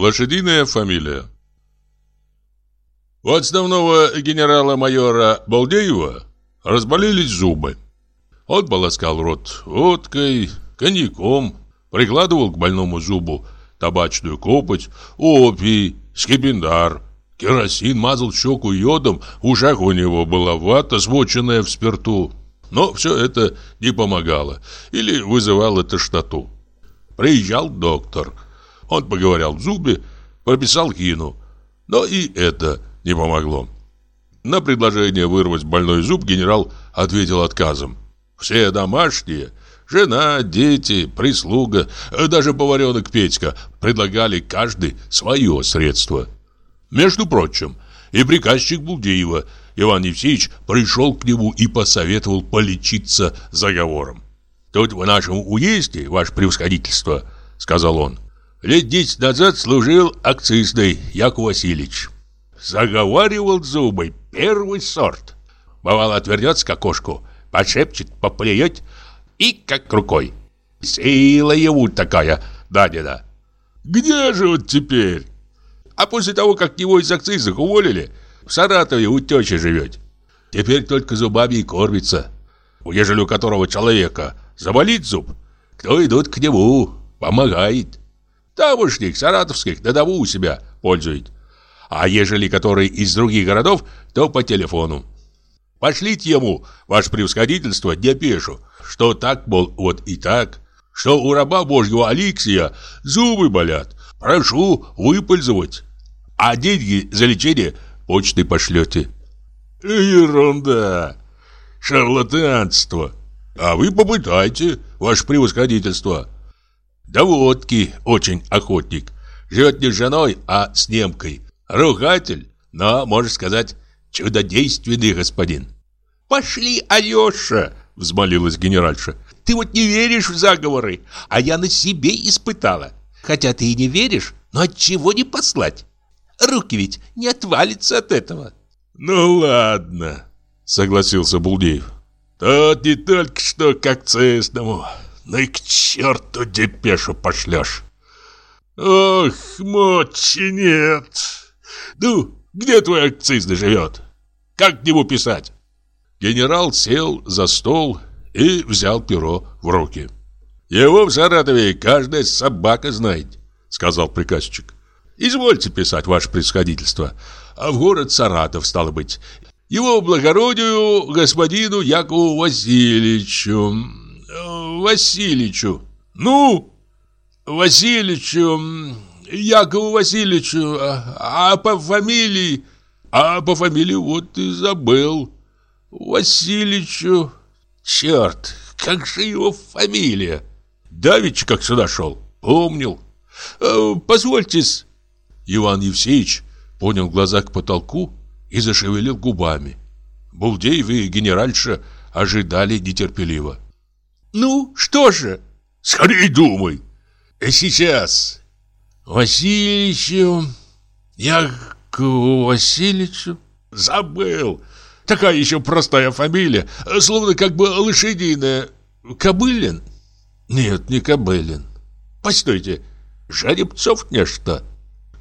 Лошадиная фамилия. У отставного генерала-майора Балдеева разболелись зубы. Он полоскал рот водкой, коньяком, прикладывал к больному зубу табачную копоть, опий, скипидар, керосин, мазал щеку йодом, в ушах у него была вата, смоченная в спирту. Но все это не помогало или вызывало тошноту. Приезжал доктор. Он поговорил в зубе, прописал хину. Но и это не помогло. На предложение вырвать больной зуб генерал ответил отказом. Все домашние, жена, дети, прислуга, даже поваренок Петька предлагали каждый свое средство. Между прочим, и приказчик Булдеева Иван Евсеевич пришел к нему и посоветовал полечиться заговором. «Тут в нашем уезде, ваше превосходительство», — сказал он, — «лет десять назад служил акцизный Яков Васильевич. Заговаривал зубы, первый сорт. Бывало, отвернется к окошку, подшепчет, поплюет и как рукой. Сила ему такая, да-да-да. Где же он теперь? А после того, как его из акцизов уволили, в Саратове у тещи живет. Теперь только зубами и кормится. Ежели у которого человека заболит зуб, кто идут к нему, помогает. Тамошних, саратовских, на дому у себя пользует. А ежели который из других городов, то по телефону. Пошлите ему, ваше превосходительство, депешу, что так, мол, вот и так, что у раба божьего Алексия зубы болят, прошу выпользовать, а деньги за лечение почтой пошлете. Ерунда, шарлатанство. А вы попытайте, ваше превосходительство. Да водки очень охотник. Живет не с женой, а с немкой. Ругатель, но, можно сказать, чудодейственный господин. «Пошли, Алеша!» — взмолилась генеральша. «Ты вот не веришь в заговоры, а я на себе испытала. Хотя ты и не веришь, но от чего не послать? Руки ведь не отвалятся от этого». «Ну ладно», — согласился Булдеев. «Тот не только что к акцизному, но и к черту депешу пошлешь». «Ох, мочи нет!» Ну, где твой акцизный живет? Как к нему писать? Генерал сел за стол и взял перо в руки. Его в Саратове каждая собака знает, сказал приказчик. Извольте писать, ваше происходительство. А в город Саратов, стало быть. Его благородию господину Якову Васильевичу. Васильевичу. Ну, Васильевичу Якову Васильевичу, а, а по фамилии... А по фамилии вот и забыл. Васильевичу... Черт, как же его фамилия? Давич как сюда шел, помнил. Э, Позвольте-с... Иван Евсеевич поднял глаза к потолку и зашевелил губами. Булдеев и генеральша ожидали нетерпеливо. «Ну, что же?» «Скорей думай!» «Сейчас!» Васильевичу, Якову Васильевичу. Забыл. Такая еще простая фамилия, словно как бы лошадиная. Кобылин? Нет, не Кобылин. Постойте, Жеребцов нечто?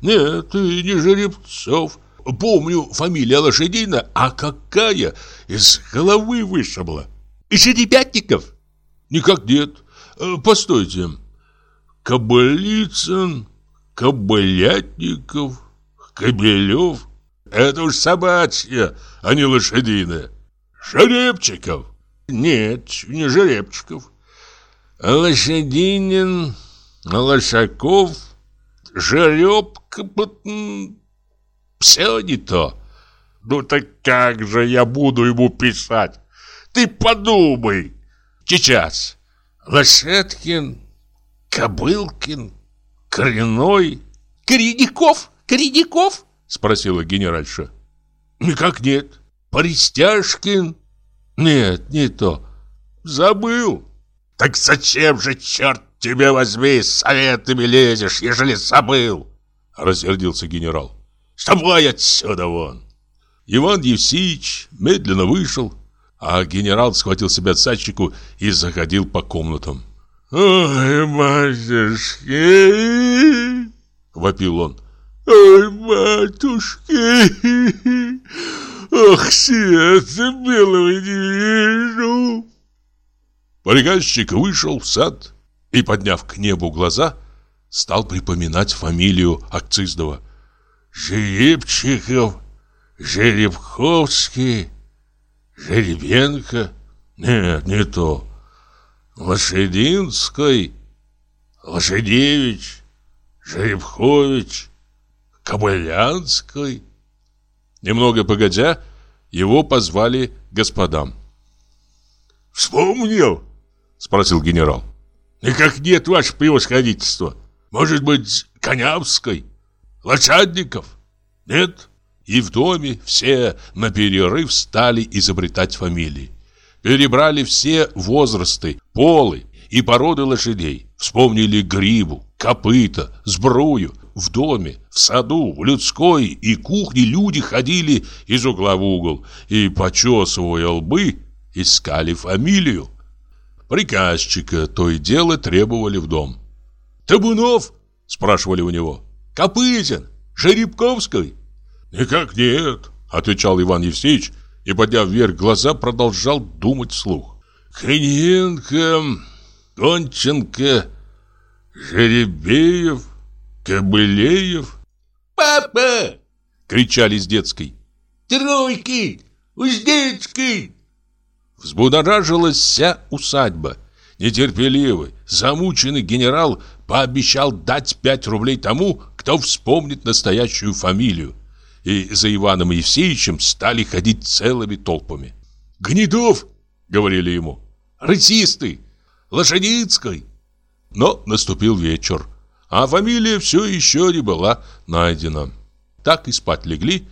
Нет, не Жеребцов. Помню, фамилия лошадина, а какая из головы вышибла. Жеребятников? Никак нет. Постойте. Кобылицын, Кобылятников, Кобелев. Это уж собачья, а не лошадиная. Жеребчиков. Нет, не Жеребчиков. Лошадинин, Лошаков, Жеребка. Все не то. Ну так как же я буду ему писать? Ты подумай. Сейчас. Лошадкин, Кобылкин, Коренной? Кореняков? Кореняков? Спросила генеральша. Никак нет. Пористяшкин? Нет, не то. Забыл. Так зачем же, черт тебе возьми, с советами лезешь, ежели забыл? Рассердился генерал. Вставай отсюда вон. Иван Евсеевич медленно вышел, а генерал схватил себя за и заходил по комнатам. «Ой, батюшки!» вопил он. Ой, матушки! Ох, света белого не вижу! Приказчик вышел в сад и, подняв к небу глаза, стал припоминать фамилию Акциздова. Жеребчиков, Жеребковский, Жеребенко. Нет, не то. Лошадинской, Лошадевич, Жеребкович, Кобылянской. Немного погодя, его позвали господам. «Вспомнил?» — спросил генерал. «Никак нет, ваше превосходительство. Может быть, Конявской? Лошадников? Нет?» И в доме все на перерыв стали изобретать фамилии. Перебрали все возрасты, полы и породы лошадей. Вспомнили грибу, копыта, сбрую. В доме, в саду, в людской и кухне люди ходили из угла в угол и, почесывая лбы, искали фамилию. Приказчика то и дело требовали в дом. «Табунов?» – спрашивали у него. «Копытин? Жеребковской?» «Никак нет», – отвечал Иван Евсеевич и, подняв вверх глаза, продолжал думать вслух. «Хрененко, Гонченко, Жеребеев, Кобылеев». «Папа!» — кричали с детской. «Тройки! Уздецкий!» Взбудоражилась вся усадьба. Нетерпеливый, замученный генерал пообещал дать пять рублей тому, кто вспомнит настоящую фамилию. И за Иваном Евсеевичем стали ходить целыми толпами. «Гнедов!» — говорили ему. «Рысистый! Лошадицкой!» Но наступил вечер, а фамилия все еще не была найдена. Так и спать легли,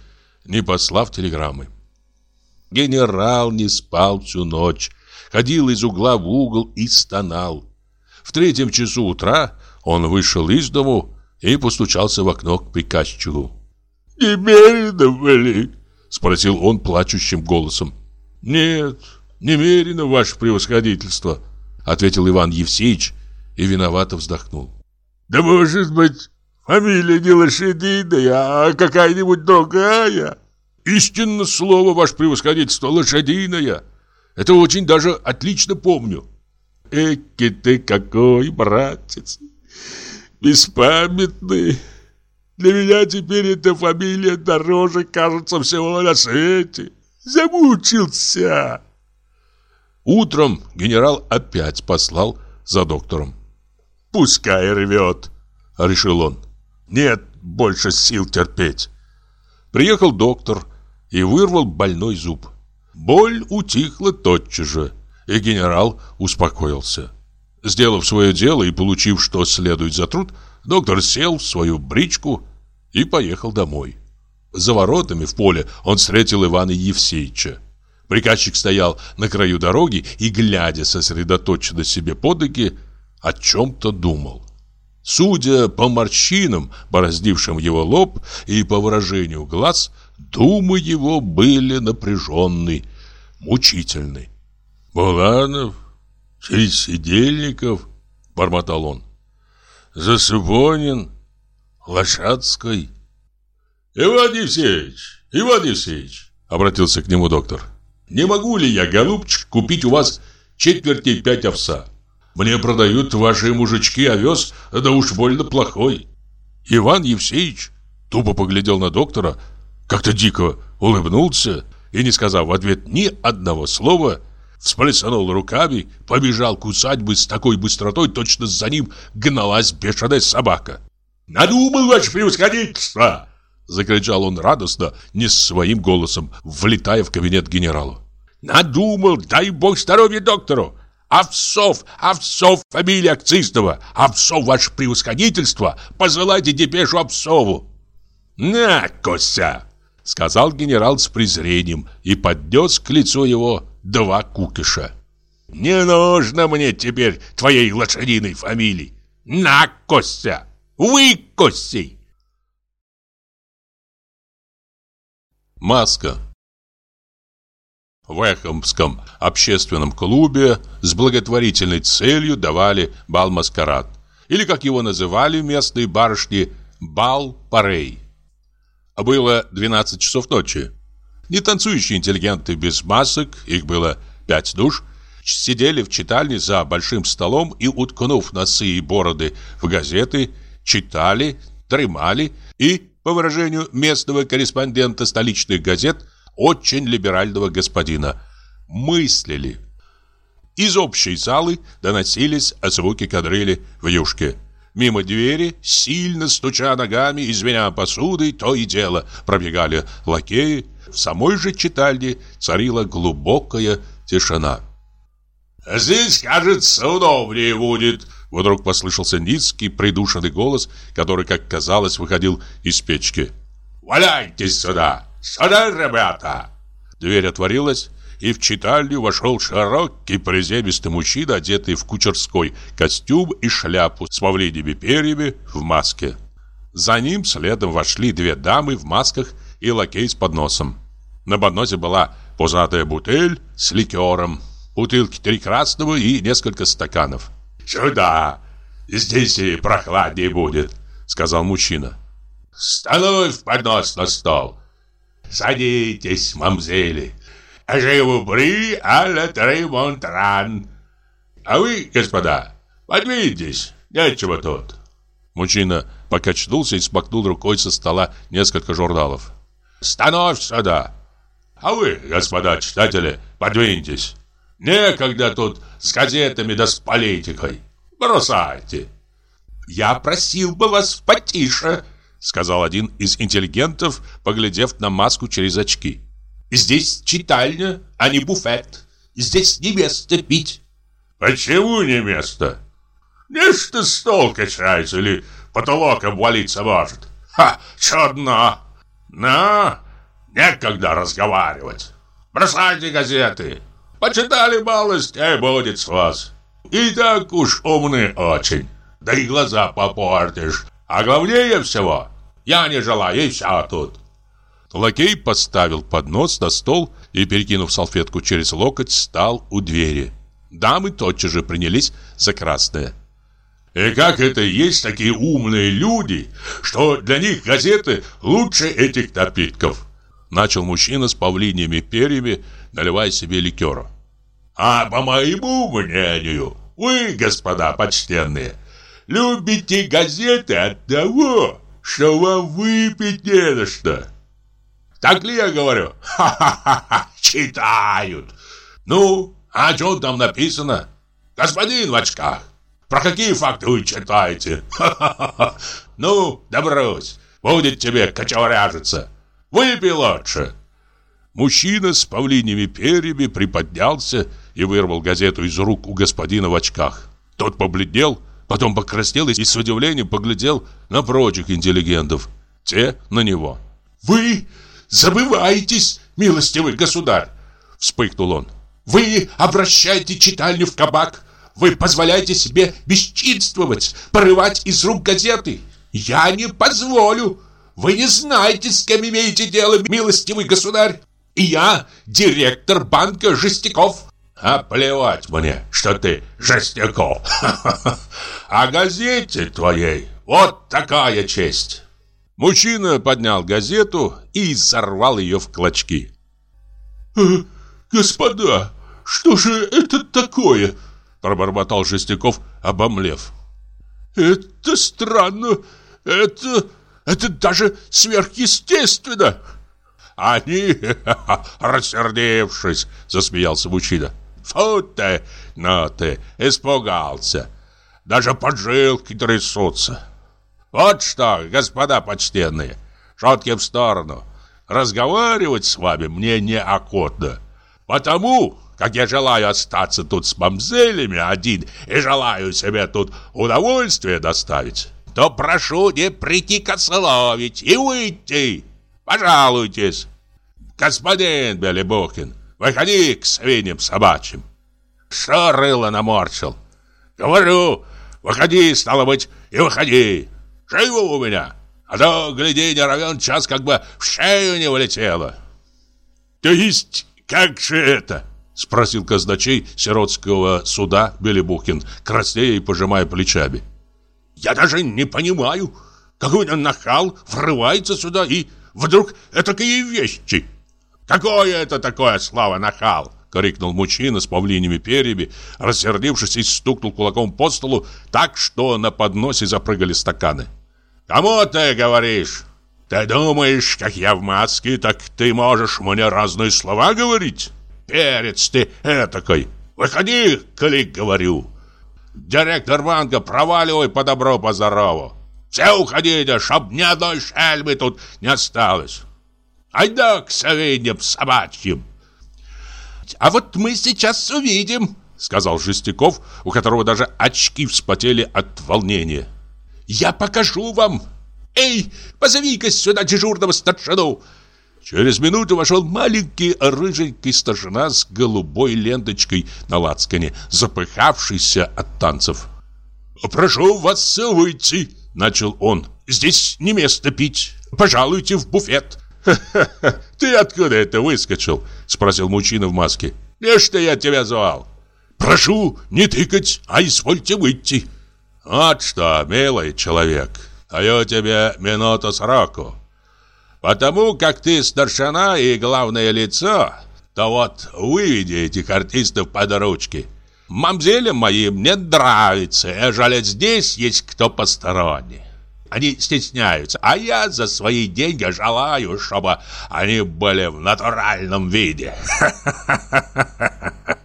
не послав телеграммы. Генерал не спал всю ночь, ходил из угла в угол и стонал. В третьем часу утра он вышел из дому и постучался в окно к приказчику. «Немерено были?» — спросил он плачущим голосом. «Нет, немерено, ваше превосходительство», — ответил Иван Евсеевич и виновато вздохнул. «Да может быть, фамилия не лошадиная, а какая-нибудь другая?» «Истинно слово, ваше превосходительство, лошадиная. Это очень даже отлично помню». «Эки ты какой, братец! Беспамятный!» Для меня теперь эта фамилия дороже, кажется, всего на свете. Замучился. Утром генерал опять послал за доктором. «Пускай рвет», — решил он. «Нет больше сил терпеть». Приехал доктор и вырвал больной зуб. Боль утихла тотчас же, и генерал успокоился. Сделав свое дело и получив, что следует за труд, доктор сел в свою бричку и поехал домой. За воротами в поле он встретил Ивана Евсеевича. Приказчик стоял на краю дороги и, глядя сосредоточенно себе под ноги, о чем-то думал. Судя по морщинам, бороздившим его лоб, и по выражению глаз, думы его были напряженны, мучительны. «Буланов, через Сидельников», — бормотал он, — «Засубонин, Лошадской». «Иван Евсеевич, Иван Евсеевич», — обратился к нему доктор, — «не могу ли я, голубчик, купить у вас четверти пять овса?» Мне продают ваши мужички овес, да уж больно плохой. Иван Евсеевич тупо поглядел на доктора, как-то дико улыбнулся и, не сказав в ответ ни одного слова, всплеснул руками, побежал к усадьбе с такой быстротой, точно за ним гналась бешеная собака. «Надумал, ваше превосходительство!» Закричал он радостно, не своим голосом, влетая в кабинет генералу. «Надумал, дай бог здоровья доктору! Овцов, Овцов, фамилия Акцистова, Овцов, ваше превосходительство, посылайте депешу Овцову. На, Костя, сказал генерал с презрением и поднес к лицу его два кукиша. Не нужно мне теперь твоей лошадиной фамилии. На, Костя, вы, Костей. Маска в Эхомском общественном клубе с благотворительной целью давали бал-маскарад. Или, как его называли местные барышни, Бал парей. Было 12 часов ночи. Не танцующие интеллигенты без масок, их было пять душ, сидели в читальне за большим столом и, уткнув носы и бороды в газеты, читали, дремали и, по выражению местного корреспондента столичных газет, очень либерального господина, мыслили. Из общей залы доносились звуки кадрили в юшке. Мимо двери, сильно стуча ногами и звеня посудой, то и дело пробегали лакеи. В самой же читальне царила глубокая тишина. «Здесь, кажется, удобнее будет», Вдруг послышался низкий, придушенный голос, который, как казалось, выходил из печки. «Валяйтесь сюда! Сюда, ребята!» Дверь отворилась, и в читальню вошел широкий приземистый мужчина, одетый в кучерской костюм и шляпу с павлиньими перьями в маске. За ним следом вошли две дамы в масках и лакей с подносом. На подносе была пузатая бутыль с ликером, бутылки три красного и несколько стаканов. «Сюда! Здесь и прохладнее будет», — сказал мужчина. «Становь поднос на стол. Садитесь, мамзели. Живу бри а три монтран. А вы, господа, подвиньтесь, нечего тут». Мужчина покачнулся и смакнул рукой со стола несколько журналов. «Становь сюда! А вы, господа читатели, подвиньтесь. Некогда тут с газетами да с политикой. Бросайте. Я просил бы вас потише, сказал один из интеллигентов, поглядев на маску через очки. Здесь читальня, а не буфет. Здесь не место пить. Почему не место? Не что стол качается или потолок обвалиться может. Ха, чудно. На, некогда разговаривать. Бросайте газеты. Почитали малость, и будет с вас. И так уж умный очень. Да и глаза попортишь. А главнее всего, я не желаю, и все тут. Лакей поставил поднос на стол и, перекинув салфетку через локоть, стал у двери. Дамы тотчас же принялись за красное. И как это есть такие умные люди, что для них газеты лучше этих напитков? Начал мужчина с павлиньими перьями, наливая себе ликера. А по моему мнению, вы, господа почтенные, любите газеты от того, что вам выпить не на что. Так ли я говорю? Ха-ха-ха, читают. Ну, а что там написано? Господин в очках, про какие факты вы читаете? Ха-ха-ха. Ну, да брось, будет тебе кочевряжиться. Выпей лучше. Мужчина с павлиньими перьями приподнялся и вырвал газету из рук у господина в очках. Тот побледнел, потом покраснел и с удивлением поглядел на прочих интеллигентов. Те на него. «Вы забываетесь, милостивый государь!» Вспыхнул он. «Вы обращаете читальню в кабак. Вы позволяете себе бесчинствовать, порывать из рук газеты. Я не позволю. Вы не знаете, с кем имеете дело, милостивый государь. И я директор банка Жестяков. А плевать мне, что ты Жестяков. А газете твоей вот такая честь. Мужчина поднял газету и сорвал ее в клочки. «Э, «Господа, что же это такое?» Пробормотал Жестяков, обомлев. «Это странно. Это... это даже сверхъестественно!» Они, рассердившись, засмеялся мужчина. Фу ты, ну ты, испугался. Даже поджилки трясутся. Вот что, господа почтенные, шутки в сторону. Разговаривать с вами мне неохотно. Потому, как я желаю остаться тут с мамзелями один и желаю себе тут удовольствие доставить, то прошу не прийти кословить и выйти. Пожалуйтесь. Господин Белебухин, выходи к свиньям собачьим. Что рыло наморчил? Говорю, выходи, стало быть, и выходи. Живу у меня. А то, гляди, не равен час, как бы в шею не вылетело. То есть, как же это? Спросил казначей сиротского суда Белебухин, краснея и пожимая плечами. Я даже не понимаю. Какой-то нахал врывается сюда и вдруг этакие вещи. Какое это такое слово «нахал»? Крикнул мужчина с павлиними перьями, рассердившись и стукнул кулаком по столу так, что на подносе запрыгали стаканы. «Кому ты говоришь? Ты думаешь, как я в маске, так ты можешь мне разные слова говорить? Перец ты этакой! Выходи, коли говорю!» Директор банка, проваливай по добро, по здорову. Все уходите, чтоб ни одной шельмы тут не осталось. Айда к совиньям собачьим. А вот мы сейчас увидим, сказал Жестяков, у которого даже очки вспотели от волнения. Я покажу вам. Эй, позови-ка сюда дежурного старшину. Через минуту вошел маленький рыженький старшина с голубой ленточкой на лацкане, запыхавшийся от танцев. «Прошу вас выйти», — начал он. «Здесь не место пить. Пожалуйте в буфет». «Ха-ха-ха! Ты откуда это выскочил?» — спросил мужчина в маске. «Не что я тебя звал?» «Прошу не тыкать, а извольте выйти». «Вот что, милый человек, даю тебе минуту сроку. Потому как ты старшина и главное лицо, то вот выведи этих артистов под ручки. Мамзелям моим не нравится, ежели здесь есть кто посторонний. Они стесняются, а я за свои деньги желаю, чтобы они были в натуральном виде.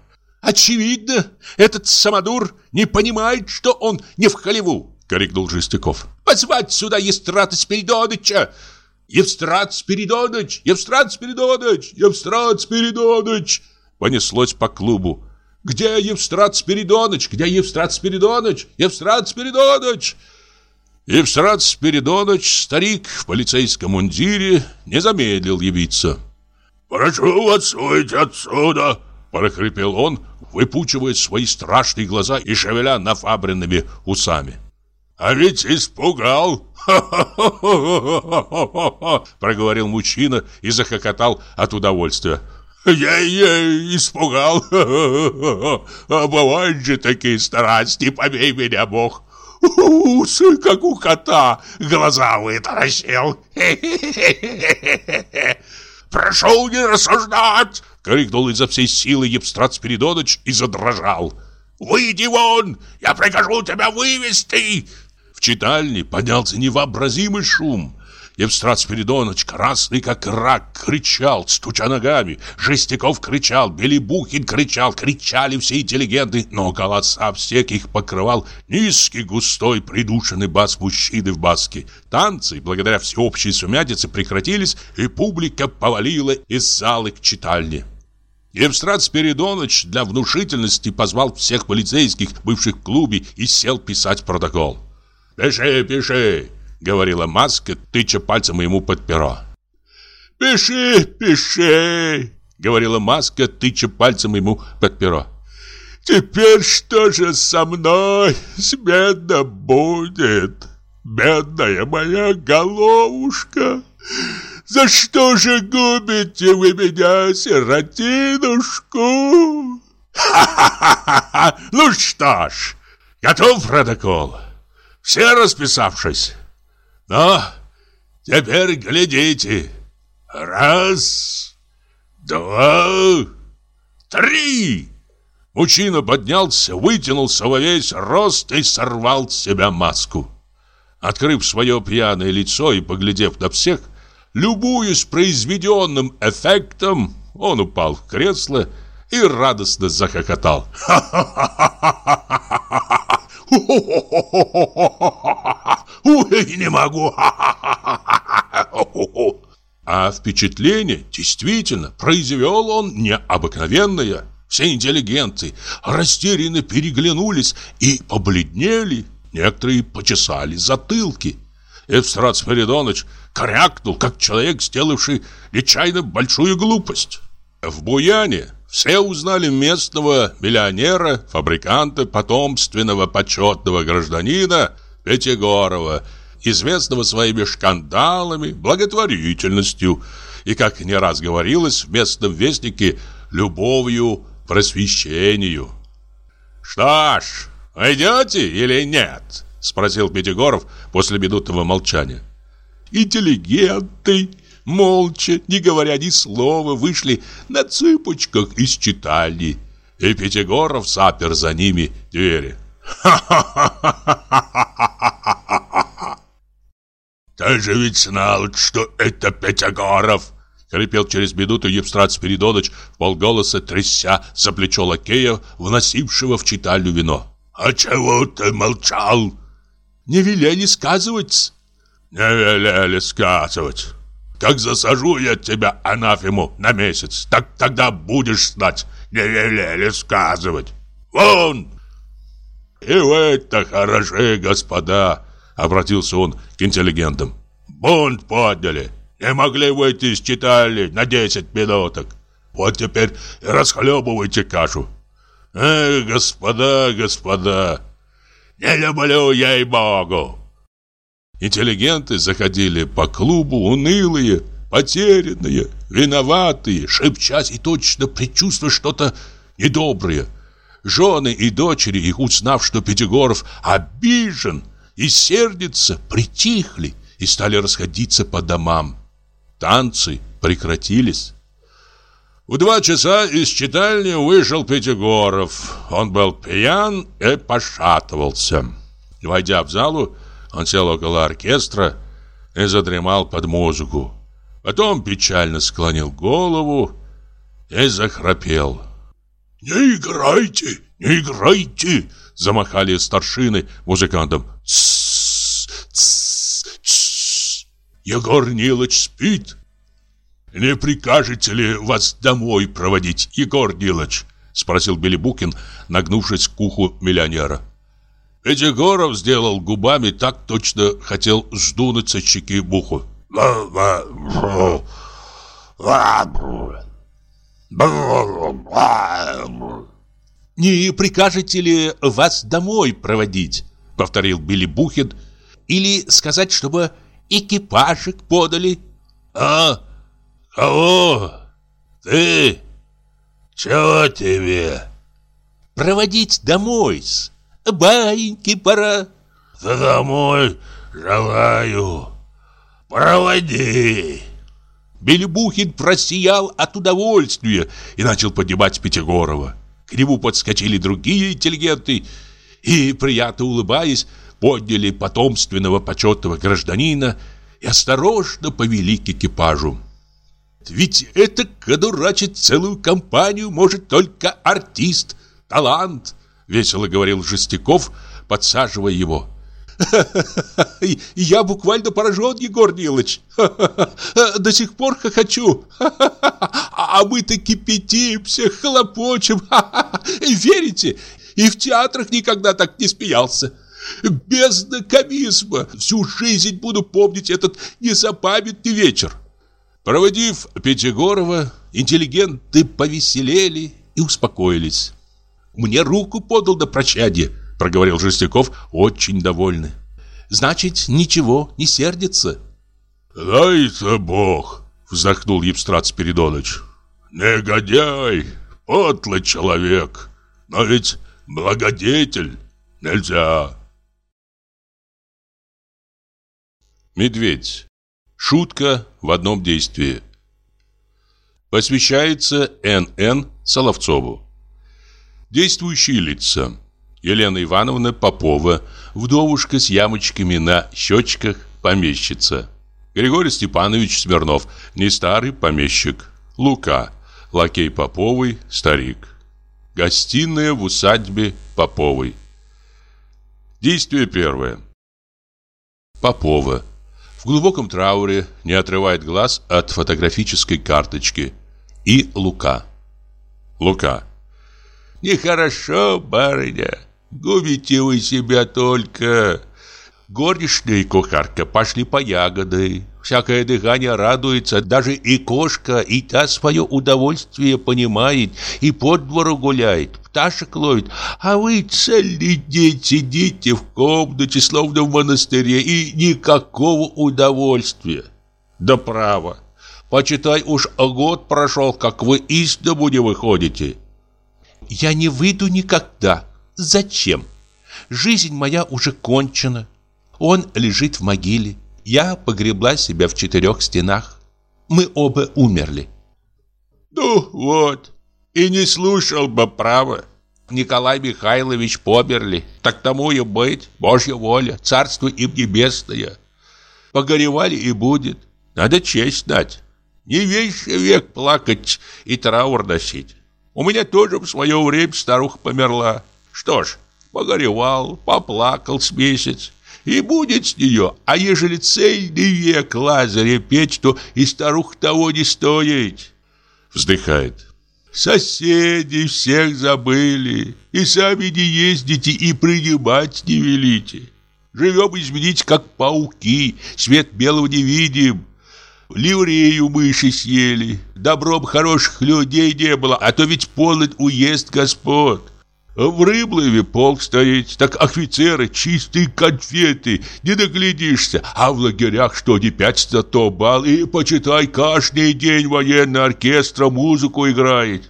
Очевидно, этот самодур не понимает, что он не в халеву, крикнул Жестяков. Позвать сюда Естрата Спиридоныча! Евстрат Спиридоныч! Евстрат Спиридоныч! Евстрат Спиридоныч!» Понеслось по клубу. «Где Евстрат Спиридоныч? Где Евстрат Спиридоныч? Евстрат Спиридоныч!» Евстрат Спиридоныч, старик в полицейском мундире, не замедлил явиться. «Прошу вас выйти отсюда!» – прохрипел он, выпучивая свои страшные глаза и шевеля нафабренными усами. «А ведь испугал!» проговорил мужчина и захохотал от удовольствия. Я, я испугал. А бывают же такие страсти, побей меня, Бог. Усы, как у кота, глаза вытаращил. Прошу не рассуждать, крикнул изо всей силы Евстрат Спиридоныч и задрожал. Выйди вон, я прикажу тебя вывести читальне поднялся невообразимый шум. Евстрат Спиридоныч, красный как рак, кричал, стуча ногами. Жестяков кричал, Белибухин кричал, кричали все интеллигенты, но голоса всех их покрывал низкий, густой, придушенный бас мужчины в баске. Танцы, благодаря всеобщей сумятице, прекратились, и публика повалила из залы к читальне. Евстрат Спиридоныч для внушительности позвал всех полицейских, бывших в клубе, и сел писать протокол. «Пиши, пиши!» — говорила Маска, тыча пальцем ему под перо. «Пиши, пиши!» — говорила Маска, тыча пальцем ему под перо. «Теперь что же со мной сменно будет? Бедная моя головушка! За что же губите вы меня, сиротинушку?» «Ха-ха-ха! Ну что ж, готов протокол?» Все расписавшись. Но теперь глядите. Раз, два, три. Мужчина поднялся, вытянулся во весь рост и сорвал с себя маску. Открыв свое пьяное лицо и поглядев на всех, любуясь произведенным эффектом, он упал в кресло и радостно захохотал. «Ха-ха-ха-ха-ха-ха! Ой, не могу. А впечатление действительно произвел он необыкновенное. Все интеллигенты растерянно переглянулись и побледнели. Некоторые почесали затылки. Евстрат Спиридоныч крякнул, как человек, сделавший нечаянно большую глупость. В Буяне все узнали местного миллионера, фабриканта, потомственного почетного гражданина Пятигорова, известного своими скандалами, благотворительностью и, как не раз говорилось в местном вестнике, любовью просвещению. «Что ж, идете или нет?» Спросил Пятигоров после минутного молчания. Интеллигенты, молча, не говоря ни слова, вышли на цыпочках из читальни. И Пятигоров запер за ними двери. Ты же ведь знал, что это Пятигоров!» Хрипел через минуту Евстрат Спиридоныч, полголоса тряся за плечо лакея, вносившего в читальню вино. «А чего ты молчал?» «Не велели сказывать». «Не велели сказывать. Как засажу я тебя, анафему, на месяц, так тогда будешь знать, не велели сказывать. Вон!» «И вы-то хороши, господа!» Обратился он к интеллигентам. «Бунт подняли!» Не могли выйти из читали на 10 минуток. Вот теперь расхлебывайте кашу. Эх, господа, господа, не люблю я и богу. Интеллигенты заходили по клубу унылые, потерянные, виноватые, шепчась и точно предчувствуя что-то недоброе. Жены и дочери их, узнав, что Пятигоров обижен и сердится, притихли и стали расходиться по домам танцы прекратились. В два часа из читальни вышел Пятигоров. Он был пьян и пошатывался. Войдя в залу, он сел около оркестра и задремал под музыку. Потом печально склонил голову и захрапел. «Не играйте, не играйте!» Замахали старшины музыкантам. Егор Нилыч спит. Не прикажете ли вас домой проводить, Егор Нилыч? Спросил Белибукин, нагнувшись к уху миллионера. Егоров сделал губами так точно хотел сдунуть со щеки буху. «Не прикажете ли вас домой проводить?» — повторил Билли Бухин. «Или сказать, чтобы экипажик подали. А? Кого? Ты? Чего тебе? Проводить домой с. Баиньки пора. Да домой желаю. Проводи. Белебухин просиял от удовольствия и начал поднимать Пятигорова. К нему подскочили другие интеллигенты и, приятно улыбаясь, подняли потомственного почетного гражданина и осторожно повели к экипажу. Ведь это кадурачить целую компанию может только артист, талант, весело говорил Жестяков, подсаживая его. Я буквально поражен, Егор Нилыч. До сих пор хохочу. А мы-то кипятимся, хлопочем. Верите? И в театрах никогда так не смеялся. Бездна комизма. Всю жизнь буду помнить этот незапамятный вечер. Проводив Пятигорова, интеллигенты повеселели и успокоились. «Мне руку подал до прощания», — проговорил Жестяков, очень довольный. «Значит, ничего, не сердится». «Дай-то Бог!» — вздохнул Евстрат Спиридоныч. «Негодяй, подлый человек, но ведь благодетель нельзя». Медведь. Шутка в одном действии. Посвящается Н.Н. Соловцову. Действующие лица. Елена Ивановна Попова, вдовушка с ямочками на щечках, помещица. Григорий Степанович Смирнов, не старый помещик. Лука, лакей Поповой, старик. Гостиная в усадьбе Поповой. Действие первое. Попова в глубоком трауре не отрывает глаз от фотографической карточки. И Лука. Лука. Нехорошо, барыня. Губите вы себя только. Горничная и кухарка пошли по ягоды. Всякое дыхание радуется, даже и кошка, и та свое удовольствие понимает, и по двору гуляет, пташек ловит. А вы целый день сидите в комнате, словно в монастыре, и никакого удовольствия. Да право, почитай уж год прошел, как вы из дому не выходите. Я не выйду никогда. Зачем? Жизнь моя уже кончена. Он лежит в могиле. Я погребла себя в четырех стенах. Мы оба умерли. Ну вот, и не слушал бы право. Николай Михайлович померли. Так тому и быть, Божья воля, царство им небесное. Погоревали и будет. Надо честь дать. Не весь век плакать и траур носить. У меня тоже в свое время старуха померла. Что ж, погоревал, поплакал с месяц. И будет с нее, а ежели цельный век Лазаря петь, то и старух того не стоит. Вздыхает. Соседи всех забыли, и сами не ездите, и принимать не велите. Живем, извините, как пауки, свет белого не видим. Ливрею мыши съели, добром хороших людей не было, а то ведь полный уезд господ. В Рыблове полк стоит, так офицеры чистые конфеты, не доглядишься. А в лагерях что не пятится, то бал, и почитай, каждый день военный оркестр музыку играет.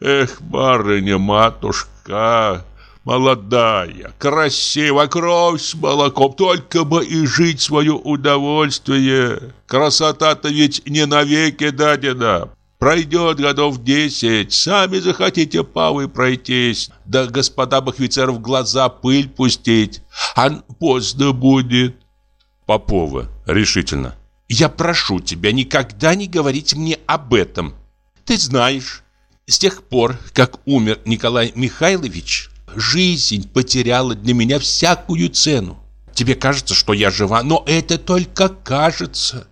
Эх, барыня-матушка, молодая, красивая, кровь с молоком, только бы и жить свое удовольствие. Красота-то ведь не навеки дадена, Пройдет годов десять, сами захотите павы пройтись, да господам офицеров глаза пыль пустить, а поздно будет. Попова решительно. Я прошу тебя никогда не говорить мне об этом. Ты знаешь, с тех пор, как умер Николай Михайлович, жизнь потеряла для меня всякую цену. Тебе кажется, что я жива, но это только кажется.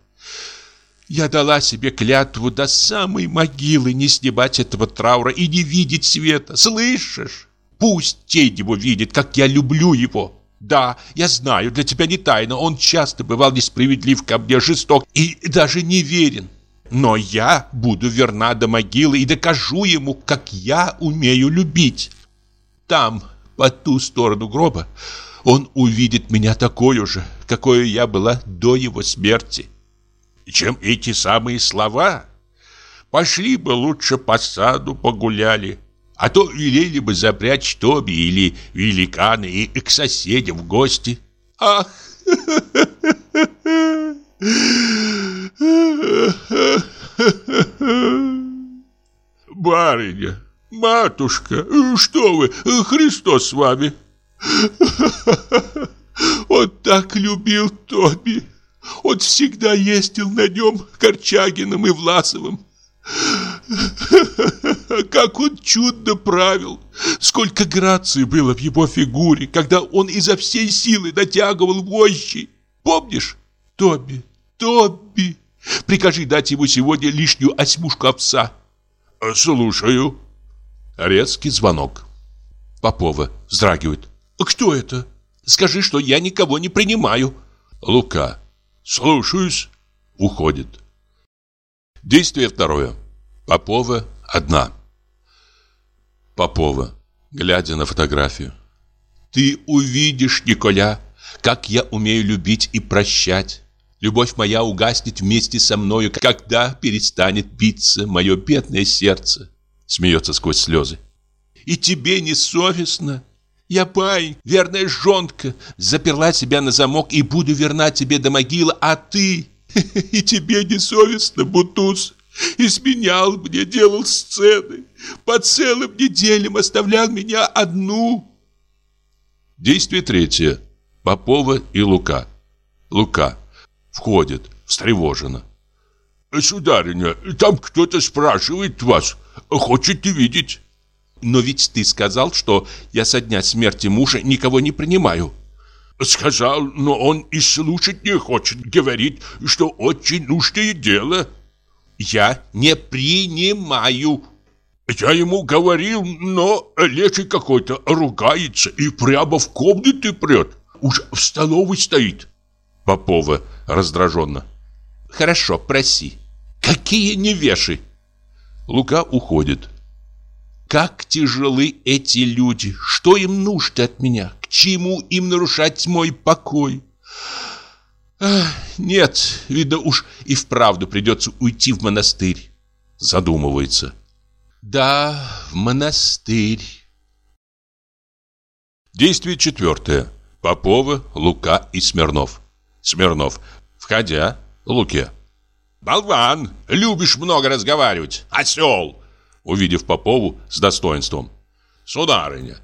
Я дала себе клятву до самой могилы не снимать этого траура и не видеть света. Слышишь? Пусть тень его видит, как я люблю его. Да, я знаю, для тебя не тайна. Он часто бывал несправедлив ко мне, жесток и даже неверен. Но я буду верна до могилы и докажу ему, как я умею любить. Там, по ту сторону гроба, он увидит меня такой же, какой я была до его смерти чем эти самые слова. Пошли бы лучше по саду погуляли, а то велели бы запрячь Тоби или великаны и к соседям в гости. Ах! Барыня, матушка, что вы, Христос с вами. Он так любил Тоби. Он всегда ездил на нем Корчагиным и Власовым. Как он чудно правил! Сколько грации было в его фигуре, когда он изо всей силы натягивал вожжи! Помнишь? Тоби, Тоби! Прикажи дать ему сегодня лишнюю осьмушку овса. Слушаю. Резкий звонок. Попова вздрагивает. Кто это? Скажи, что я никого не принимаю. Лука. Слушаюсь. Уходит. Действие второе. Попова одна. Попова, глядя на фотографию. Ты увидишь, Николя, как я умею любить и прощать. Любовь моя угаснет вместе со мною, когда перестанет биться мое бедное сердце. Смеется сквозь слезы. И тебе не совестно? Я пай, верная жонка, заперла себя на замок и буду верна тебе до могилы, а ты... И тебе не совестно, Бутуз, изменял мне, делал сцены, по целым неделям оставлял меня одну. Действие третье. Попова и Лука. Лука. Входит, встревоженно. Сударыня, там кто-то спрашивает вас, хочет видеть. Но ведь ты сказал, что я со дня смерти мужа никого не принимаю. Сказал, но он и слушать не хочет. Говорит, что очень нужное дело. Я не принимаю. Я ему говорил, но лечий какой-то ругается и прямо в комнате прет. Уж в столовой стоит. Попова раздраженно. Хорошо, проси. Какие невеши? Лука уходит. Как тяжелы эти люди! Что им нужно от меня? К чему им нарушать мой покой? Нет, видно уж и вправду придется уйти в монастырь. Задумывается. Да, в монастырь. Действие четвертое. Попова, Лука и Смирнов. Смирнов, входя, Луке. «Болван! Любишь много разговаривать! Осел!» Увидев Попову с достоинством. «Сударыня,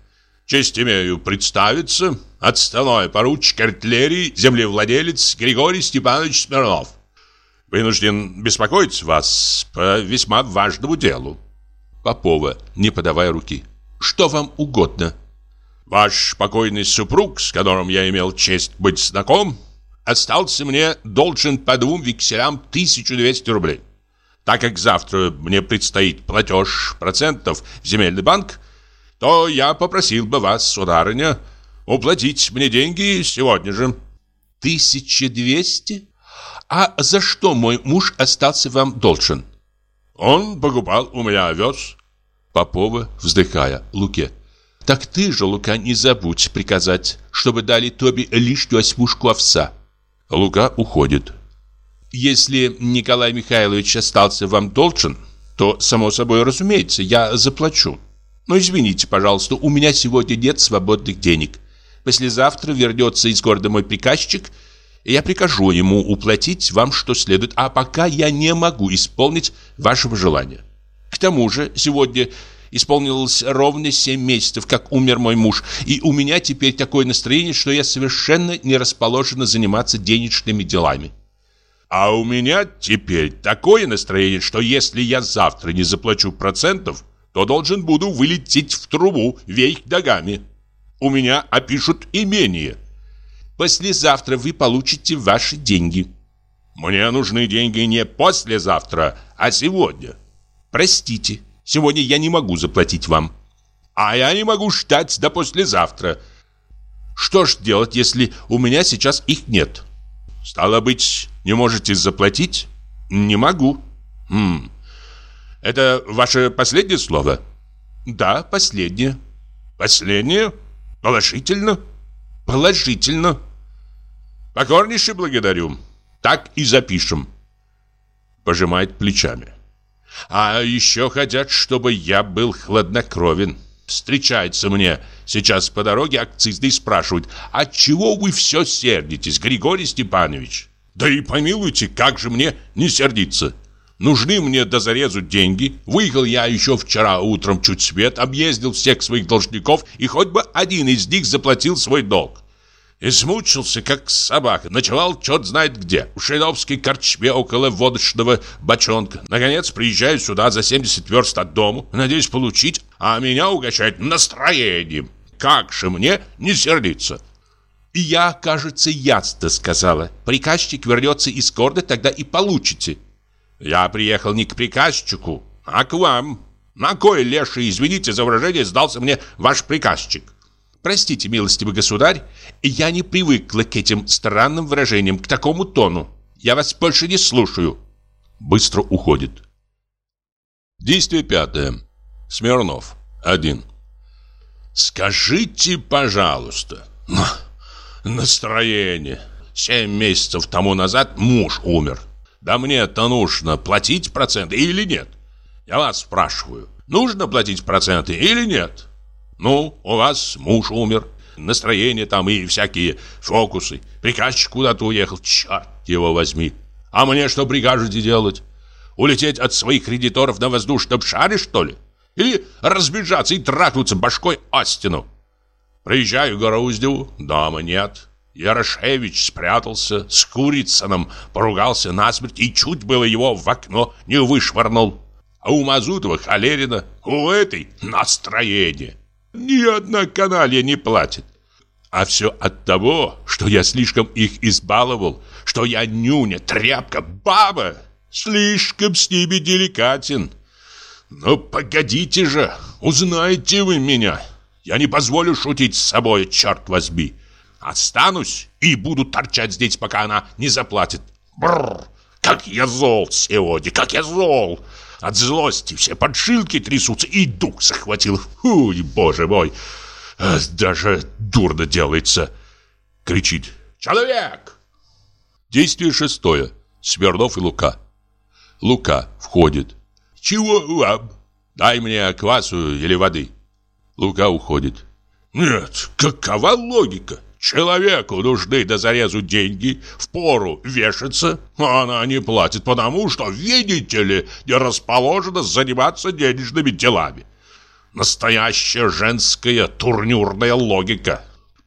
честь имею представиться, отставной поручик артиллерии, землевладелец Григорий Степанович Смирнов. Вынужден беспокоить вас по весьма важному делу». Попова, не подавая руки. «Что вам угодно?» «Ваш покойный супруг, с которым я имел честь быть знаком, остался мне должен по двум векселям 1200 рублей. Так как завтра мне предстоит платеж процентов в земельный банк, то я попросил бы вас, сударыня, уплатить мне деньги сегодня же. 1200? А за что мой муж остался вам должен? Он покупал у меня овес. Попова, вздыхая, Луке. Так ты же, Лука, не забудь приказать, чтобы дали Тоби лишнюю осьмушку овса. Лука уходит. Если Николай Михайлович остался вам должен, то, само собой разумеется, я заплачу. Но извините, пожалуйста, у меня сегодня нет свободных денег. Послезавтра вернется из города мой приказчик, и я прикажу ему уплатить вам что следует, а пока я не могу исполнить вашего желания. К тому же сегодня исполнилось ровно 7 месяцев, как умер мой муж, и у меня теперь такое настроение, что я совершенно не расположена заниматься денежными делами. А у меня теперь такое настроение, что если я завтра не заплачу процентов, то должен буду вылететь в трубу вверх ногами. У меня опишут имение. Послезавтра вы получите ваши деньги. Мне нужны деньги не послезавтра, а сегодня. Простите, Сегодня я не могу заплатить вам. А я не могу ждать до послезавтра. Что ж делать, если у меня сейчас их нет? Стало быть, не можете заплатить? Не могу. Хм. Это ваше последнее слово? Да, последнее. Последнее? Положительно? Положительно. Покорнейше благодарю. Так и запишем. Пожимает плечами. А еще хотят, чтобы я был хладнокровен. Встречается мне сейчас по дороге акцизный и спрашивают, «А чего вы все сердитесь, Григорий Степанович?» Да и помилуйте, как же мне не сердиться? Нужны мне до зарезу деньги. Выехал я еще вчера утром чуть свет, объездил всех своих должников, и хоть бы один из них заплатил свой долг. И смучился, как собака. Ночевал черт знает где. В Шейновской корчме около водочного бочонка. Наконец приезжаю сюда за 70 верст от дому. Надеюсь получить, а меня угощают настроением. Как же мне не сердиться? И я, кажется, ясно сказала. Приказчик вернется из города, тогда и получите. Я приехал не к приказчику, а к вам. На кой леший, извините за выражение, сдался мне ваш приказчик? Простите, милостивый государь, я не привыкла к этим странным выражениям, к такому тону. Я вас больше не слушаю. Быстро уходит. Действие пятое. Смирнов. Один. Скажите, пожалуйста, настроение. Семь месяцев тому назад муж умер. Да мне-то нужно платить проценты или нет? Я вас спрашиваю, нужно платить проценты или нет? Ну, у вас муж умер, настроение там и всякие фокусы. Приказчик куда-то уехал, черт его возьми. А мне что прикажете делать? Улететь от своих кредиторов на воздушном шаре, что ли? Или разбежаться и трахнуться башкой о стену? Проезжаю Гороздеву, дома нет. Ярошевич спрятался, с Курицыным поругался насмерть и чуть было его в окно не вышвырнул. А у Мазутова холерина, у этой настроение. Ни одна каналья не платит. А все от того, что я слишком их избаловал, что я нюня, тряпка, баба. Слишком с ними деликатен. Ну, погодите же, узнаете вы меня. Я не позволю шутить с собой, черт возьми. Останусь и буду торчать здесь, пока она не заплатит. Бррр, как я зол сегодня, как я зол. От злости все подшилки трясутся, и дух захватил. Фу, боже мой, даже дурно делается. Кричит «Человек!» Действие шестое. Смирнов и Лука. Лука входит. «Чего вам? Дай мне квасу или воды». Лука уходит. Нет, какова логика? Человеку нужны до зарезу деньги, в пору вешаться, а она не платит, потому что, видите ли, не расположена заниматься денежными делами. Настоящая женская турнюрная логика.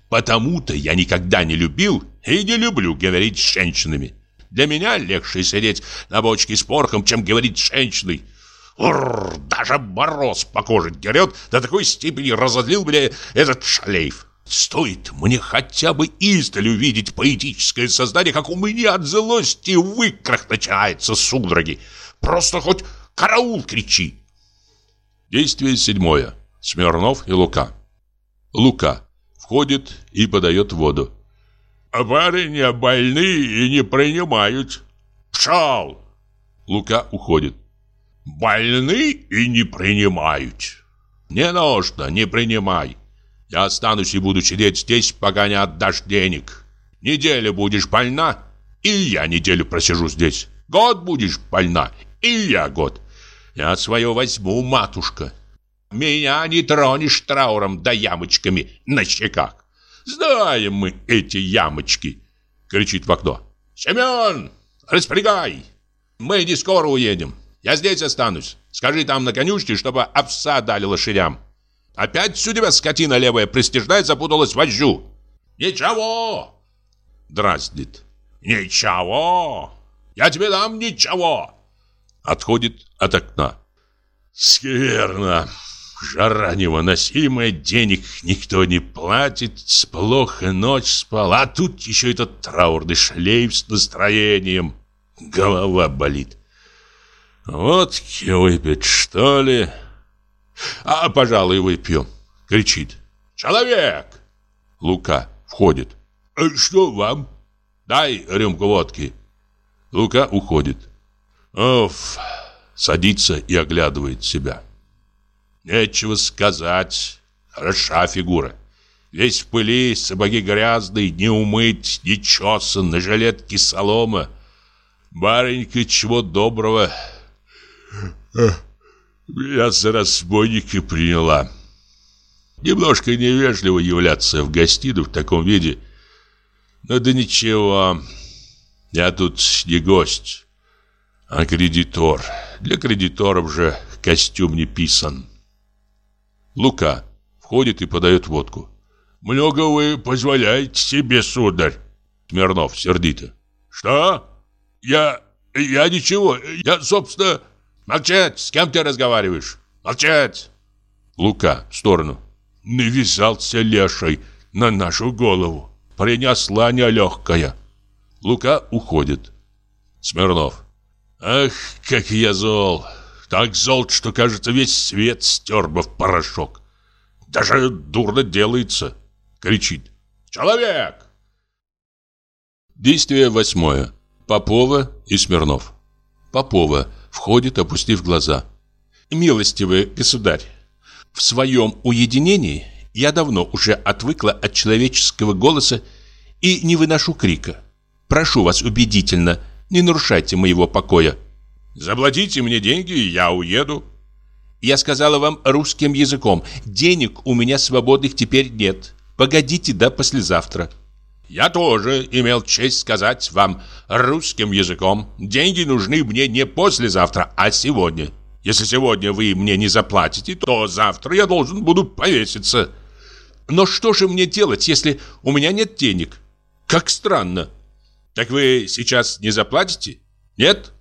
Потому-то я никогда не любил и не люблю говорить с женщинами. Для меня легче сидеть на бочке с порохом, чем говорить с женщиной. Урр, даже мороз по коже дерет, до такой степени разозлил меня этот шлейф. Стоит мне хотя бы издали увидеть поэтическое создание, как у меня от злости выкрах начинается судороги. Просто хоть караул кричи. Действие седьмое. Смирнов и Лука. Лука входит и подает воду. Барыня больны и не принимают. Пшал! Лука уходит. Больны и не принимают. Не нужно, не принимай. Я останусь и буду сидеть здесь, пока не отдашь денег. Неделю будешь больна, и я неделю просижу здесь. Год будешь больна, и я год. Я свое возьму, матушка. Меня не тронешь трауром да ямочками на щеках. Знаем мы эти ямочки, кричит в окно. Семен, распрягай. Мы не скоро уедем. Я здесь останусь. Скажи там на конюшне, чтобы овса дали лошадям. Опять у тебя скотина левая пристижная запуталась в вожжу. Ничего. Дразнит. Ничего. Я тебе дам ничего. Отходит от окна. Скверно. Жара невыносимая, денег никто не платит, плохо ночь спал, а тут еще этот траурный шлейф с настроением. Голова болит. Водки выпить, что ли? А, пожалуй, выпью. Кричит. Человек! Лука входит. «Э, что вам? Дай рюмку водки. Лука уходит. Оф, садится и оглядывает себя. Нечего сказать. Хороша фигура. Весь в пыли, сапоги грязные, не умыть, не чесан, на жилетке солома. Баренька, чего доброго. Я за разбойника приняла. Немножко невежливо являться в гостиную в таком виде. Но да ничего, я тут не гость, а кредитор. Для кредиторов же костюм не писан. Лука входит и подает водку. «Много вы позволяете себе, сударь?» Смирнов сердито. «Что? Я... я ничего. Я, собственно...» «Молчать! С кем ты разговариваешь? Молчать!» Лука в сторону. «Навязался леший на нашу голову. Принесла нелегкая». Лука уходит. Смирнов. «Ах, как я зол! Так зол, что, кажется, весь свет стер бы в порошок. Даже дурно делается!» Кричит. «Человек!» Действие восьмое. Попова и Смирнов. Попова входит, опустив глаза. «Милостивый государь, в своем уединении я давно уже отвыкла от человеческого голоса и не выношу крика. Прошу вас убедительно, не нарушайте моего покоя». «Заплатите мне деньги, и я уеду». «Я сказала вам русским языком. Денег у меня свободных теперь нет. Погодите до послезавтра». Я тоже имел честь сказать вам русским языком. Деньги нужны мне не послезавтра, а сегодня. Если сегодня вы мне не заплатите, то завтра я должен буду повеситься. Но что же мне делать, если у меня нет денег? Как странно. Так вы сейчас не заплатите? Нет?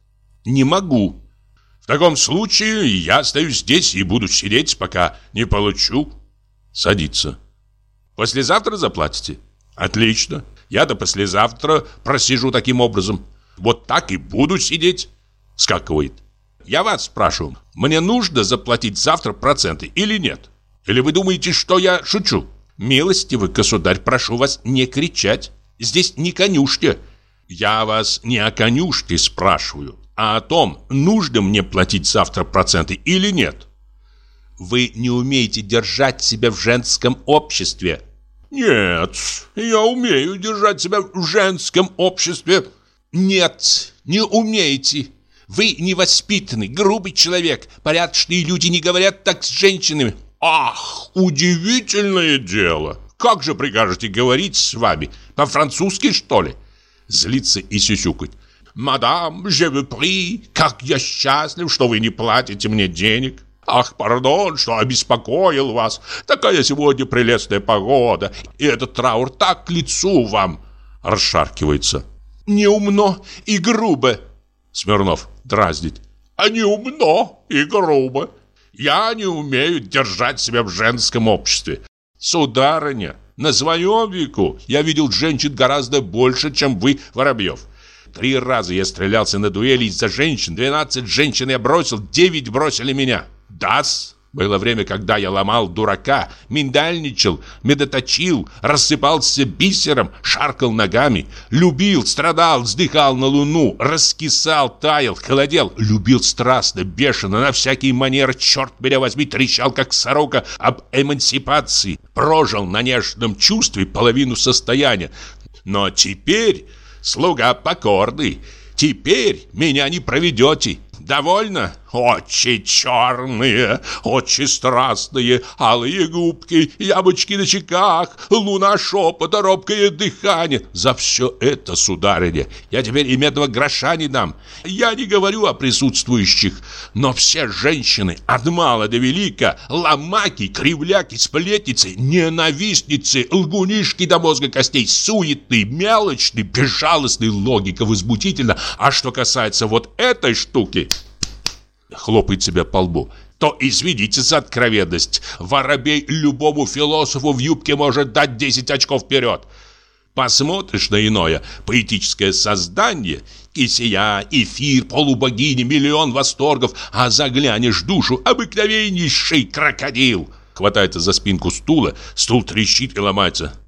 Не могу. В таком случае я остаюсь здесь и буду сидеть, пока не получу. Садится. Послезавтра заплатите? Отлично. Я до послезавтра просижу таким образом. Вот так и буду сидеть. Скакивает. Я вас спрашиваю, мне нужно заплатить завтра проценты или нет? Или вы думаете, что я шучу? Милостивый государь, прошу вас не кричать. Здесь не конюшня. Я вас не о конюшке спрашиваю, а о том, нужно мне платить завтра проценты или нет. Вы не умеете держать себя в женском обществе. Нет, я умею держать себя в женском обществе. Нет, не умеете. Вы невоспитанный, грубый человек. Порядочные люди не говорят так с женщинами. Ах, удивительное дело! Как же прикажете говорить с вами? По-французски, что ли? Злится и сюсюкать. «Мадам, je vous prie, как я счастлив, что вы не платите мне денег!» «Ах, пардон, что обеспокоил вас! Такая сегодня прелестная погода, и этот траур так к лицу вам!» Расшаркивается. «Неумно и грубо!» Смирнов дразнит. «А неумно и грубо! Я не умею держать себя в женском обществе. Сударыня, на своем веку я видел женщин гораздо больше, чем вы, Воробьев. Три раза я стрелялся на дуэли из-за женщин, 12 женщин я бросил, 9 бросили меня. Дас. Было время, когда я ломал дурака, миндальничал, медоточил, рассыпался бисером, шаркал ногами, любил, страдал, вздыхал на луну, раскисал, таял, холодел, любил страстно, бешено, на всякие манеры, черт меня возьми, трещал, как сорока об эмансипации, прожил на нежном чувстве половину состояния. Но теперь, слуга покорный, теперь меня не проведете, Довольно? Очи черные, очи страстные, алые губки, яблочки на щеках, луна шепота, робкое дыхание. За все это, сударыня, я теперь и медного гроша не дам. Я не говорю о присутствующих, но все женщины, от мала до велика, ломаки, кривляки, сплетницы, ненавистницы, лгунишки до мозга костей, суетные, мелочные, безжалостные, логика возмутительна. А что касается вот этой штуки хлопает себя по лбу, то извините за откровенность. Воробей любому философу в юбке может дать 10 очков вперед. Посмотришь на иное поэтическое создание, кисия, эфир, полубогини, миллион восторгов, а заглянешь душу обыкновеннейший крокодил. Хватается за спинку стула, стул трещит и ломается.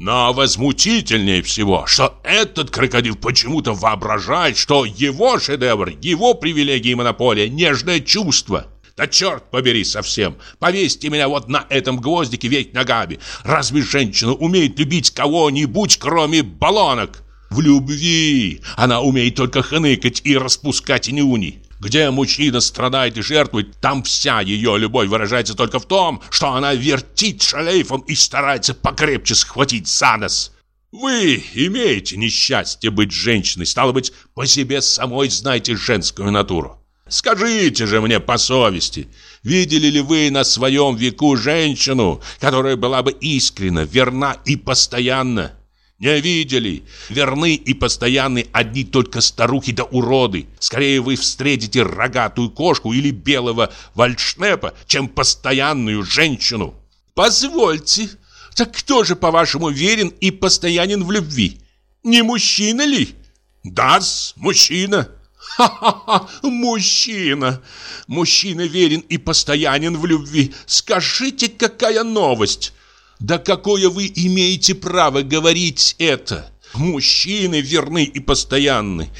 Но возмутительнее всего, что этот крокодил почему-то воображает, что его шедевр, его привилегии и монополия – нежное чувство. Да черт побери совсем! Повесьте меня вот на этом гвоздике веять ногами. Разве женщина умеет любить кого-нибудь, кроме баллонок? В любви она умеет только хныкать и распускать нюни. Где мужчина страдает и жертвует, там вся ее любовь выражается только в том, что она вертит шлейфом и старается покрепче схватить за нос. Вы имеете несчастье быть женщиной, стало быть, по себе самой знаете женскую натуру. Скажите же мне по совести, видели ли вы на своем веку женщину, которая была бы искренна, верна и постоянна? Не видели. Верны и постоянны одни только старухи да уроды. Скорее вы встретите рогатую кошку или белого вальшнепа, чем постоянную женщину. Позвольте, так кто же, по-вашему, верен и постоянен в любви? Не мужчина ли? да мужчина. Ха-ха-ха, мужчина. Мужчина верен и постоянен в любви. Скажите, какая новость? Да какое вы имеете право говорить это? Мужчины верны и постоянны.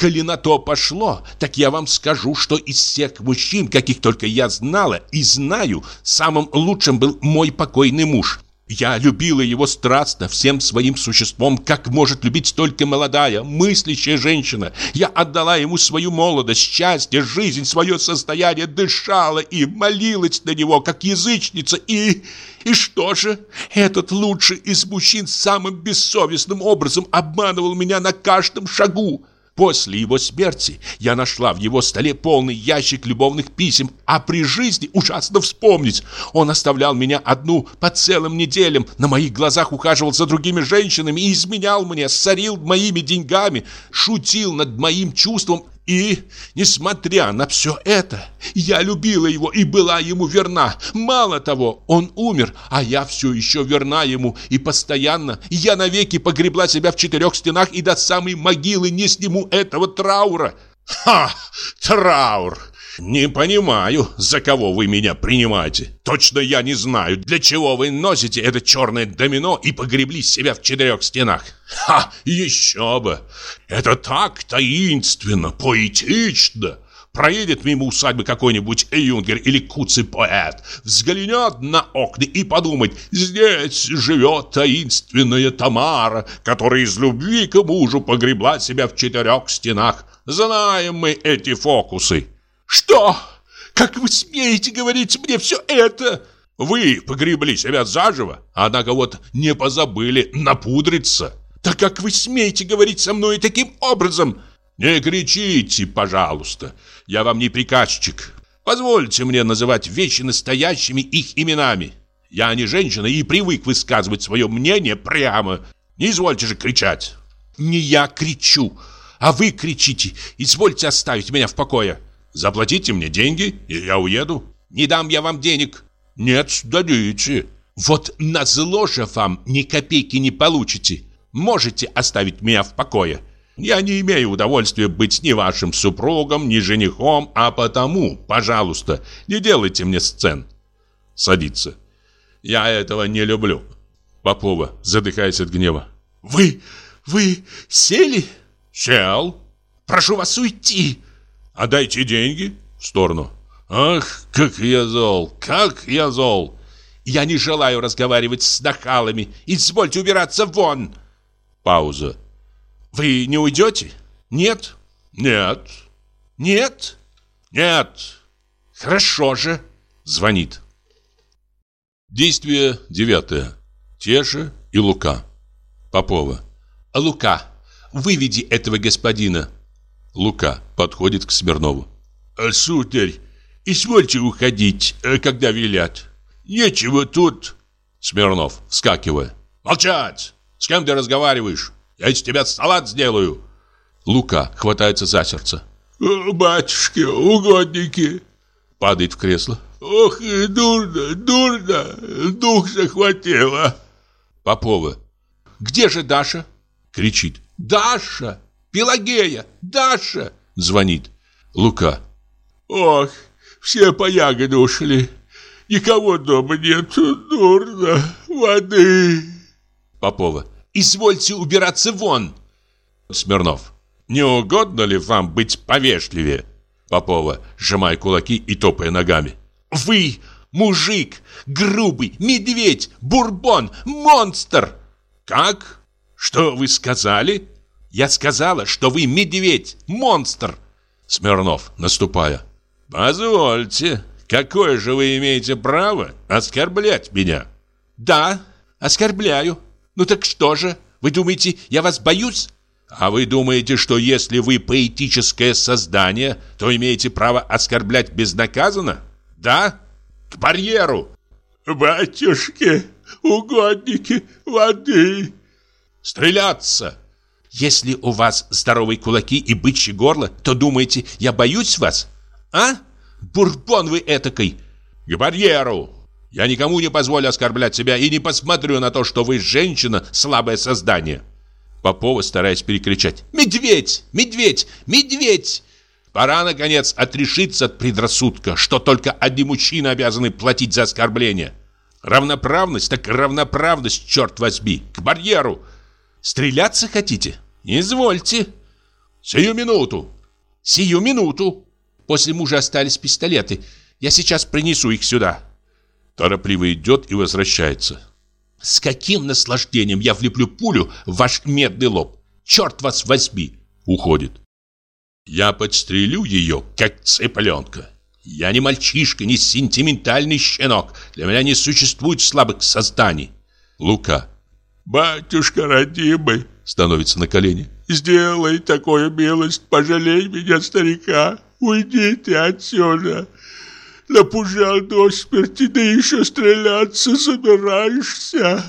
Коли на то пошло, так я вам скажу, что из всех мужчин, каких только я знала и знаю, самым лучшим был мой покойный муж. Я любила его страстно, всем своим существом, как может любить только молодая, мыслящая женщина. Я отдала ему свою молодость, счастье, жизнь, свое состояние, дышала и молилась на него, как язычница, и... И что же? Этот лучший из мужчин самым бессовестным образом обманывал меня на каждом шагу. После его смерти я нашла в его столе полный ящик любовных писем, а при жизни ужасно вспомнить. Он оставлял меня одну по целым неделям, на моих глазах ухаживал за другими женщинами и изменял мне, сорил моими деньгами, шутил над моим чувством и, несмотря на все это, я любила его и была ему верна. Мало того, он умер, а я все еще верна ему и постоянно. Я навеки погребла себя в четырех стенах и до самой могилы не сниму этого траура. Ха! Траур! «Не понимаю, за кого вы меня принимаете. Точно я не знаю, для чего вы носите это черное домино и погребли себя в четырех стенах. Ха, еще бы! Это так таинственно, поэтично!» Проедет мимо усадьбы какой-нибудь юнгер или куцый-поэт, взглянет на окна и подумает, здесь живет таинственная Тамара, которая из любви к мужу погребла себя в четырех стенах. Знаем мы эти фокусы. «Что? Как вы смеете говорить мне все это?» Вы погребли себя заживо, однако вот не позабыли напудриться. Так как вы смеете говорить со мной таким образом? Не кричите, пожалуйста. Я вам не приказчик. Позвольте мне называть вещи настоящими их именами. Я не женщина и привык высказывать свое мнение прямо. Не извольте же кричать. Не я кричу, а вы кричите. Извольте оставить меня в покое. Заплатите мне деньги, и я уеду. Не дам я вам денег. Нет, дадите. Вот на зло же вам ни копейки не получите. Можете оставить меня в покое. Я не имею удовольствия быть ни вашим супругом, ни женихом, а потому, пожалуйста, не делайте мне сцен. Садится. Я этого не люблю. Попова, задыхаясь от гнева. Вы, вы сели? Сел. Прошу вас уйти. Отдайте деньги. В сторону. Ах, как я зол, как я зол. Я не желаю разговаривать с нахалами. Извольте убираться вон. Пауза. Вы не уйдете? Нет? Нет. Нет? Нет. Хорошо же. Звонит. Действие девятое. Теша и Лука. Попова. Лука, выведи этого господина. Лука подходит к Смирнову. Сударь, извольте уходить, э, когда велят. Нечего тут. Смирнов, вскакивая. Молчать! С кем ты разговариваешь? Я из тебя салат сделаю. Лука хватается за сердце. Батюшки, угодники. Падает в кресло. Ох, дурно, дурно, дух захватило. Попова. Где же Даша? Кричит. Даша! Пелагея! Даша! Звонит. Лука. Ох, все по ягоды ушли. Никого дома нет, дурно, воды. Попова. Извольте убираться вон. Смирнов. Не угодно ли вам быть повежливее? Попова, сжимая кулаки и топая ногами. Вы мужик, грубый, медведь, бурбон, монстр. Как? Что вы сказали? Я сказала, что вы медведь, монстр. Смирнов, наступая. Позвольте, какое же вы имеете право оскорблять меня? Да, оскорбляю. Ну так что же? Вы думаете, я вас боюсь? А вы думаете, что если вы поэтическое создание, то имеете право оскорблять безнаказанно? Да? К барьеру! Батюшки, угодники, воды! Стреляться! Если у вас здоровые кулаки и бычье горло, то думаете, я боюсь вас? А? Бурбон вы этакой! К барьеру! Я никому не позволю оскорблять себя и не посмотрю на то, что вы женщина, слабое создание. Попова, стараясь перекричать. «Медведь! Медведь! Медведь!» Пора, наконец, отрешиться от предрассудка, что только одни мужчины обязаны платить за оскорбление. Равноправность, так равноправность, черт возьми, к барьеру. Стреляться хотите? Извольте. Сию минуту. Сию минуту. После мужа остались пистолеты. Я сейчас принесу их сюда. Торопливо идет и возвращается. С каким наслаждением я влеплю пулю в ваш медный лоб. Черт вас возьми. Уходит. Я подстрелю ее, как цыпленка. Я не мальчишка, не сентиментальный щенок. Для меня не существует слабых созданий. Лука. Батюшка родимый. Становится на колени. Сделай такую милость, пожалей меня, старика. Уйдите отсюда. Напужал до смерти, да еще стреляться собираешься.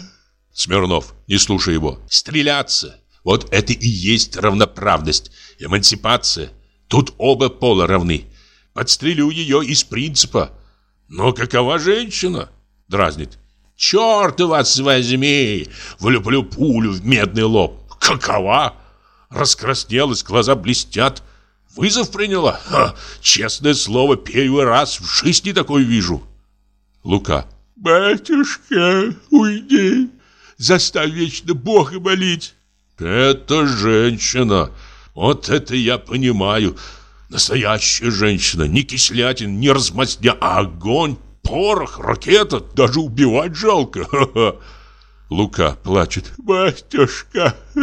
Смирнов, не слушай его. Стреляться. Вот это и есть равноправность, эмансипация. Тут оба пола равны. Подстрелю ее из принципа. Но какова женщина? Дразнит. Черт вас возьми! Влюблю пулю в медный лоб. Какова? Раскраснелась, глаза блестят. Вызов приняла? Ха, честное слово, первый раз в жизни такой вижу. Лука. Батюшка, уйди. Заставь вечно Бога молить. Это женщина. Вот это я понимаю. Настоящая женщина. Не кислятин, не размазня, а огонь, порох, ракета. Даже убивать жалко. Ха-ха. Лука плачет. «Батюшка,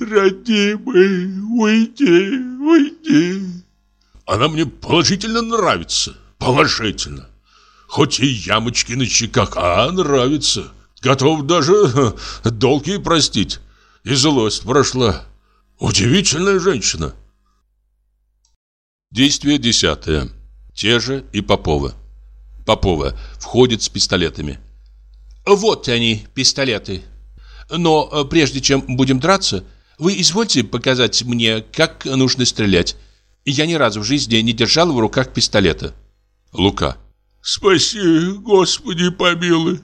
родимый, уйди, уйди!» Она мне положительно нравится. Положительно. Хоть и ямочки на щеках, а нравится. Готов даже долги простить. И злость прошла. Удивительная женщина. Действие десятое. Те же и Попова. Попова входит с пистолетами. Вот они, пистолеты. Но э, прежде чем будем драться, вы извольте показать мне, как нужно стрелять. Я ни разу в жизни не держал в руках пистолета. Лука. Спаси, Господи, помилуй.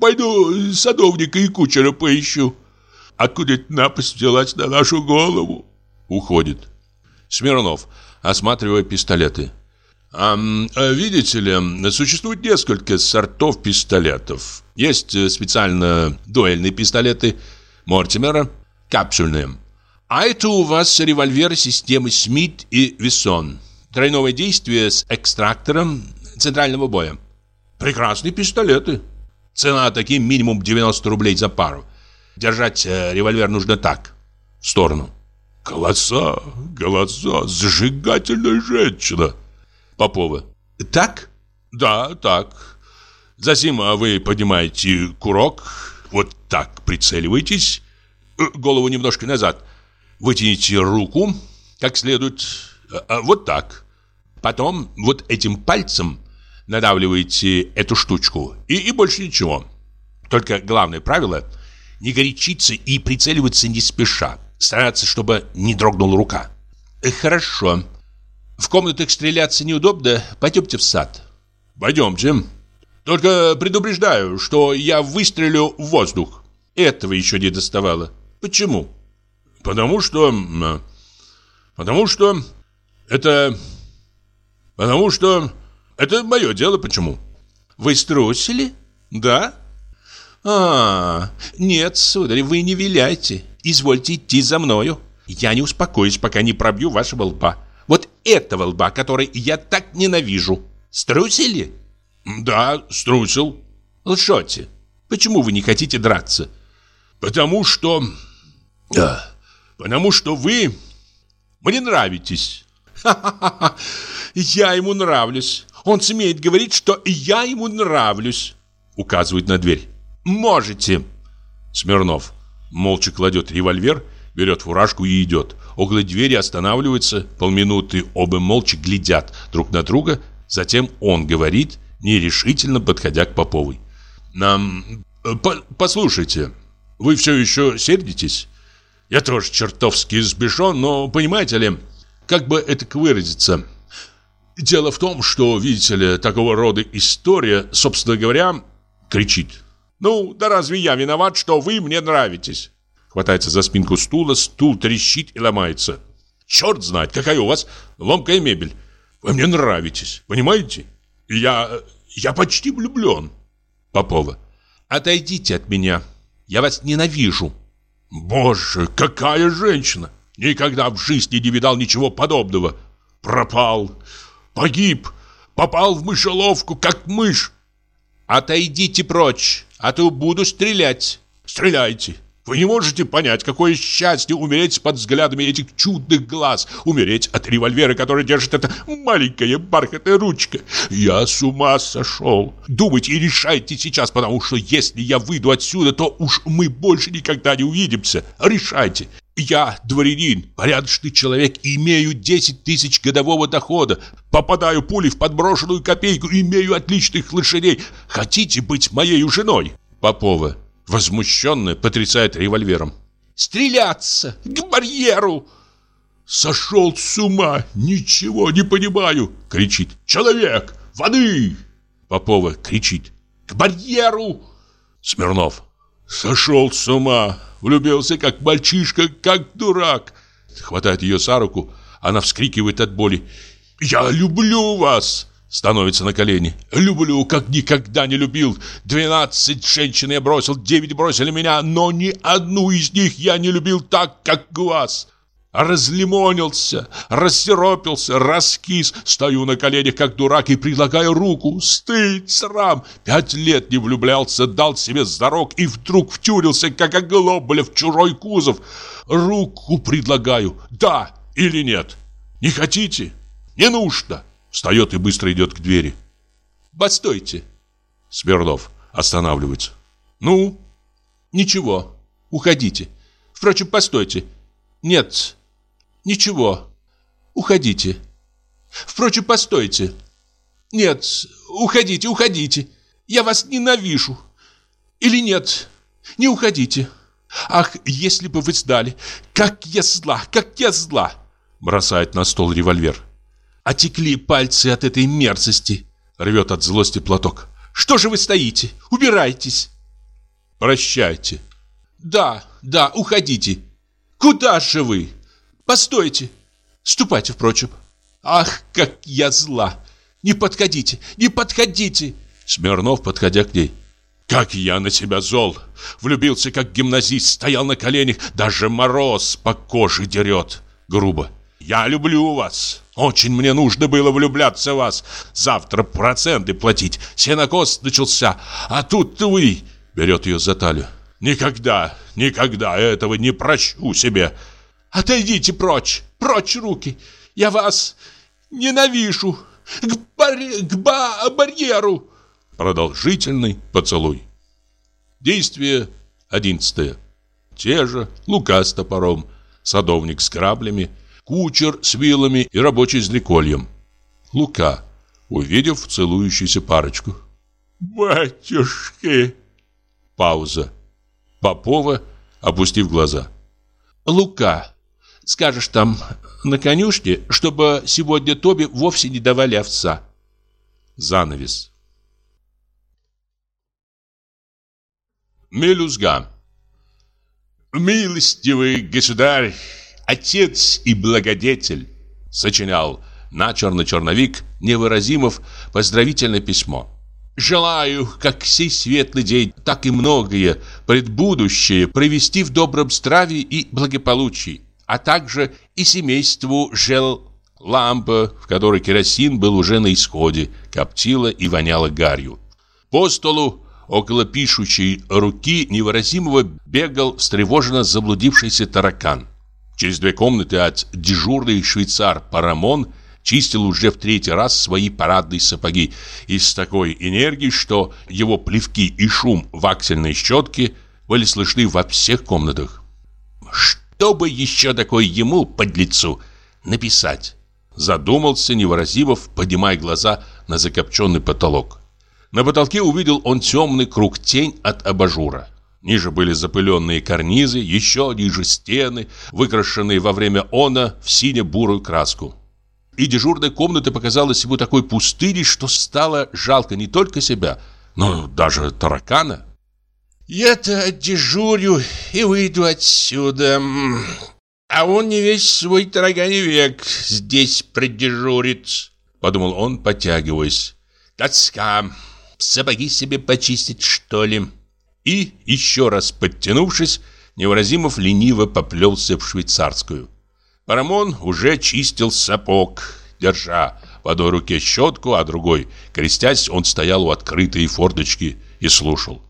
Пойду садовника и кучера поищу. Откуда эта напасть взялась на нашу голову? Уходит. Смирнов, осматривая пистолеты. А, видите ли, существует несколько сортов пистолетов. Есть э, специально дуэльные пистолеты Мортимера, капсульные. А это у вас револьвер системы Смит и Вессон. Тройное действие с экстрактором центрального боя. Прекрасные пистолеты. Цена таким минимум 90 рублей за пару. Держать э, револьвер нужно так, в сторону. Голоса, голоса, зажигательная женщина. Попова. Так? Да, так. Затем а вы поднимаете курок, вот так прицеливаетесь, э, голову немножко назад, вытяните руку, как следует, а, а, вот так. Потом вот этим пальцем надавливаете эту штучку, и, и больше ничего. Только главное правило – не горячиться и прицеливаться не спеша, стараться, чтобы не дрогнула рука. Э, хорошо. В комнатах стреляться неудобно, пойдемте в сад. Пойдемте. Только предупреждаю, что я выстрелю в воздух. Этого еще не доставало. Почему? Потому что... Потому что... Это... Потому что... Это мое дело, почему? Вы струсили? Да? А, нет, сударь, вы не виляйте. Извольте идти за мною. Я не успокоюсь, пока не пробью вашего лба. Этого лба, который я так ненавижу. Струсили? Да, струсил. Лжете. Почему вы не хотите драться? Потому что... Да, потому что вы мне нравитесь. Ха-ха-ха. Я ему нравлюсь. Он смеет говорить, что я ему нравлюсь. Указывает на дверь. Можете. Смирнов молча кладет револьвер, берет фуражку и идет. Около двери останавливается, полминуты оба молча глядят друг на друга, затем он говорит, нерешительно подходя к Поповой. «Нам... По послушайте, вы все еще сердитесь? Я тоже чертовски сбешен, но понимаете ли, как бы это выразиться? Дело в том, что, видите ли, такого рода история, собственно говоря, кричит. Ну, да разве я виноват, что вы мне нравитесь? Хватается за спинку стула, стул трещит и ломается. Черт знает, какая у вас ломкая мебель. Вы мне нравитесь, понимаете? Я... я почти влюблен. Попова. Отойдите от меня. Я вас ненавижу. Боже, какая женщина! Никогда в жизни не видал ничего подобного. Пропал, погиб, попал в мышеловку, как мышь. Отойдите прочь, а то буду стрелять. Стреляйте. Вы не можете понять, какое счастье умереть под взглядами этих чудных глаз, умереть от револьвера, который держит эта маленькая бархатная ручка. Я с ума сошел. Думайте и решайте сейчас, потому что если я выйду отсюда, то уж мы больше никогда не увидимся. Решайте. Я дворянин, порядочный человек, имею 10 тысяч годового дохода, попадаю пулей в подброшенную копейку, имею отличных лошадей. Хотите быть моей женой? Попова возмущенно потрясает револьвером. «Стреляться! К барьеру!» «Сошел с ума! Ничего не понимаю!» — кричит. «Человек! Воды!» Попова кричит. «К барьеру!» Смирнов. «Сошел с ума! Влюбился, как мальчишка, как дурак!» Хватает ее за руку. Она вскрикивает от боли. «Я люблю вас!» Становится на колени. Люблю, как никогда не любил. Двенадцать женщин я бросил, девять бросили меня, но ни одну из них я не любил так, как вас. Разлимонился, рассеропился, раскис. Стою на коленях, как дурак, и предлагаю руку. Стыд, срам. Пять лет не влюблялся, дал себе зарок и вдруг втюрился, как оглобля в чужой кузов. Руку предлагаю. Да или нет? Не хотите? Не нужно. Встает и быстро идет к двери. Постойте. Смирнов останавливается. Ну? Ничего. Уходите. Впрочем, постойте. Нет. Ничего. Уходите. Впрочем, постойте. Нет, уходите, уходите. Я вас ненавижу. Или нет, не уходите. Ах, если бы вы знали, как я зла, как я зла. Бросает на стол револьвер. Отекли пальцы от этой мерзости. Рвет от злости платок. Что же вы стоите? Убирайтесь. Прощайте. Да, да, уходите. Куда же вы? Постойте. Ступайте, впрочем. Ах, как я зла. Не подходите, не подходите. Смирнов, подходя к ней. Как я на тебя зол! Влюбился, как гимназист, стоял на коленях, даже мороз по коже дерет. Грубо. Я люблю вас. Очень мне нужно было влюбляться в вас. Завтра проценты платить. Сенокос начался. А тут вы... Берет ее за талию. Никогда, никогда этого не прощу себе. Отойдите прочь, прочь руки. Я вас ненавижу. К, бар... к ба... барьеру. Продолжительный поцелуй. Действие одиннадцатое. Те же Лука с топором, садовник с граблями, кучер с вилами и рабочий с дрекольем. Лука, увидев целующуюся парочку. «Батюшки!» Пауза. Попова, опустив глаза. «Лука, скажешь там на конюшне, чтобы сегодня Тоби вовсе не давали овца». Занавес. Мелюзга. «Милостивый государь, отец и благодетель», сочинял на черно-черновик Невыразимов поздравительное письмо. «Желаю, как сей светлый день, так и многое предбудущее провести в добром здравии и благополучии, а также и семейству жел лампа, в которой керосин был уже на исходе, коптила и воняла гарью. По столу Около пишущей руки невыразимого бегал встревоженно заблудившийся таракан. Через две комнаты от дежурный швейцар Парамон чистил уже в третий раз свои парадные сапоги и с такой энергией, что его плевки и шум ваксельной щетки были слышны во всех комнатах. «Что бы еще такое ему, под лицу написать?» Задумался Невыразимов, поднимая глаза на закопченный потолок. На потолке увидел он темный круг тень от абажура. Ниже были запыленные карнизы, еще ниже стены, выкрашенные во время она в сине-бурую краску. И дежурная комната показалась ему такой пустыней, что стало жалко не только себя, но даже таракана. «Я-то дежурю и выйду отсюда, а он не весь свой тараганий век здесь продежурит», — подумал он, подтягиваясь. «Тоска, Сапоги себе почистить, что ли?» И, еще раз подтянувшись, Невыразимов лениво поплелся в швейцарскую. Парамон уже чистил сапог, держа в одной руке щетку, а другой, крестясь, он стоял у открытой форточки и слушал.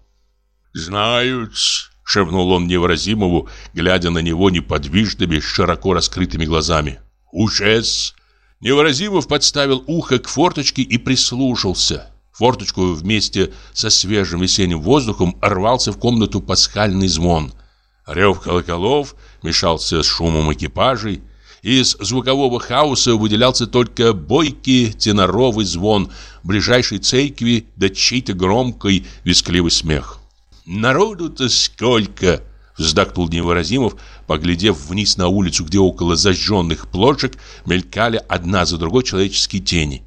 «Знают», — шепнул он Невыразимову, глядя на него неподвижными, широко раскрытыми глазами. «Ужас!» Невыразимов подставил ухо к форточке и прислушался форточку вместе со свежим весенним воздухом рвался в комнату пасхальный звон. Рев колоколов мешался с шумом экипажей. Из звукового хаоса выделялся только бойкий теноровый звон ближайшей церкви да чей-то громкий вискливый смех. «Народу-то сколько!» — вздохнул Невыразимов, поглядев вниз на улицу, где около зажженных плошек мелькали одна за другой человеческие тени.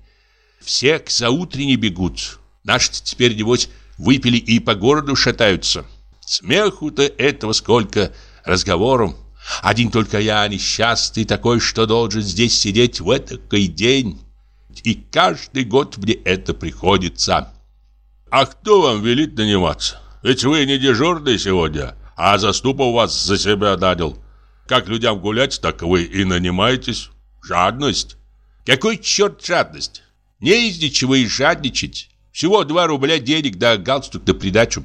Все к заутренне бегут. Наши-то теперь, небось, выпили и по городу шатаются. Смеху-то этого сколько, разговором. Один только я несчастный такой, что должен здесь сидеть в этакой день. И каждый год мне это приходится. А кто вам велит наниматься? Ведь вы не дежурный сегодня, а заступа у вас за себя нанял. Как людям гулять, так вы и нанимаетесь. Жадность. Какой черт жадность? Не из ничего и жадничать. Всего два рубля денег да галстук да придачу.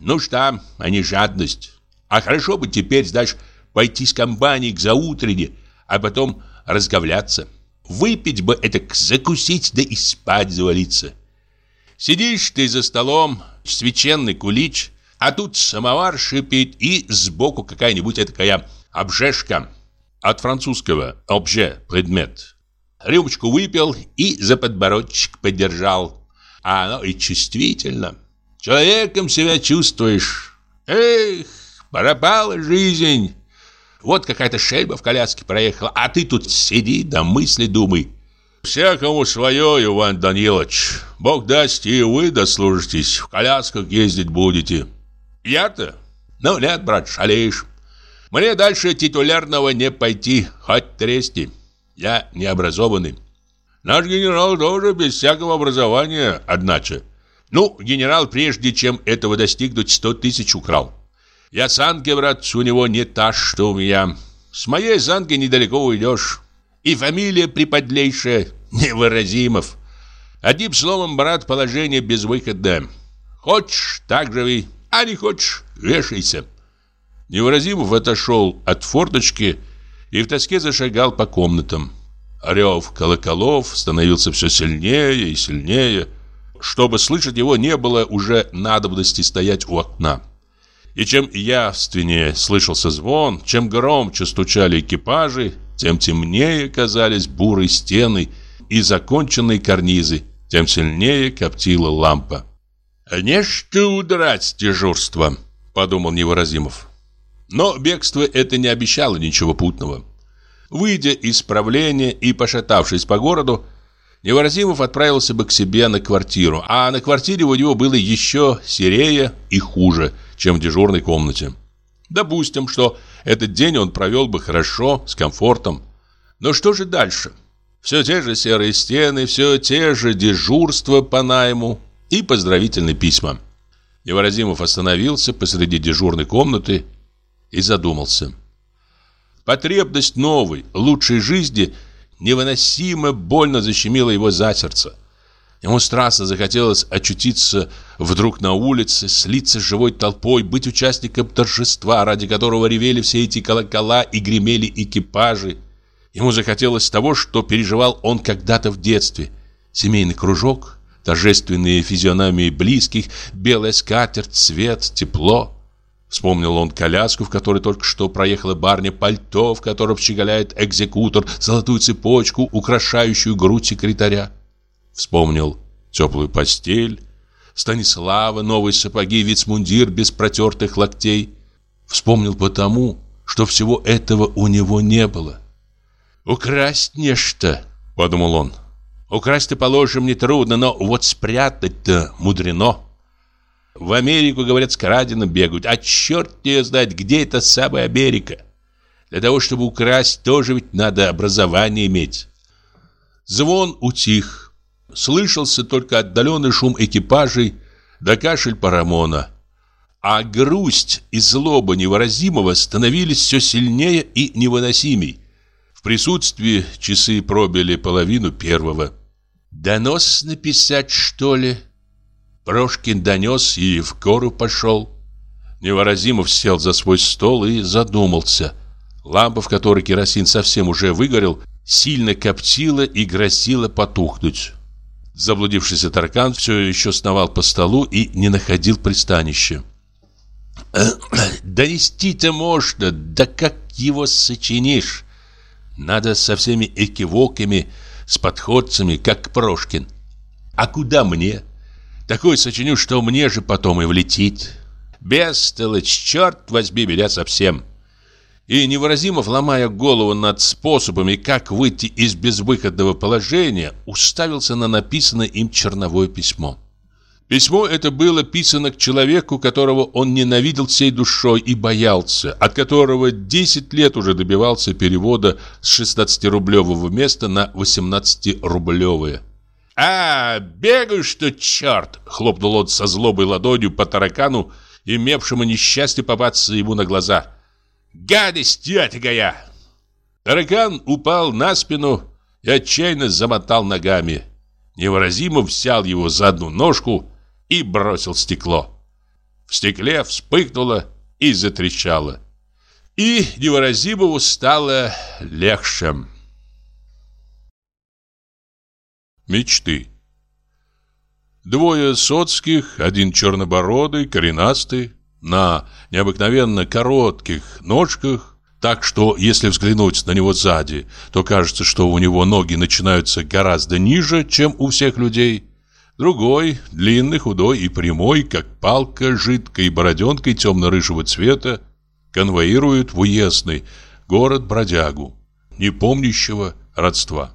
Ну что, а не жадность. А хорошо бы теперь, знаешь, пойти с компанией к заутренне, а потом разговляться. Выпить бы это, закусить, да и спать завалиться. Сидишь ты за столом, священный кулич, а тут самовар шипит и сбоку какая-нибудь такая обжешка. От французского «обже» – предмет. Рюмочку выпил и за подбородчик подержал. А оно и чувствительно. Человеком себя чувствуешь. Эх, пропала жизнь. Вот какая-то шельба в коляске проехала, а ты тут сиди да мысли думай. Всякому свое, Иван Данилович. Бог даст, и вы дослужитесь, в колясках ездить будете. Я-то? Ну нет, брат, шалеешь. Мне дальше титулярного не пойти, хоть трести. Я необразованный. Наш генерал тоже без всякого образования, одначе. Ну, генерал, прежде чем этого достигнуть, сто тысяч украл. Я санки, брат, у него не та, что у меня. С моей санки недалеко уйдешь. И фамилия приподлейшая Невыразимов. Одним словом, брат, положение безвыходное. Хочешь, так живи, а не хочешь, вешайся. Невыразимов отошел от форточки и в тоске зашагал по комнатам. Рев колоколов становился все сильнее и сильнее. Чтобы слышать его, не было уже надобности стоять у окна. И чем явственнее слышался звон, чем громче стучали экипажи, тем темнее казались бурые стены и законченные карнизы, тем сильнее коптила лампа. «Не что удрать с дежурства», — подумал Невыразимов. Но бегство это не обещало ничего путного. Выйдя из правления и пошатавшись по городу, Невыразимов отправился бы к себе на квартиру, а на квартире у него было еще серее и хуже, чем в дежурной комнате. Допустим, что этот день он провел бы хорошо, с комфортом. Но что же дальше? Все те же серые стены, все те же дежурства по найму и поздравительные письма. Невыразимов остановился посреди дежурной комнаты и задумался. Потребность новой, лучшей жизни невыносимо больно защемила его за сердце. Ему страстно захотелось очутиться вдруг на улице, слиться с живой толпой, быть участником торжества, ради которого ревели все эти колокола и гремели экипажи. Ему захотелось того, что переживал он когда-то в детстве. Семейный кружок, торжественные физиономии близких, белая скатерть, свет, тепло. Вспомнил он коляску, в которой только что проехала барня, пальто, в котором щеголяет экзекутор, золотую цепочку, украшающую грудь секретаря. Вспомнил теплую постель, Станислава, новые сапоги, вицмундир без протертых локтей. Вспомнил потому, что всего этого у него не было. «Украсть нечто», — подумал он. «Украсть-то, положим, нетрудно, но вот спрятать-то мудрено». В Америку, говорят, с краденым бегают, а черт не знает, где эта самая Америка. Для того, чтобы украсть, тоже ведь надо образование иметь. Звон утих. Слышался только отдаленный шум экипажей да кашель Парамона. А грусть и злоба невыразимого становились все сильнее и невыносимей. В присутствии часы пробили половину первого. «Донос написать, что ли?» Прошкин донес и в гору пошел. Невыразимов сел за свой стол и задумался. Лампа, в которой керосин совсем уже выгорел, сильно коптила и грозила потухнуть. Заблудившийся таркан все еще сновал по столу и не находил пристанища. «Донести-то можно, да как его сочинишь? Надо со всеми экивоками, с подходцами, как Прошкин. А куда мне? Такой сочиню, что мне же потом и влетит. Бестолочь, черт возьми меня совсем!» И невыразимо ломая голову над способами, как выйти из безвыходного положения, уставился на написанное им черновое письмо. Письмо это было писано к человеку, которого он ненавидел всей душой и боялся, от которого 10 лет уже добивался перевода с 16-рублевого места на 18-рублевое. «А, бегаешь ты, черт!» — хлопнул он со злобой ладонью по таракану, имевшему несчастье попасться ему на глаза. Гадость этакая!» Таракан упал на спину и отчаянно замотал ногами. Невыразимо взял его за одну ножку и бросил стекло. В стекле вспыхнуло и затрещало. И невыразимому стало легче. Мечты Двое соцких, один чернобородый, коренастый, на необыкновенно коротких ножках, так что, если взглянуть на него сзади, то кажется, что у него ноги начинаются гораздо ниже, чем у всех людей. Другой, длинный, худой и прямой, как палка, жидкой бороденкой темно-рыжего цвета, конвоирует в уездный город бродягу, не помнящего родства.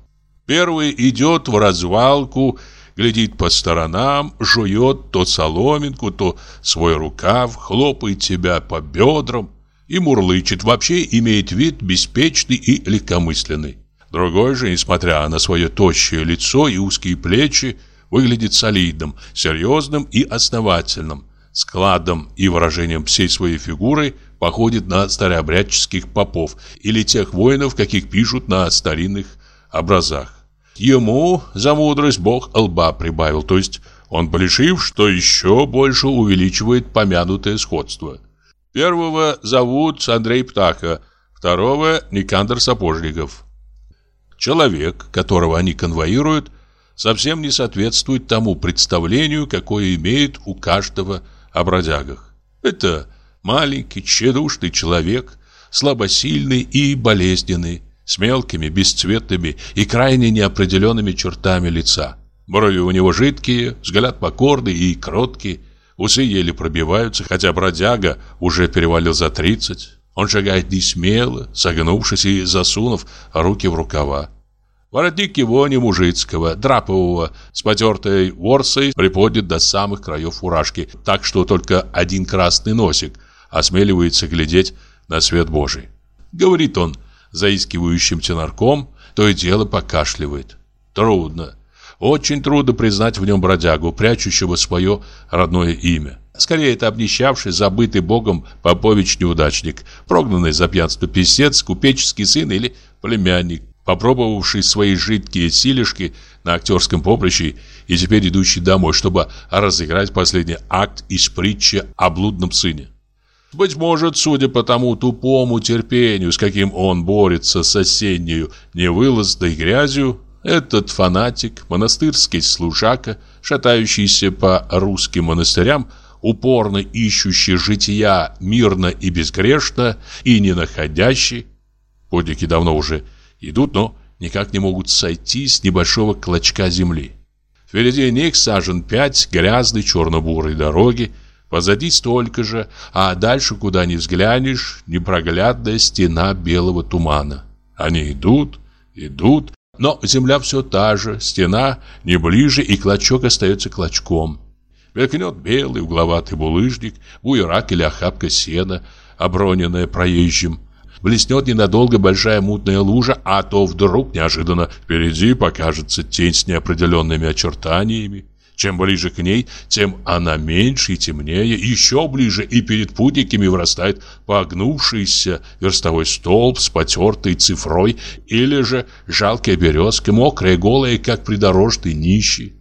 Первый идет в развалку, глядит по сторонам, жует то соломинку, то свой рукав, хлопает себя по бедрам и мурлычет, вообще имеет вид беспечный и легкомысленный. Другой же, несмотря на свое тощее лицо и узкие плечи, выглядит солидным, серьезным и основательным. Складом и выражением всей своей фигуры походит на старообрядческих попов или тех воинов, каких пишут на старинных образах. Ему за мудрость Бог лба прибавил, то есть он полишив, что еще больше увеличивает помянутое сходство. Первого зовут Андрей Птаха, второго Никандр Сапожников. Человек, которого они конвоируют, совсем не соответствует тому представлению, какое имеет у каждого о бродягах. Это маленький, тщедушный человек, слабосильный и болезненный, с мелкими, бесцветными и крайне неопределенными чертами лица. Брови у него жидкие, взгляд покорный и кроткий, усы еле пробиваются, хотя бродяга уже перевалил за тридцать. Он шагает не смело, согнувшись и засунув руки в рукава. Воротник его не мужицкого, драпового, с потертой ворсой приподнят до самых краев фуражки, так что только один красный носик осмеливается глядеть на свет Божий. Говорит он – заискивающим тенарком, то и дело покашливает. Трудно, очень трудно признать в нем бродягу, прячущего свое родное имя. Скорее, это обнищавший, забытый богом попович-неудачник, прогнанный за пьянство писец, купеческий сын или племянник, попробовавший свои жидкие силишки на актерском поприще и теперь идущий домой, чтобы разыграть последний акт из притчи о блудном сыне. Быть может, судя по тому тупому терпению, с каким он борется с осеннюю невылазной грязью, этот фанатик, монастырский служака, шатающийся по русским монастырям, упорно ищущий жития мирно и безгрешно и не находящий, подники давно уже идут, но никак не могут сойти с небольшого клочка земли. Впереди них сажен пять грязной черно-бурой дороги, Позади столько же, а дальше, куда ни взглянешь, непроглядная стена белого тумана. Они идут, идут, но земля все та же, стена не ближе, и клочок остается клочком. Мелькнет белый угловатый булыжник, буерак или охапка сена, оброненная проезжим. Блеснет ненадолго большая мутная лужа, а то вдруг неожиданно впереди покажется тень с неопределенными очертаниями. Чем ближе к ней, тем она меньше и темнее, еще ближе, и перед путниками вырастает погнувшийся верстовой столб с потертой цифрой или же жалкая березка, мокрая, голая, как придорожный нищий.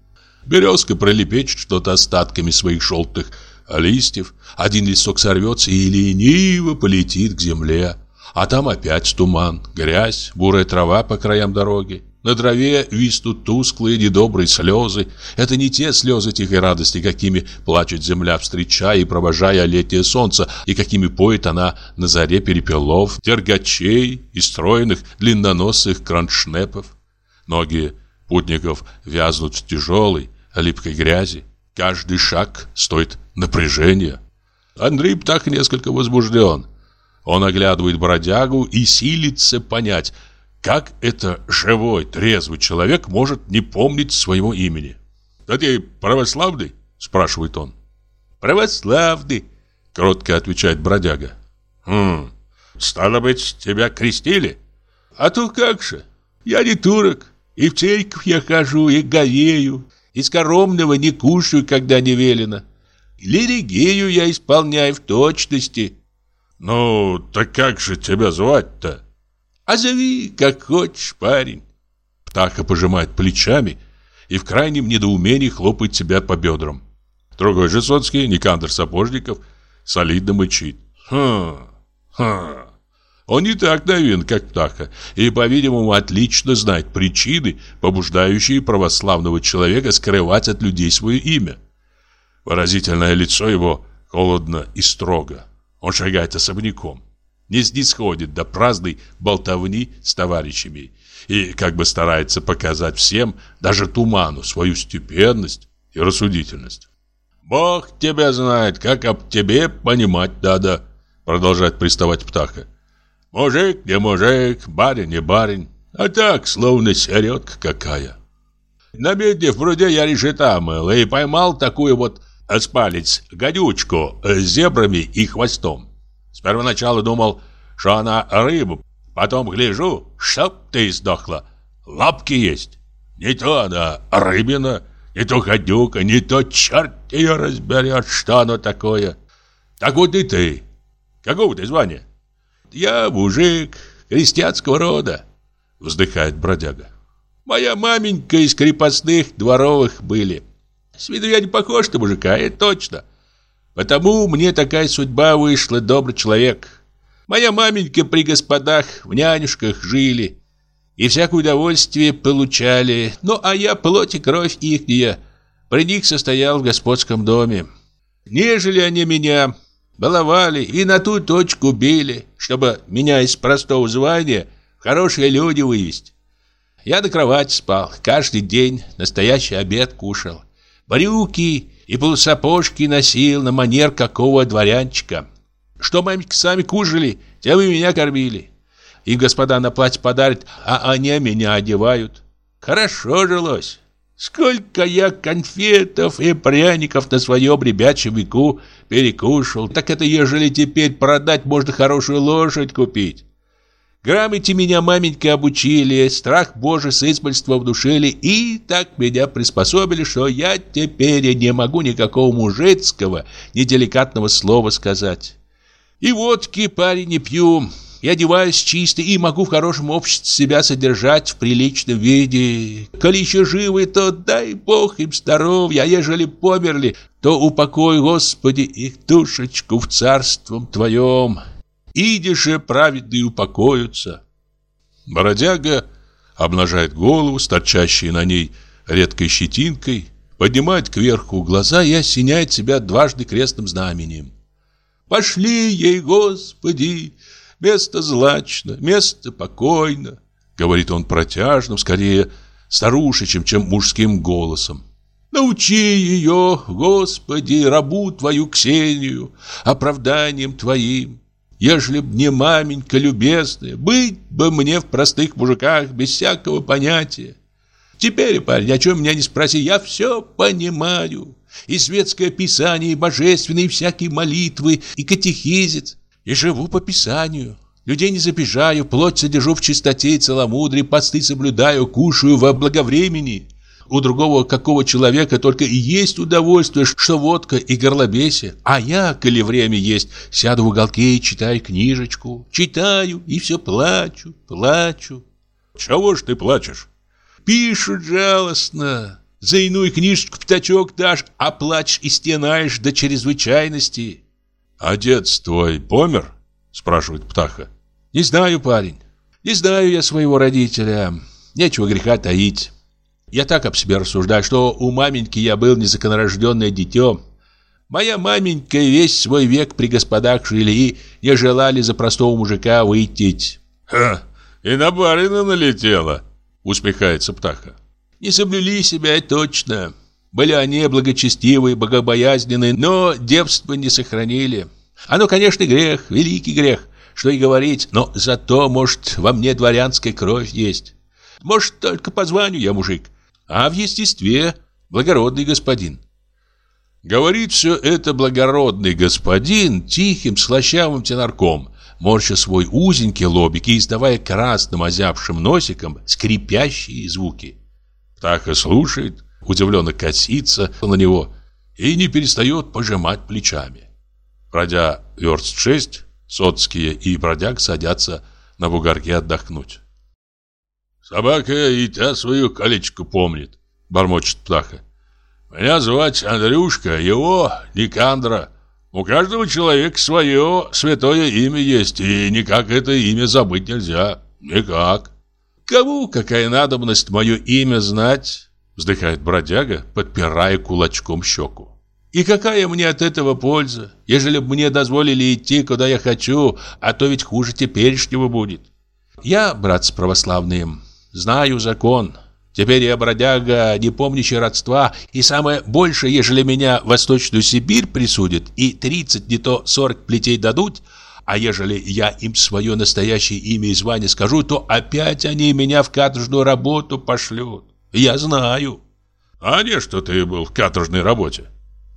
Березка пролепечет что-то остатками своих желтых листьев, один листок сорвется и лениво полетит к земле. А там опять туман, грязь, бурая трава по краям дороги. На траве виснут тусклые, недобрые слезы. Это не те слезы тихой радости, какими плачет земля, встречая и провожая летнее солнце, и какими поет она на заре перепелов, тергачей и стройных длинноносых кроншнепов. Ноги путников вязнут в тяжелой, липкой грязи. Каждый шаг стоит напряжения. Андрей так несколько возбужден. Он оглядывает бродягу и силится понять – как это живой, трезвый человек может не помнить своего имени? «Да ты православный?» – спрашивает он. «Православный», – кротко отвечает бродяга. «Хм, стало быть, тебя крестили?» «А то как же, я не турок, и в церковь я хожу, и говею, и скоромного не кушаю, когда не велено. Лиригею я исполняю в точности». «Ну, так как же тебя звать-то?» А зови, как хочешь, парень. Птаха пожимает плечами и в крайнем недоумении хлопает себя по бедрам. Другой же Соцкий, Никандр Сапожников, солидно мычит. Хм, хм. Он не так наивен, как Птаха, и, по-видимому, отлично знает причины, побуждающие православного человека скрывать от людей свое имя. Выразительное лицо его холодно и строго. Он шагает особняком, не снисходит до праздной болтовни с товарищами и как бы старается показать всем, даже туману, свою степенность и рассудительность. «Бог тебя знает, как об тебе понимать надо», продолжает приставать Птаха. «Мужик не мужик, барин не барин, а так, словно середка какая». На медне в пруде я решета мыл и поймал такую вот с палец гадючку с зебрами и хвостом. С первоначала думал, что она рыба, потом гляжу, чтоб ты сдохла, лапки есть. Не то она рыбина, не то гадюка, не то черт ее разберет, что оно такое. Так вот и ты. Какого ты звания? Я мужик крестьянского рода, вздыхает бродяга. Моя маменька из крепостных дворовых были. С виду я не похож на мужика, это точно. Потому мне такая судьба вышла, добрый человек. Моя маменька при господах в нянюшках жили и всякое удовольствие получали. Ну, а я плоть и кровь ихняя. При них состоял в господском доме. Нежели они меня баловали и на ту точку били, чтобы меня из простого звания хорошие люди вывести. Я на кровати спал, каждый день настоящий обед кушал брюки и полусапожки носил на манер какого дворянчика. Что маменька сами кушали, тем и меня кормили. И господа на платье подарят, а они меня одевают. Хорошо жилось. Сколько я конфетов и пряников на своем ребячьем веку перекушал. Так это ежели теперь продать, можно хорошую лошадь купить. Грамоте меня маменька обучили, страх Божий с избольства внушили, и так меня приспособили, что я теперь не могу никакого мужицкого, неделикатного слова сказать. И водки, парень, не пью, я одеваюсь чисто и могу в хорошем обществе себя содержать в приличном виде. Коли еще живы, то дай Бог им здоровья, а ежели померли, то упокой, Господи, их душечку в царством Твоем». Иди же, праведные упокоятся. Бородяга обнажает голову торчащей на ней редкой щетинкой, поднимает кверху глаза и осеняет себя дважды крестным знамением. «Пошли ей, Господи! Место злачно, место покойно!» Говорит он протяжным, скорее старушечим, чем мужским голосом. Научи ее, Господи, рабу Твою Ксению, оправданием Твоим. Ежели б не маменька любезная, быть бы мне в простых мужиках без всякого понятия. Теперь, парень, о чем меня не спроси, я все понимаю. И светское писание, и божественные, и всякие молитвы, и катехизец. И живу по писанию. Людей не забежаю, плоть содержу в чистоте и целомудрии, посты соблюдаю, кушаю во благовремени. У другого какого человека только и есть удовольствие, что водка и горлобесие. А я, коли время есть, сяду в уголке и читаю книжечку. Читаю и все плачу, плачу. Чего ж ты плачешь? Пишут жалостно. За иную книжечку пятачок дашь, а плачешь и стенаешь до чрезвычайности. Отец твой помер? Спрашивает Птаха. Не знаю, парень. Не знаю я своего родителя. Нечего греха таить. Я так об себе рассуждаю, что у маменьки я был незаконорожденное дитё. Моя маменька весь свой век при господах жили и не желали за простого мужика выйти. Ха, и на барина налетела, усмехается Птаха. Не соблюли себя точно. Были они благочестивые, богобоязненные, но девство не сохранили. Оно, конечно, грех, великий грех, что и говорить, но зато, может, во мне дворянская кровь есть. Может, только по званию я мужик, а в естестве благородный господин. Говорит все это благородный господин тихим, слащавым тенарком, морща свой узенький лобик и издавая красным озябшим носиком скрипящие звуки. И слушает, удивленно косится на него и не перестает пожимать плечами. Пройдя верст шесть, соцкие и бродяг садятся на бугорке отдохнуть. Собака и та свою колечку помнит, бормочет птаха. Меня звать Андрюшка, его Никандра. У каждого человека свое святое имя есть, и никак это имя забыть нельзя. Никак. Кому какая надобность мое имя знать? Вздыхает бродяга, подпирая кулачком щеку. И какая мне от этого польза, ежели бы мне дозволили идти, куда я хочу, а то ведь хуже теперешнего будет. Я, братцы православные, знаю закон. Теперь я бродяга, не помнящий родства, и самое большее, ежели меня в Восточную Сибирь присудят и 30, не то 40 плетей дадут, а ежели я им свое настоящее имя и звание скажу, то опять они меня в каторжную работу пошлют. Я знаю. А не что ты был в каторжной работе?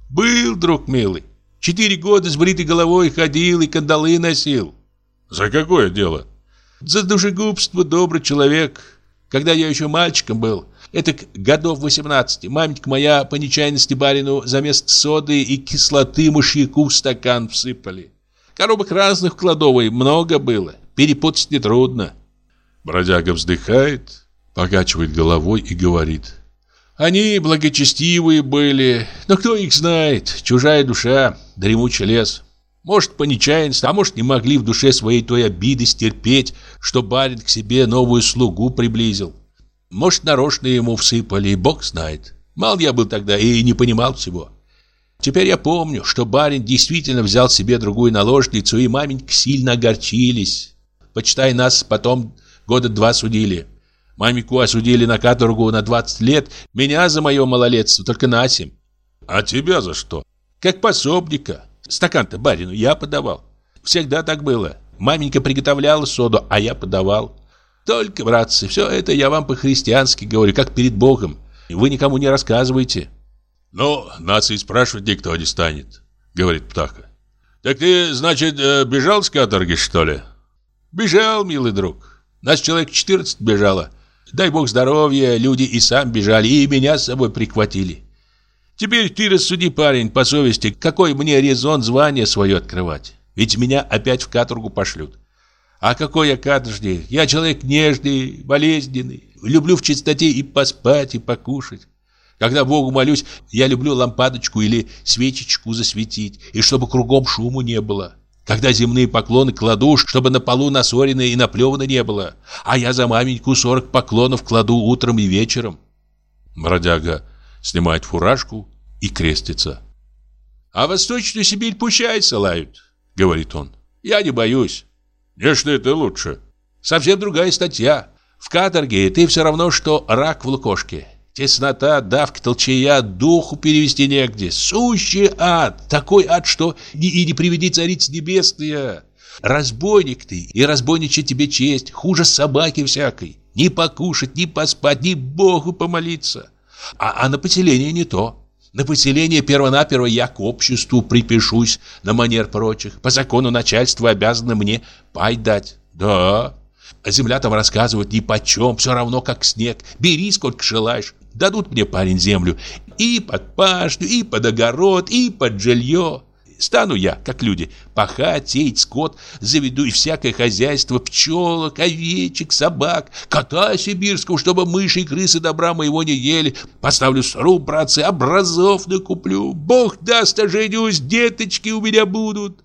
Был, друг милый. Четыре года с бритой головой ходил и кандалы носил. За какое дело? За душегубство, добрый человек. Когда я еще мальчиком был, это годов 18, маменька моя по нечаянности барину за место соды и кислоты мышьяку в стакан всыпали. Коробок разных в кладовой много было, перепутать нетрудно. Бродяга вздыхает, покачивает головой и говорит. Они благочестивые были, но кто их знает, чужая душа, дремучий лес. Может, по нечаянности, а может, не могли в душе своей той обиды стерпеть, что барин к себе новую слугу приблизил. Может, нарочно ему всыпали, и бог знает. Мал я был тогда и не понимал всего. Теперь я помню, что барин действительно взял себе другую наложницу, и маменька сильно огорчились. Почитай, нас потом года два судили. Мамику осудили на каторгу на 20 лет, меня за мое малолетство только на 7. А тебя за что? Как пособника. Стакан-то барину я подавал. Всегда так было. Маменька приготовляла соду, а я подавал. Только, братцы, все это я вам по-христиански говорю, как перед Богом. Вы никому не рассказывайте. Ну, нас и спрашивать никто не станет, говорит Птаха. Так ты, значит, э, бежал с каторги, что ли? Бежал, милый друг. Нас человек 14 бежало. Дай бог здоровья, люди и сам бежали, и меня с собой прихватили. Теперь ты рассуди, парень, по совести, какой мне резон звание свое открывать? Ведь меня опять в каторгу пошлют. А какой я каторжник? Я человек нежный, болезненный. Люблю в чистоте и поспать, и покушать. Когда Богу молюсь, я люблю лампадочку или свечечку засветить, и чтобы кругом шуму не было. Когда земные поклоны кладу, чтобы на полу насорено и наплевано не было. А я за маменьку сорок поклонов кладу утром и вечером. Бродяга снимает фуражку и крестится. А Восточную Сибирь пущай ссылают, говорит он. Я не боюсь. Не что это лучше. Совсем другая статья. В каторге ты все равно, что рак в лукошке. Теснота, давка, толчая, духу перевести негде. Сущий ад! Такой ад, что и, и не приведи царица небесная. Разбойник ты, и разбойничать тебе честь, хуже собаки всякой. Ни покушать, ни поспать, ни Богу помолиться. А, а на поселение не то. На поселение первонаперво я к обществу припишусь на манер прочих. По закону начальство обязано мне пай дать. Да, а земля там рассказывают ни почем, все равно как снег. Бери сколько желаешь. Дадут мне, парень, землю и под пашню, и под огород, и под жилье. Стану я, как люди, пахать, сеять скот, заведу и всякое хозяйство, пчелок, овечек, собак, кота сибирского, чтобы мыши и крысы добра моего не ели. Поставлю сруб, братцы, образов накуплю. Бог даст, оженюсь, деточки у меня будут.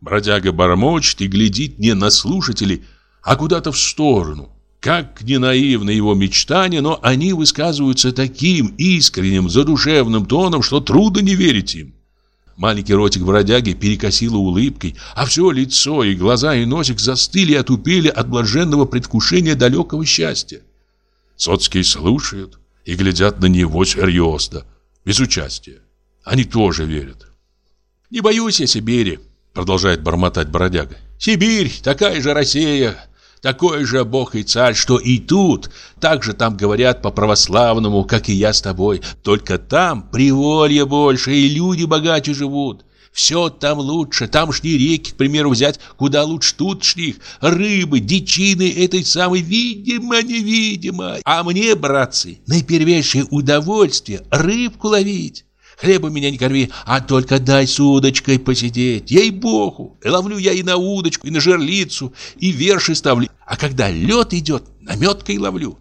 Бродяга бормочет и глядит не на слушателей, а куда-то в сторону. Как не наивны его мечтания, но они высказываются таким искренним, задушевным тоном, что трудно не верить им. Маленький ротик бродяги перекосило улыбкой, а все лицо и глаза и носик застыли и отупели от блаженного предвкушения далекого счастья. Соцкие слушают и глядят на него серьезно, без участия. Они тоже верят. «Не боюсь я Сибири», — продолжает бормотать бродяга. «Сибирь, такая же Россия, такой же Бог и царь, что и тут. Так же там говорят по-православному, как и я с тобой. Только там приволье больше, и люди богаче живут. Все там лучше. Тамшние реки, к примеру, взять куда лучше тутшних. Рыбы, дичины этой самой видимо-невидимо. А мне, братцы, наипервейшее удовольствие рыбку ловить. Хлеба меня не корми, а только дай с удочкой посидеть. Ей-богу, ловлю я и на удочку, и на жерлицу, и верши ставлю. А когда лед идет, наметкой ловлю.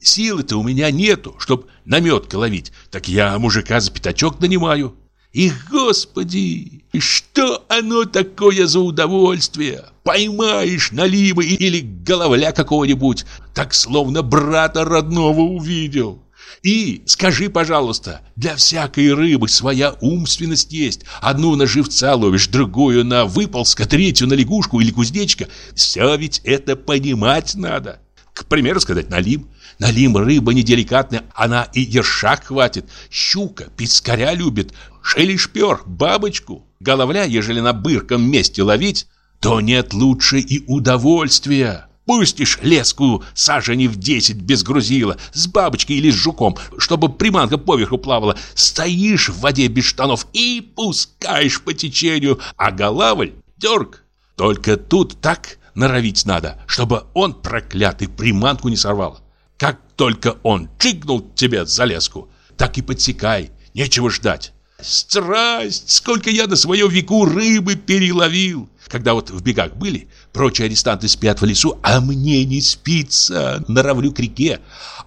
Силы-то у меня нету, чтоб наметкой ловить. Так я мужика за пятачок нанимаю. И, господи, что оно такое за удовольствие? Поймаешь налимы или головля какого-нибудь, так словно брата родного увидел. И скажи, пожалуйста, для всякой рыбы своя умственность есть. Одну на живца ловишь, другую на выползка, третью на лягушку или кузнечка. Все ведь это понимать надо. К примеру сказать, налим. Налим рыба неделикатная, она и ершак хватит. Щука, пескаря любит, шелешпер, бабочку. Головля, ежели на бырком месте ловить, то нет лучше и удовольствия. Пустишь леску сажени в десять без грузила, с бабочкой или с жуком, чтобы приманка поверху плавала. Стоишь в воде без штанов и пускаешь по течению, а голавль дерг. Только тут так норовить надо, чтобы он, проклятый, приманку не сорвал. Как только он чикнул тебе за леску, так и подсекай, нечего ждать. Страсть! Сколько я на своем веку рыбы переловил! Когда вот в бегах были, прочие арестанты спят в лесу, а мне не спится, норовлю к реке.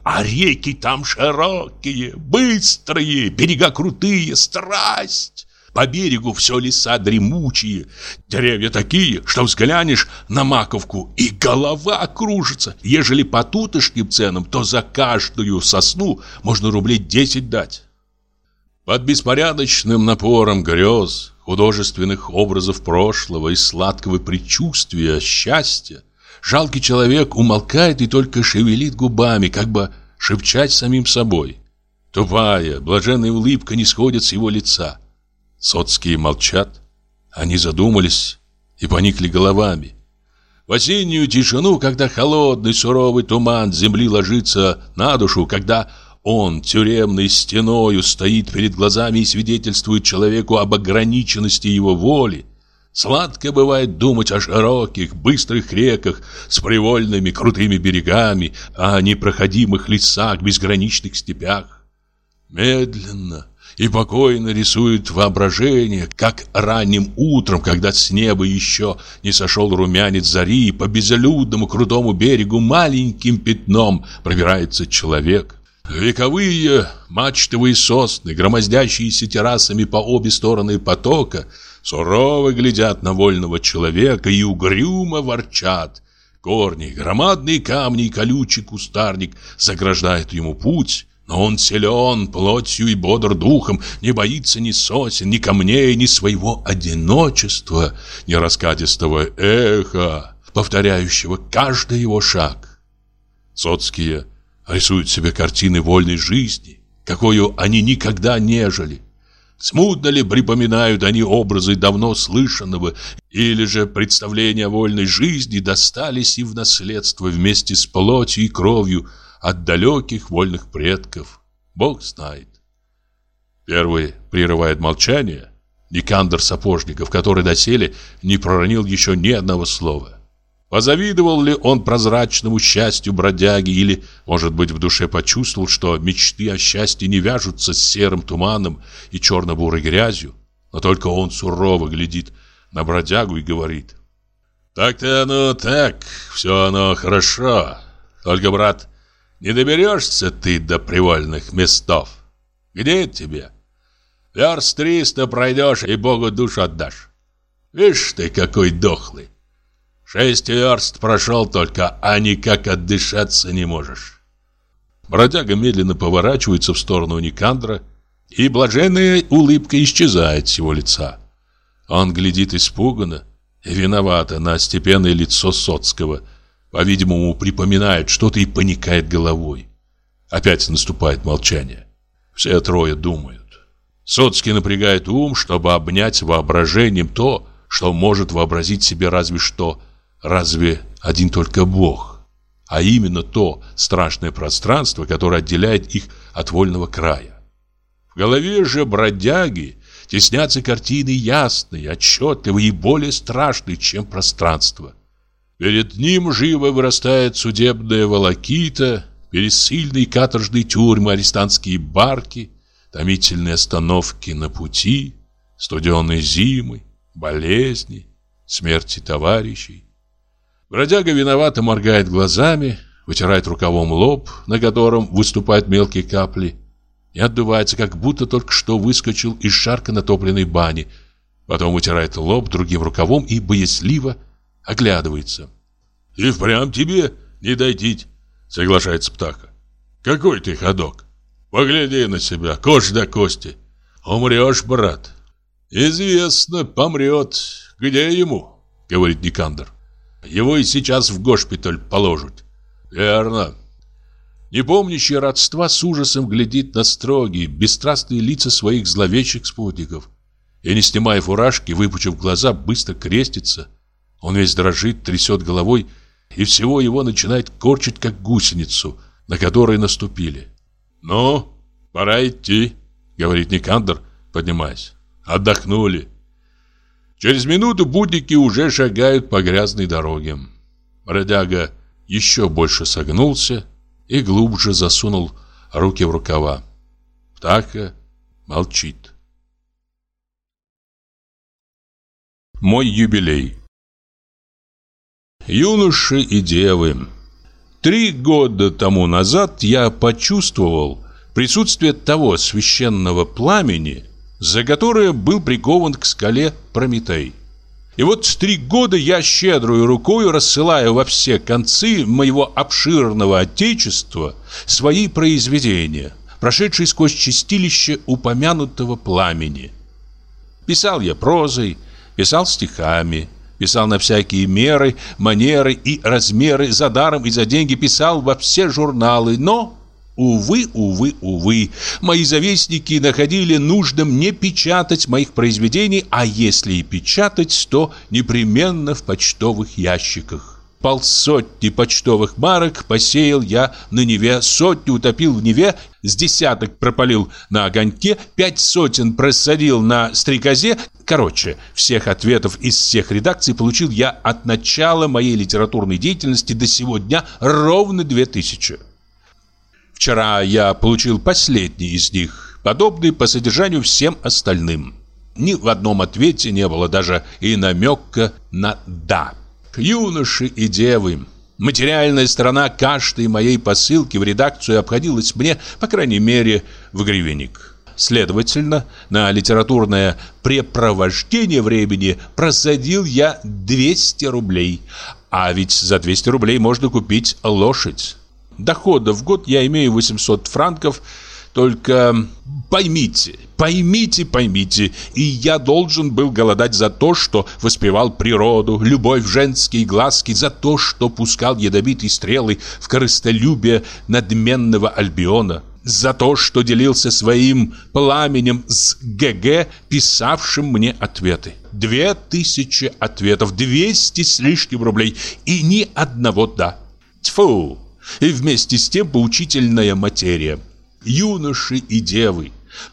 А реки там широкие, быстрые, берега крутые, страсть. По берегу все леса дремучие, деревья такие, что взглянешь на маковку, и голова кружится. Ежели по тутошним ценам, то за каждую сосну можно рублей десять дать. Под беспорядочным напором грез, художественных образов прошлого и сладкого предчувствия счастья, жалкий человек умолкает и только шевелит губами, как бы шепчать самим собой. Тупая, блаженная улыбка не сходит с его лица. Соцкие молчат, они задумались и поникли головами. В осеннюю тишину, когда холодный суровый туман земли ложится на душу, когда он тюремной стеною стоит перед глазами и свидетельствует человеку об ограниченности его воли. Сладко бывает думать о широких, быстрых реках с привольными крутыми берегами, о непроходимых лесах, безграничных степях. Медленно и покойно рисует воображение, как ранним утром, когда с неба еще не сошел румянец зари, по безлюдному крутому берегу маленьким пятном пробирается человек. Вековые мачтовые сосны, громоздящиеся террасами по обе стороны потока, сурово глядят на вольного человека и угрюмо ворчат. Корни, громадные камни и колючий кустарник заграждают ему путь, но он силен плотью и бодр духом, не боится ни сосен, ни камней, ни своего одиночества, ни раскатистого эха, повторяющего каждый его шаг. Соцкие рисуют себе картины вольной жизни, какую они никогда не жили. Смутно ли припоминают они образы давно слышанного, или же представления о вольной жизни достались им в наследство вместе с плотью и кровью от далеких вольных предков? Бог знает. Первый прерывает молчание Никандр Сапожников, который доселе не проронил еще ни одного слова. Позавидовал ли он прозрачному счастью бродяги или, может быть, в душе почувствовал, что мечты о счастье не вяжутся с серым туманом и черно-бурой грязью, но только он сурово глядит на бродягу и говорит «Так-то оно так, все оно хорошо, только, брат, не доберешься ты до привольных местов. Где тебе? Верст триста пройдешь и Богу душу отдашь. Видишь ты, какой дохлый. Шесть верст прошел только, а никак отдышаться не можешь. Бродяга медленно поворачивается в сторону Никандра, и блаженная улыбка исчезает с его лица. Он глядит испуганно виновато на степенное лицо Соцкого, по-видимому, припоминает что-то и поникает головой. Опять наступает молчание. Все трое думают. Соцкий напрягает ум, чтобы обнять воображением то, что может вообразить себе разве что разве один только Бог, а именно то страшное пространство, которое отделяет их от вольного края. В голове же бродяги теснятся картины ясные, отчетливые и более страшные, чем пространство. Перед ним живо вырастает судебная волокита, пересыльные каторжные тюрьмы, арестантские барки, томительные остановки на пути, студеные зимы, болезни, смерти товарищей. Бродяга виновато моргает глазами, вытирает рукавом лоб, на котором выступают мелкие капли. и отдувается, как будто только что выскочил из шарка натопленной бани. Потом вытирает лоб другим рукавом и боязливо оглядывается. «И впрямь тебе не дойти», — соглашается Птаха. «Какой ты ходок! Погляди на себя, кожа до кости. Умрешь, брат». «Известно, помрет. Где ему?» — говорит Никандр. «Его и сейчас в госпиталь положат». «Верно. Не помнящий родства с ужасом глядит на строгие, бесстрастные лица своих зловещих спутников. И не снимая фуражки, выпучив глаза, быстро крестится. Он весь дрожит, трясет головой, и всего его начинает корчить, как гусеницу, на которой наступили. «Ну, пора идти», — говорит Никандр, поднимаясь. «Отдохнули». Через минуту будники уже шагают по грязной дороге. Бродяга еще больше согнулся и глубже засунул руки в рукава. Птаха молчит. Мой юбилей Юноши и девы Три года тому назад я почувствовал присутствие того священного пламени, за которое был прикован к скале Прометей. И вот три года я щедрую рукою рассылаю во все концы моего обширного отечества свои произведения, прошедшие сквозь чистилище упомянутого пламени. Писал я прозой, писал стихами, писал на всякие меры, манеры и размеры, за даром и за деньги писал во все журналы, но Увы, увы, увы, мои завистники находили нужным не печатать моих произведений, а если и печатать, то непременно в почтовых ящиках. Полсотни почтовых марок посеял я на Неве, сотню утопил в Неве, с десяток пропалил на огоньке, пять сотен просадил на стрекозе. Короче, всех ответов из всех редакций получил я от начала моей литературной деятельности до сего дня ровно две тысячи. Вчера я получил последний из них, подобный по содержанию всем остальным. Ни в одном ответе не было даже и намека на «да». Юноши и девы, материальная сторона каждой моей посылки в редакцию обходилась мне, по крайней мере, в гривенник. Следовательно, на литературное препровождение времени просадил я 200 рублей. А ведь за 200 рублей можно купить лошадь. Дохода в год я имею 800 франков, только поймите, поймите, поймите, и я должен был голодать за то, что воспевал природу, любовь женские глазки, за то, что пускал ядовитые стрелы в корыстолюбие надменного Альбиона, за то, что делился своим пламенем с ГГ, писавшим мне ответы. Две тысячи ответов, двести с лишним рублей и ни одного «да». Тьфу! И вместе с тем поучительная материя. Юноши и девы,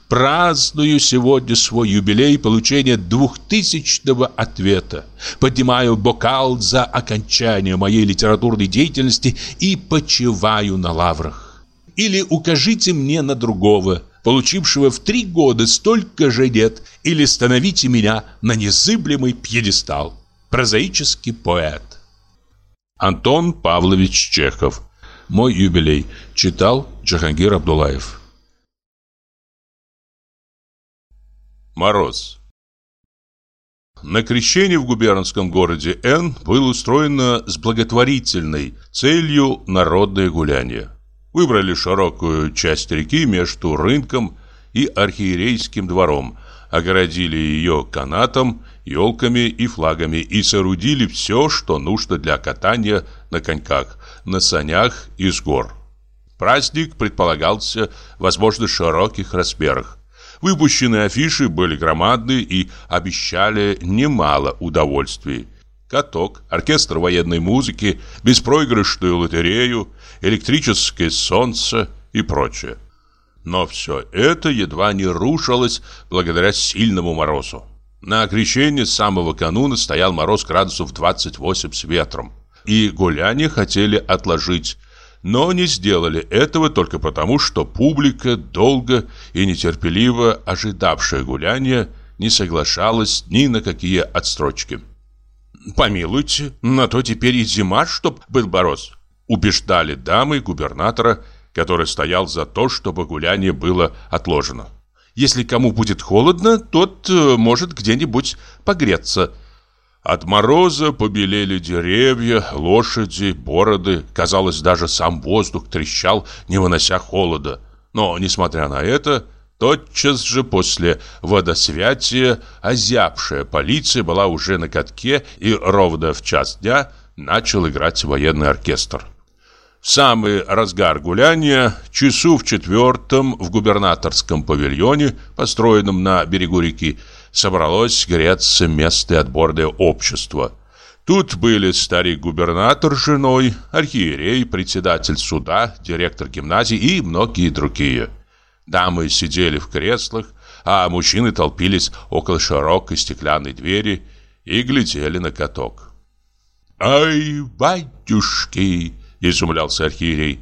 праздную сегодня свой юбилей получения двухтысячного ответа. Поднимаю бокал за окончание моей литературной деятельности и почиваю на лаврах. Или укажите мне на другого, получившего в три года столько же лет, или становите меня на незыблемый пьедестал. Прозаический поэт. Антон Павлович Чехов мой юбилей. Читал Джахангир Абдулаев. Мороз. На крещение в губернском городе Н было устроено с благотворительной целью народное гуляние. Выбрали широкую часть реки между рынком и архиерейским двором, огородили ее канатом, елками и флагами и соорудили все, что нужно для катания на коньках на санях из гор. Праздник предполагался, возможно, широких размерах. Выпущенные афиши были громадные и обещали немало удовольствий. Каток, оркестр военной музыки, беспроигрышную лотерею, электрическое солнце и прочее. Но все это едва не рушилось благодаря сильному морозу. На окрещении самого кануна стоял мороз градусов 28 с ветром и гуляние хотели отложить, но не сделали этого только потому, что публика, долго и нетерпеливо ожидавшая гуляния, не соглашалась ни на какие отстрочки. «Помилуйте, на то теперь и зима, чтоб был мороз», убеждали дамы губернатора, который стоял за то, чтобы гуляние было отложено. Если кому будет холодно, тот э, может где-нибудь погреться. От мороза побелели деревья, лошади, бороды. Казалось, даже сам воздух трещал, не вынося холода. Но, несмотря на это, тотчас же после водосвятия озябшая полиция была уже на катке и ровно в час дня начал играть военный оркестр. В самый разгар гуляния, часу в четвертом в губернаторском павильоне, построенном на берегу реки, собралось греться местное отборное общество. Тут были старик-губернатор с женой, архиерей, председатель суда, директор гимназии и многие другие. Дамы сидели в креслах, а мужчины толпились около широкой стеклянной двери и глядели на каток. «Ай, батюшки!» — изумлялся архиерей.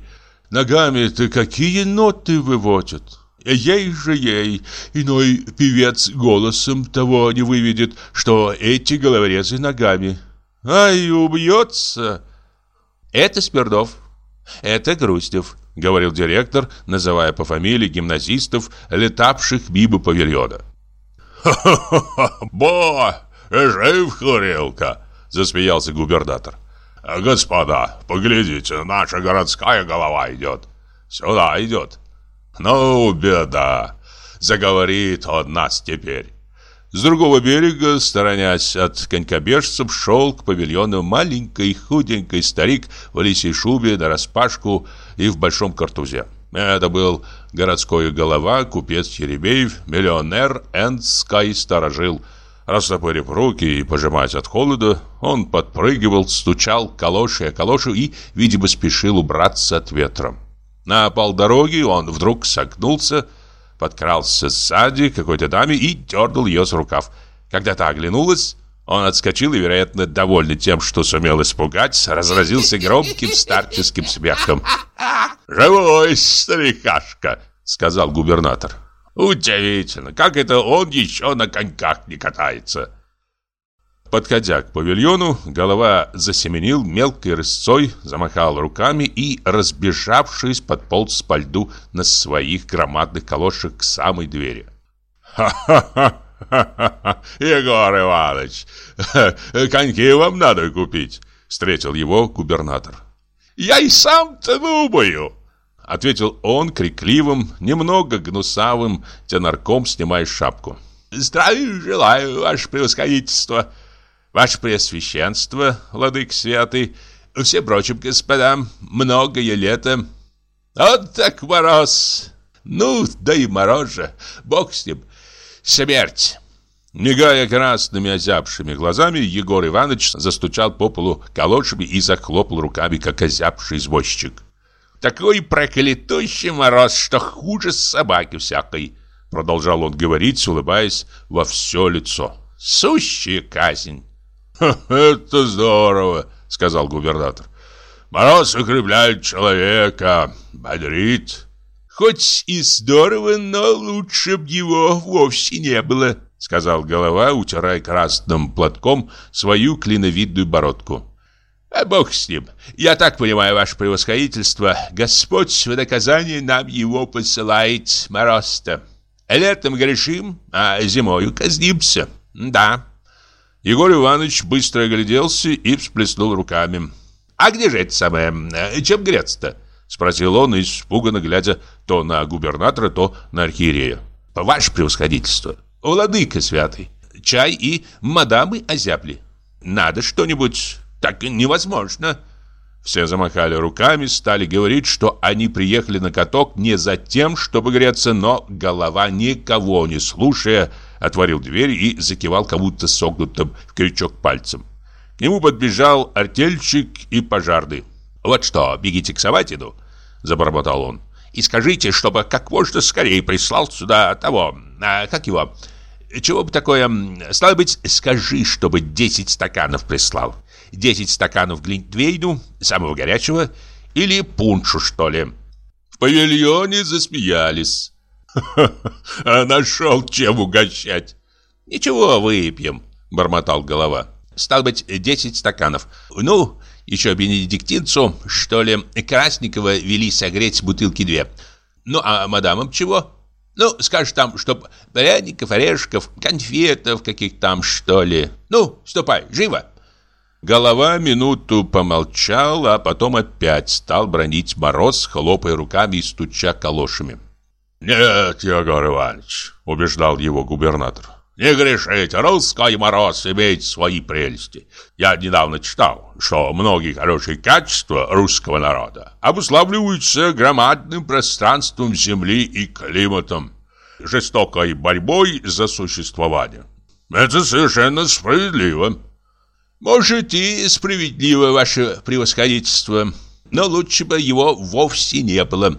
«Ногами-то какие ноты выводят!» Ей же ей, иной певец голосом того не выведет, что эти головорезы ногами. Ай, убьется! Это Смирнов, это Грустев, говорил директор, называя по фамилии гимназистов, летавших мимо павильона. «Ха-ха-ха! Бо! Жив Хурилка!» — засмеялся губернатор. «Господа, поглядите, наша городская голова идет. Сюда идет. Ну, беда, заговорит он нас теперь». С другого берега, сторонясь от конькобежцев, шел к павильону маленький худенький старик в лисьей шубе нараспашку и в большом картузе. Это был городской голова, купец Еребеев, миллионер, энский сторожил – Растопырив руки и пожимаясь от холода, он подпрыгивал, стучал калоши о калошу и, видимо, спешил убраться от ветра. На полдороги он вдруг согнулся, подкрался сзади какой-то даме и дернул ее за рукав. Когда та оглянулась, он отскочил и, вероятно, довольный тем, что сумел испугать, разразился громким старческим смехом. «Живой старикашка!» — сказал губернатор. Удивительно, как это он еще на коньках не катается. Подходя к павильону, голова засеменил мелкой рысцой, замахал руками и, разбежавшись, подполз по льду на своих громадных калошах к самой двери. «Ха-ха-ха! Егор Иванович, коньки вам надо купить!» Встретил его губернатор. «Я и сам-то думаю!» Ответил он крикливым, немного гнусавым тенорком, снимая шапку. «Здравия желаю, ваше превосходительство, ваше преосвященство, владык святый, все прочим господам, многое лето. Вот так мороз! Ну, да и мороз же, бог с ним, смерть!» Мигая красными озябшими глазами, Егор Иванович застучал по полу калошами и захлопал руками, как озябший извозчик. Такой проклятущий мороз, что хуже собаки всякой. Продолжал он говорить, улыбаясь во все лицо. Сущая казнь. «Это здорово», — сказал губернатор. «Мороз укрепляет человека, бодрит». «Хоть и здорово, но лучше б его вовсе не было», — сказал голова, утирая красным платком свою клиновидную бородку. А бог с ним. Я так понимаю, ваше превосходительство, Господь в наказание нам его посылает, мороз-то. Летом грешим, а зимою казнимся. Да. Егор Иванович быстро огляделся и всплеснул руками. «А где же это самое? Чем греться-то?» Спросил он, испуганно глядя то на губернатора, то на архиерея. «Ваше превосходительство, владыка святый, чай и мадамы озябли. Надо что-нибудь так невозможно. Все замахали руками, стали говорить, что они приехали на каток не за тем, чтобы греться, но голова, никого не слушая, отворил дверь и закивал кому-то согнутым в крючок пальцем. К нему подбежал артельщик и пожарный. «Вот что, бегите к Саватину», — забормотал он, «и скажите, чтобы как можно скорее прислал сюда того, а, как его, чего бы такое, стало быть, скажи, чтобы 10 стаканов прислал. 10 стаканов глинтвейну, самого горячего, или пуншу, что ли. В павильоне засмеялись. «А нашел чем угощать!» «Ничего, выпьем», — бормотал голова. «Стал быть, 10 стаканов. Ну, еще бенедиктинцу, что ли, Красникова вели согреть бутылки две. Ну, а мадамам чего? Ну, скажешь там, чтоб пряников, орешков, конфетов каких там, что ли. Ну, ступай, живо!» Голова минуту помолчал, а потом опять стал бронить мороз, хлопая руками и стуча калошами. «Нет, Егор Иванович», — убеждал его губернатор, «не грешите, русский мороз имеет свои прелести. Я недавно читал, что многие хорошие качества русского народа обуславливаются громадным пространством земли и климатом, жестокой борьбой за существование. Это совершенно справедливо». «Может, и справедливо, ваше превосходительство, но лучше бы его вовсе не было.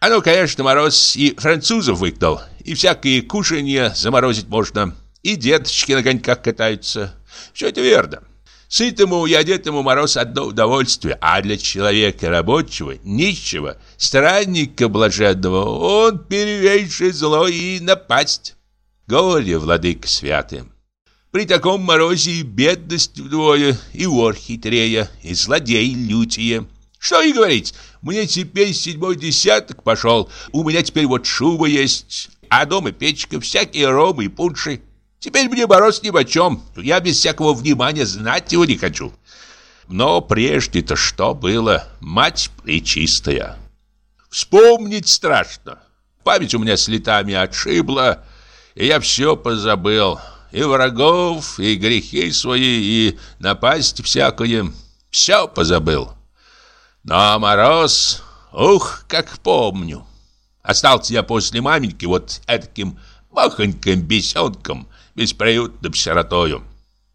Ну, конечно, мороз и французов выгнал, и всякие кушанья заморозить можно, и деточки на коньках катаются. Все это верно. Сытому и одетому мороз одно удовольствие, а для человека рабочего, нищего, странника блаженного он первейшее зло и напасть. Горе, владыка святым. При таком морозе и бедность вдвое, и вор хитрее, и злодей лютее. Что и говорить, мне теперь седьмой десяток пошел, у меня теперь вот шуба есть, а дома печка, всякие ромы и пунши. Теперь мне мороз ни почем, я без всякого внимания знать его не хочу. Но прежде-то что было, мать пречистая. Вспомнить страшно. Память у меня с летами отшибла, и я все позабыл и врагов, и грехи свои, и напасть всякое. Все позабыл. Но мороз, ух, как помню. Остался я после маменьки вот таким махоньким бесенком, бесприютным сиротою.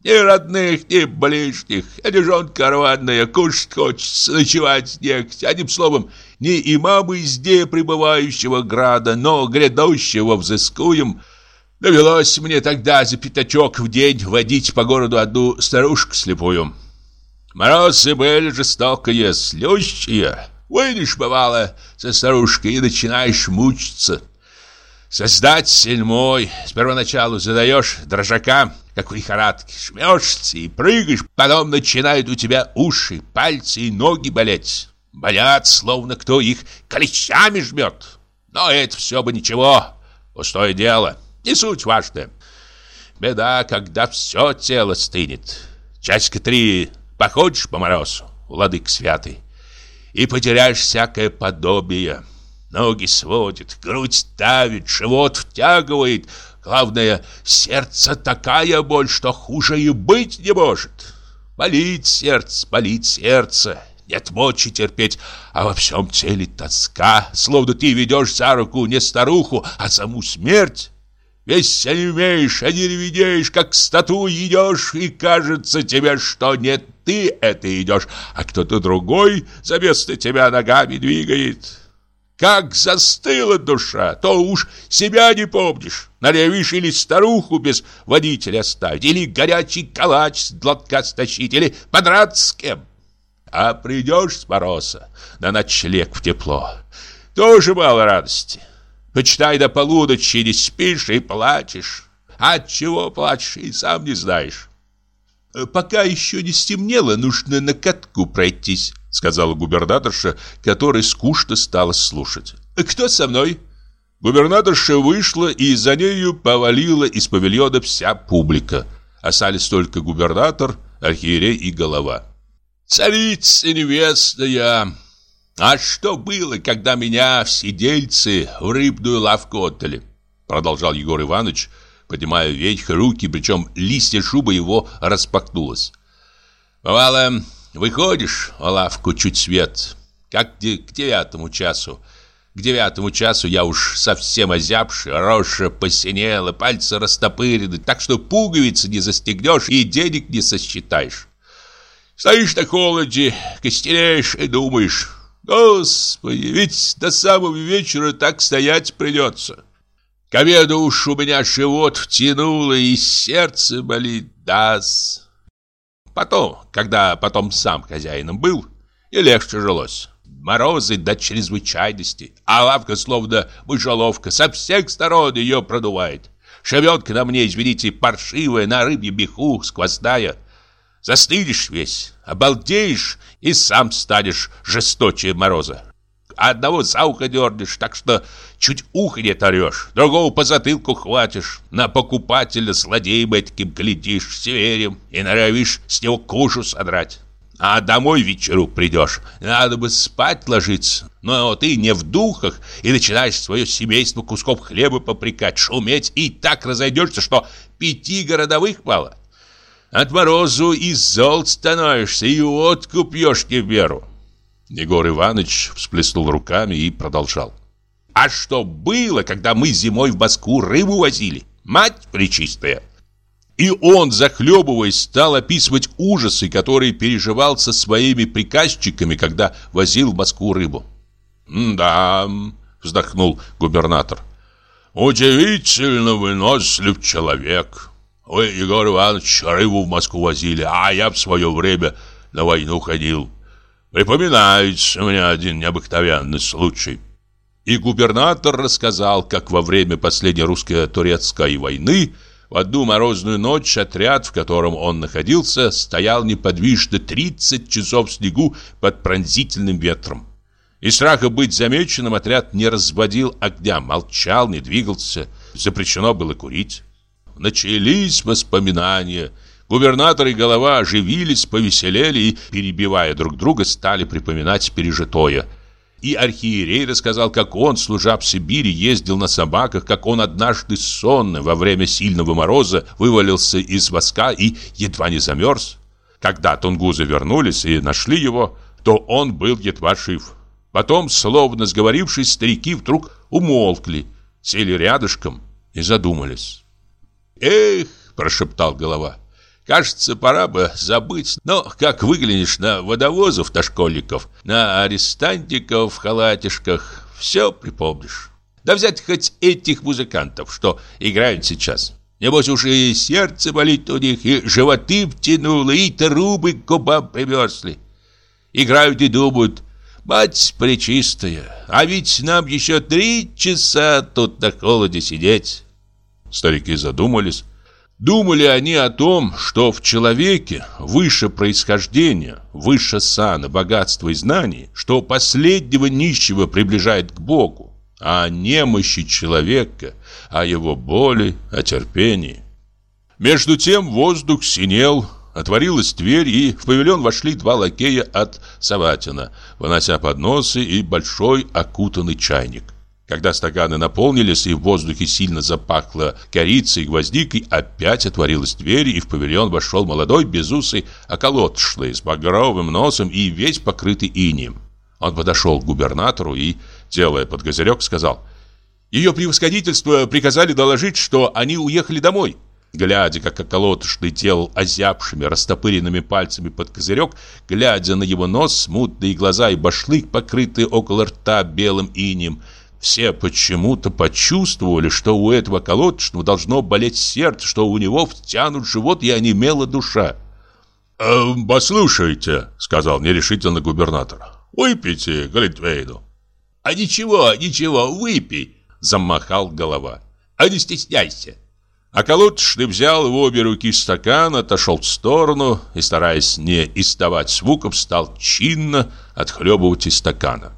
Ни родных, ни ближних, одежонка рваная, кушать хочется, ночевать негде. Одним словом, ни имамы здесь пребывающего града, но грядущего взыскуем — Довелось мне тогда за пятачок в день водить по городу одну старушку слепую. Морозы были жестокие, слющие. Выйдешь, бывало, со старушкой и начинаешь мучиться. Создатель мой, с первоначалу задаешь дрожака, как в лихорадке, жмешься и прыгаешь, потом начинают у тебя уши, пальцы и ноги болеть. Болят, словно кто их клещами жмет. Но это все бы ничего, пустое дело. Не суть важная. Беда, когда все тело стынет. Часика три походишь по морозу, владык святый, и потеряешь всякое подобие. Ноги сводит, грудь давит, живот втягивает. Главное, сердце такая боль, что хуже и быть не может. Болит сердце, болит сердце. Нет мочи терпеть, а во всем теле тоска, словно ты ведешь за руку не старуху, а саму смерть. Весь онемеешь, онереведеешь, как стату идешь, и кажется тебе, что не ты это идешь, а кто-то другой за место тебя ногами двигает. Как застыла душа, то уж себя не помнишь. Налевишь или старуху без водителя оставить, или горячий калач с глотка стащить, или подраться с кем. А придешь с мороза на ночлег в тепло, тоже мало радости. Почитай до полуночи, не спишь и плачешь. От чего плачешь, и сам не знаешь. «Э, «Пока еще не стемнело, нужно на катку пройтись», сказала губернаторша, которой скучно стало слушать. «Э, «Кто со мной?» Губернаторша вышла, и за нею повалила из павильона вся публика. Остались только губернатор, архиерей и голова. «Царица невестная!» А что было, когда меня в сидельцы в рыбную лавку отдали? Продолжал Егор Иванович, поднимая вверх руки, причем листья шубы его распахнулось. Бывало, выходишь в лавку чуть свет, как к девятому часу. К девятому часу я уж совсем озябший, рожа посинела, пальцы растопырены, так что пуговицы не застегнешь и денег не сосчитаешь. Стоишь на холоде, костеряешь и думаешь, Господи, ведь до самого вечера так стоять придется. К обеду уж у меня живот втянуло и сердце болит, дас. Потом, когда потом сам хозяином был, и легче жилось. Морозы до чрезвычайности, а лавка словно мышеловка, со всех сторон ее продувает. Шевенка на мне, извините, паршивая, на рыбье беху, сквозная. Застынешь весь, обалдеешь и сам станешь жесточе мороза. Одного за ухо дернешь, так что чуть ухо не торешь, другого по затылку хватишь, на покупателя злодеем этим глядишь, северем и норовишь с него кожу содрать. А домой вечеру придешь, надо бы спать ложиться, но ты не в духах и начинаешь свое семейство кусков хлеба попрекать, шуметь и так разойдешься, что пяти городовых мало. От морозу и зол становишься, и водку пьешь не веру. Егор Иванович всплеснул руками и продолжал. А что было, когда мы зимой в Москву рыбу возили? Мать пречистая! И он, захлебываясь, стал описывать ужасы, которые переживал со своими приказчиками, когда возил в Москву рыбу. «Да», — вздохнул губернатор, — «удивительно вынослив человек. Вы, Егор Иванович, рыбу в Москву возили, а я в свое время на войну ходил. Припоминается мне один необыкновенный случай». И губернатор рассказал, как во время последней русско-турецкой войны в одну морозную ночь отряд, в котором он находился, стоял неподвижно 30 часов в снегу под пронзительным ветром. Из страха быть замеченным отряд не разводил огня, молчал, не двигался, запрещено было курить. Начались воспоминания. Губернатор и голова оживились, повеселели и, перебивая друг друга, стали припоминать пережитое. И архиерей рассказал, как он, служа в Сибири, ездил на собаках, как он однажды сонно во время сильного мороза вывалился из воска и едва не замерз. Когда тунгузы вернулись и нашли его, то он был едва жив. Потом, словно сговорившись, старики вдруг умолкли, сели рядышком и задумались. «Эх!» – прошептал голова. «Кажется, пора бы забыть, но как выглянешь на водовозов, на школьников, на арестантиков в халатишках, все припомнишь. Да взять хоть этих музыкантов, что играют сейчас. Небось уж и сердце болит у них, и животы втянуло, и трубы к губам примерзли. Играют и думают, мать пречистая, а ведь нам еще три часа тут на холоде сидеть». Старики задумались. Думали они о том, что в человеке выше происхождения, выше сана, богатства и знаний, что последнего нищего приближает к Богу, а о немощи человека, о его боли, о терпении. Между тем воздух синел, отворилась дверь, и в павильон вошли два лакея от Саватина, вынося подносы и большой окутанный чайник. Когда стаканы наполнились и в воздухе сильно запахло корицей и гвоздикой, опять отворилась дверь, и в павильон вошел молодой безусый околотшлый с багровым носом и весь покрытый инием. Он подошел к губернатору и, делая под козырек, сказал «Ее превосходительство приказали доложить, что они уехали домой». Глядя, как околотошный делал озябшими, растопыренными пальцами под козырек, глядя на его нос, мутные глаза и башлык, покрытые около рта белым инием, все почему-то почувствовали, что у этого колодочного должно болеть сердце, что у него втянут живот и онемела душа. «Э, «Послушайте», — сказал нерешительно губернатор, — «выпейте Глинтвейну». «А ничего, ничего, выпей», — замахал голова. «А не стесняйся». А колодочный взял в обе руки стакан, отошел в сторону и, стараясь не издавать звуков, стал чинно отхлебывать из стакана.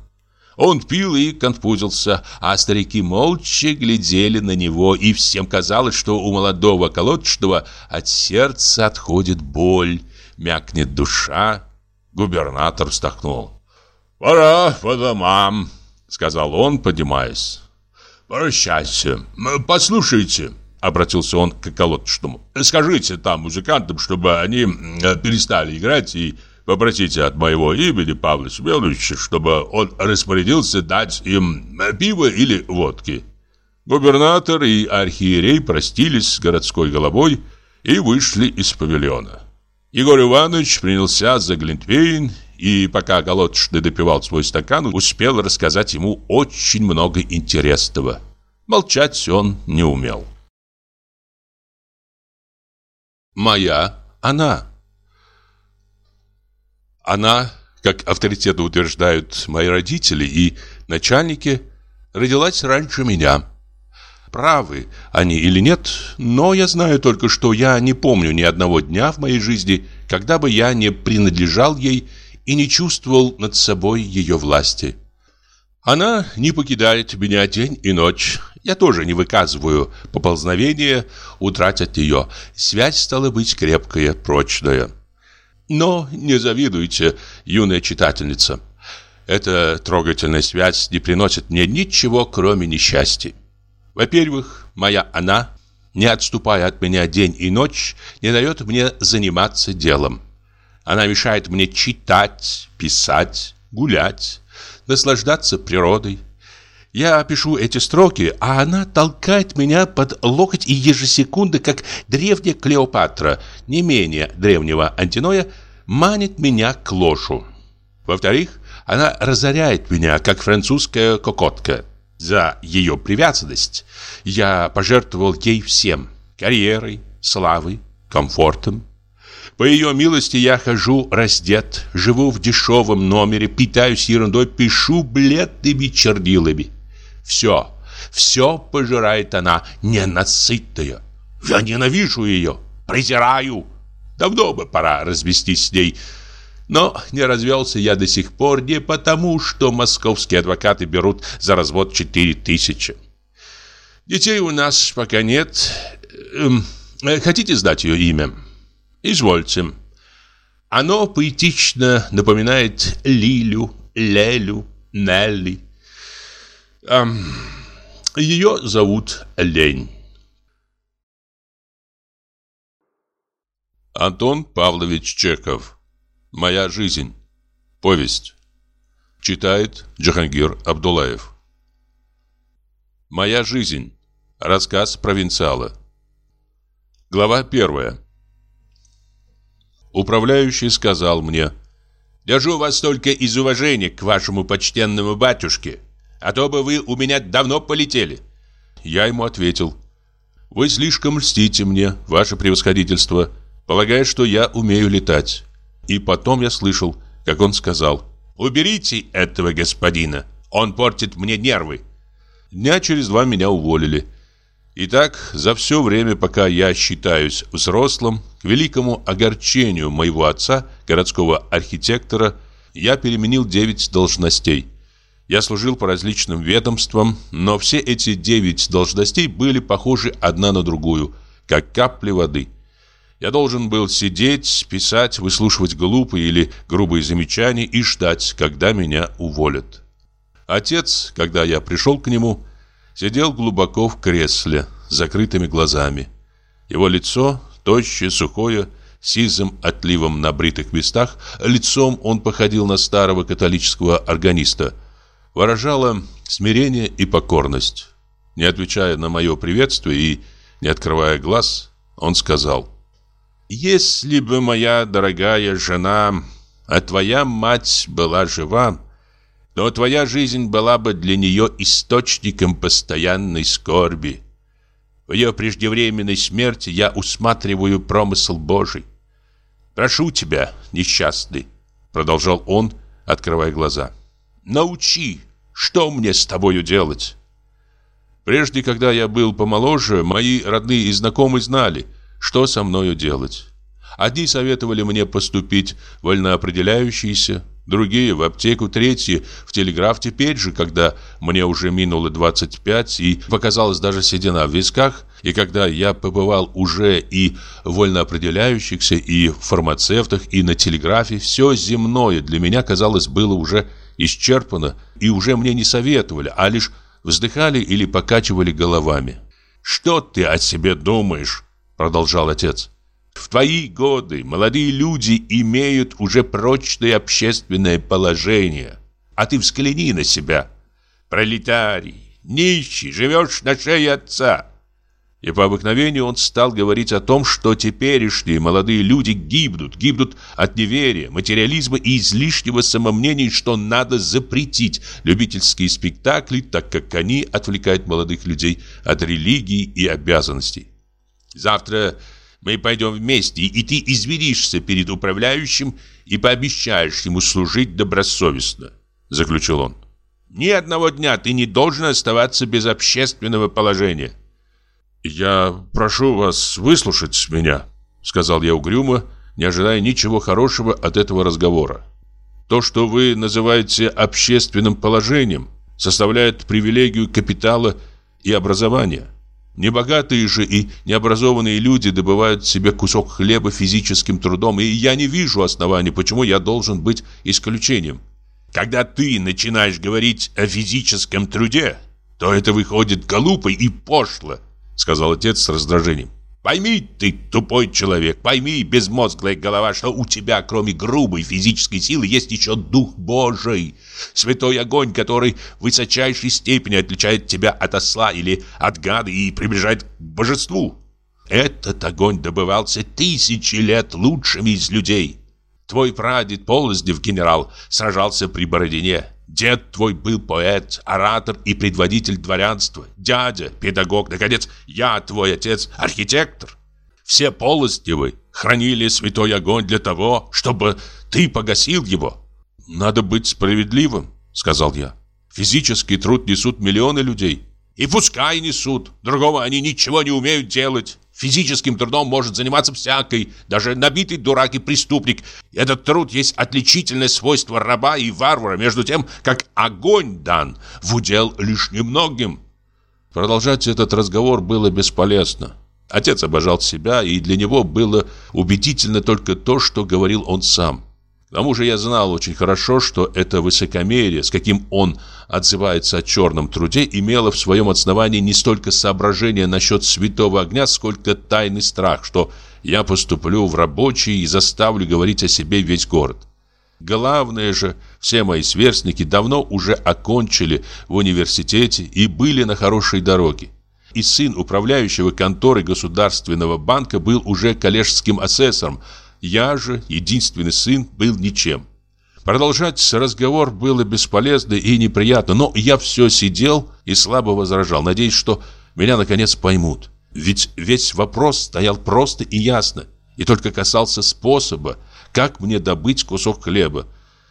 Он пил и конфузился, а старики молча глядели на него, и всем казалось, что у молодого колодочного от сердца отходит боль, мякнет душа. Губернатор вздохнул. «Пора по домам», — сказал он, поднимаясь. «Прощайте. Послушайте». — обратился он к колодочному. «Скажите там музыкантам, чтобы они перестали играть и Попросите от моего имени Павла Семеновича, чтобы он распорядился дать им пиво или водки». Губернатор и архиерей простились с городской головой и вышли из павильона. Егор Иванович принялся за Глинтвейн и, пока Голодшный допивал свой стакан, успел рассказать ему очень много интересного. Молчать он не умел. Моя она она, как авторитетно утверждают мои родители и начальники, родилась раньше меня. Правы они или нет, но я знаю только, что я не помню ни одного дня в моей жизни, когда бы я не принадлежал ей и не чувствовал над собой ее власти. Она не покидает меня день и ночь. Я тоже не выказываю поползновения утрать от нее. Связь стала быть крепкая, прочная. Но не завидуйте, юная читательница. Эта трогательная связь не приносит мне ничего, кроме несчастья. Во-первых, моя она, не отступая от меня день и ночь, не дает мне заниматься делом. Она мешает мне читать, писать, гулять, наслаждаться природой. Я пишу эти строки, а она толкает меня под локоть и ежесекунды, как древняя Клеопатра, не менее древнего Антиноя, манит меня к ложу. Во-вторых, она разоряет меня, как французская кокотка. За ее привязанность я пожертвовал ей всем – карьерой, славой, комфортом. По ее милости я хожу раздет, живу в дешевом номере, питаюсь ерундой, пишу бледными чернилами. Все, все пожирает она, ненасытная. Я ненавижу ее, презираю. Давно бы пора развестись с ней. Но не развелся я до сих пор не потому, что московские адвокаты берут за развод 4 тысячи. Детей у нас пока нет. Эм, хотите знать ее имя? Извольте. Оно поэтично напоминает Лилю, Лелю, Нелли. Эм, ее зовут Лень. Антон Павлович Чехов. Моя жизнь. Повесть. Читает Джахангир Абдулаев. Моя жизнь. Рассказ провинциала. Глава первая. Управляющий сказал мне, «Держу вас только из уважения к вашему почтенному батюшке, а то бы вы у меня давно полетели». Я ему ответил, «Вы слишком льстите мне, ваше превосходительство, полагая, что я умею летать». И потом я слышал, как он сказал, «Уберите этого господина, он портит мне нервы». Дня через два меня уволили. Итак, за все время, пока я считаюсь взрослым, к великому огорчению моего отца, городского архитектора, я переменил 9 должностей. Я служил по различным ведомствам, но все эти 9 должностей были похожи одна на другую, как капли воды. Я должен был сидеть, писать, выслушивать глупые или грубые замечания и ждать, когда меня уволят. Отец, когда я пришел к нему, сидел глубоко в кресле, с закрытыми глазами. Его лицо, тощее, сухое, сизым отливом на бритых местах, лицом он походил на старого католического органиста, выражало смирение и покорность. Не отвечая на мое приветствие и не открывая глаз, он сказал, «Если бы моя дорогая жена, а твоя мать была жива, то твоя жизнь была бы для нее источником постоянной скорби. В ее преждевременной смерти я усматриваю промысл Божий. Прошу тебя, несчастный, продолжал он, открывая глаза. Научи, что мне с тобою делать? Прежде, когда я был помоложе, мои родные и знакомые знали, что со мною делать. Одни советовали мне поступить вольноопределяющийся, другие в аптеку, третьи в телеграф. Теперь же, когда мне уже минуло 25 и показалась даже седина в висках, и когда я побывал уже и в вольноопределяющихся, и в фармацевтах, и на телеграфе, все земное для меня, казалось, было уже исчерпано, и уже мне не советовали, а лишь вздыхали или покачивали головами. «Что ты о себе думаешь?» – продолжал отец. В твои годы молодые люди имеют уже прочное общественное положение. А ты взгляни на себя. Пролетарий, нищий, живешь на шее отца. И по обыкновению он стал говорить о том, что теперешние молодые люди гибнут, гибнут от неверия, материализма и излишнего самомнения, что надо запретить любительские спектакли, так как они отвлекают молодых людей от религии и обязанностей. Завтра мы пойдем вместе, и ты извинишься перед управляющим и пообещаешь ему служить добросовестно», — заключил он. «Ни одного дня ты не должен оставаться без общественного положения». «Я прошу вас выслушать меня», — сказал я угрюмо, не ожидая ничего хорошего от этого разговора. То, что вы называете общественным положением, составляет привилегию капитала и образования. Небогатые же и необразованные люди добывают себе кусок хлеба физическим трудом, и я не вижу оснований, почему я должен быть исключением. Когда ты начинаешь говорить о физическом труде, то это выходит глупо и пошло, сказал отец с раздражением. Пойми ты, тупой человек, пойми, безмозглая голова, что у тебя, кроме грубой физической силы, есть еще Дух Божий, святой огонь, который в высочайшей степени отличает тебя от осла или от гада и приближает к божеству. Этот огонь добывался тысячи лет лучшими из людей. Твой прадед Полознев генерал сражался при Бородине. Дед твой был поэт, оратор и предводитель дворянства, дядя, педагог, наконец, я, твой отец, архитектор. Все Полозневы хранили святой огонь для того, чтобы ты погасил его. Надо быть справедливым, сказал я. Физический труд несут миллионы людей. И пускай несут, другого они ничего не умеют делать. Физическим трудом может заниматься всякий, даже набитый дурак и преступник. Этот труд есть отличительное свойство раба и варвара, между тем, как огонь дан в удел лишь немногим. Продолжать этот разговор было бесполезно. Отец обожал себя, и для него было убедительно только то, что говорил он сам. К тому же я знал очень хорошо, что это высокомерие, с каким он отзывается о черном труде, имело в своем основании не столько соображения насчет святого огня, сколько тайный страх, что я поступлю в рабочий и заставлю говорить о себе весь город. Главное же, все мои сверстники давно уже окончили в университете и были на хорошей дороге. И сын управляющего конторы Государственного банка был уже коллежским асессором, я же, единственный сын, был ничем. Продолжать разговор было бесполезно и неприятно, но я все сидел и слабо возражал, надеясь, что меня наконец поймут. Ведь весь вопрос стоял просто и ясно, и только касался способа, как мне добыть кусок хлеба.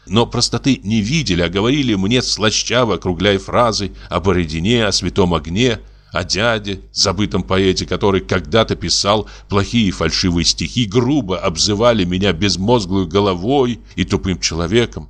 Но простоты не видели, а говорили мне слащаво, округляя фразы о Бородине, о святом огне – о дяде, забытом поэте, который когда-то писал плохие фальшивые стихи, грубо обзывали меня безмозглой головой и тупым человеком.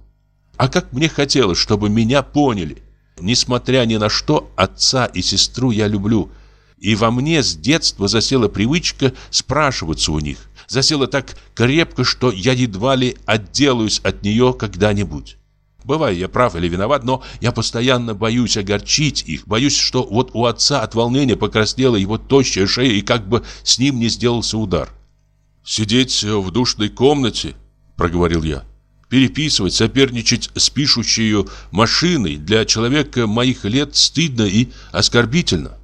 А как мне хотелось, чтобы меня поняли. Несмотря ни на что, отца и сестру я люблю. И во мне с детства засела привычка спрашиваться у них. Засела так крепко, что я едва ли отделаюсь от нее когда-нибудь. Бываю я прав или виноват, но я постоянно боюсь огорчить их. Боюсь, что вот у отца от волнения покраснела его тощая шея и как бы с ним не сделался удар. «Сидеть в душной комнате», — проговорил я, — «переписывать, соперничать с пишущей машиной для человека моих лет стыдно и оскорбительно.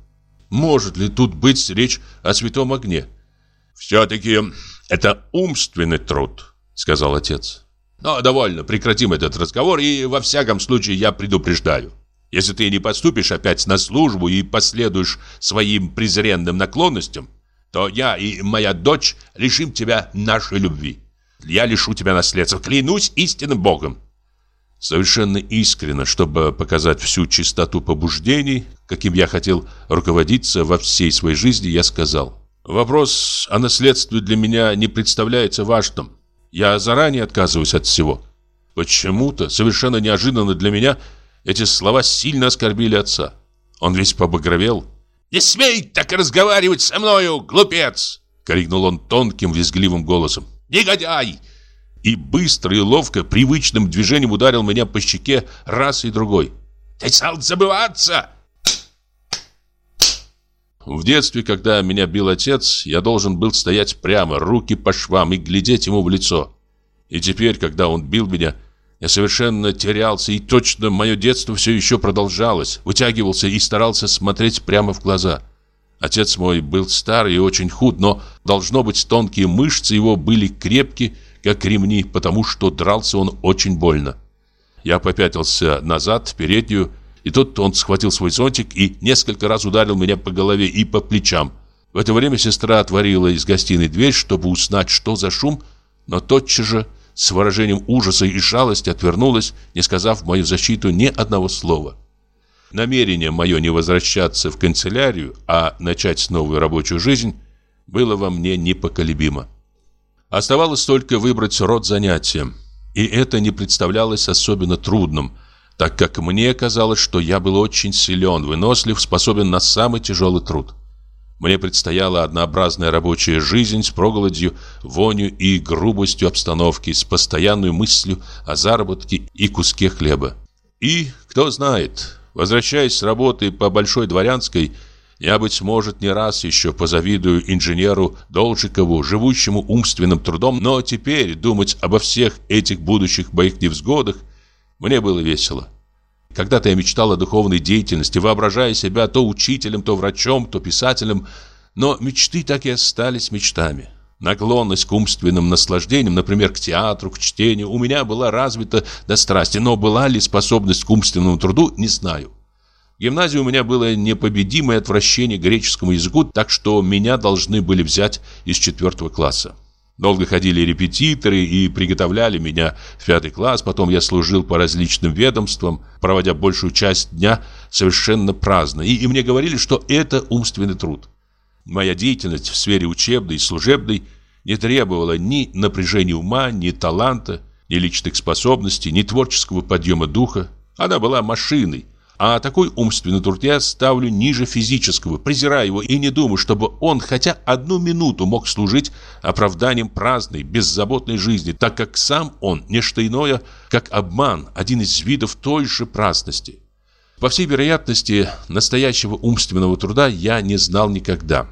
Может ли тут быть речь о святом огне?» «Все-таки это умственный труд», — сказал отец. Но довольно, прекратим этот разговор, и во всяком случае я предупреждаю. Если ты не поступишь опять на службу и последуешь своим презренным наклонностям, то я и моя дочь лишим тебя нашей любви. Я лишу тебя наследства, клянусь истинным Богом. Совершенно искренно, чтобы показать всю чистоту побуждений, каким я хотел руководиться во всей своей жизни, я сказал. Вопрос о наследстве для меня не представляется важным. Я заранее отказываюсь от всего. Почему-то, совершенно неожиданно для меня, эти слова сильно оскорбили отца. Он весь побагровел. «Не смей так разговаривать со мною, глупец!» Крикнул он тонким, визгливым голосом. «Негодяй!» И быстро и ловко, привычным движением ударил меня по щеке раз и другой. «Ты стал забываться!» В детстве, когда меня бил отец, я должен был стоять прямо, руки по швам и глядеть ему в лицо. И теперь, когда он бил меня, я совершенно терялся, и точно мое детство все еще продолжалось, вытягивался и старался смотреть прямо в глаза. Отец мой был старый и очень худ, но, должно быть, тонкие мышцы его были крепки, как ремни, потому что дрался он очень больно. Я попятился назад, в переднюю, и тут он схватил свой зонтик и несколько раз ударил меня по голове и по плечам. В это время сестра отворила из гостиной дверь, чтобы узнать, что за шум, но тотчас же с выражением ужаса и жалости отвернулась, не сказав в мою защиту ни одного слова. Намерение мое не возвращаться в канцелярию, а начать новую рабочую жизнь, было во мне непоколебимо. Оставалось только выбрать род занятия. И это не представлялось особенно трудным, так как мне казалось, что я был очень силен, вынослив, способен на самый тяжелый труд. Мне предстояла однообразная рабочая жизнь с проголодью, вонью и грубостью обстановки, с постоянной мыслью о заработке и куске хлеба. И, кто знает, возвращаясь с работы по Большой Дворянской, я, быть может, не раз еще позавидую инженеру Должикову, живущему умственным трудом, но теперь думать обо всех этих будущих моих невзгодах мне было весело. Когда-то я мечтал о духовной деятельности, воображая себя то учителем, то врачом, то писателем, но мечты так и остались мечтами. Наклонность к умственным наслаждениям, например, к театру, к чтению, у меня была развита до страсти, но была ли способность к умственному труду, не знаю. В гимназии у меня было непобедимое отвращение к греческому языку, так что меня должны были взять из четвертого класса. Долго ходили репетиторы и приготовляли меня в пятый класс, потом я служил по различным ведомствам, проводя большую часть дня совершенно праздно, и, и мне говорили, что это умственный труд. Моя деятельность в сфере учебной и служебной не требовала ни напряжения ума, ни таланта, ни личных способностей, ни творческого подъема духа. Она была машиной, а такой умственный труд я ставлю ниже физического, презирая его и не думаю, чтобы он хотя одну минуту мог служить оправданием праздной, беззаботной жизни, так как сам он не что иное, как обман, один из видов той же праздности. По всей вероятности, настоящего умственного труда я не знал никогда.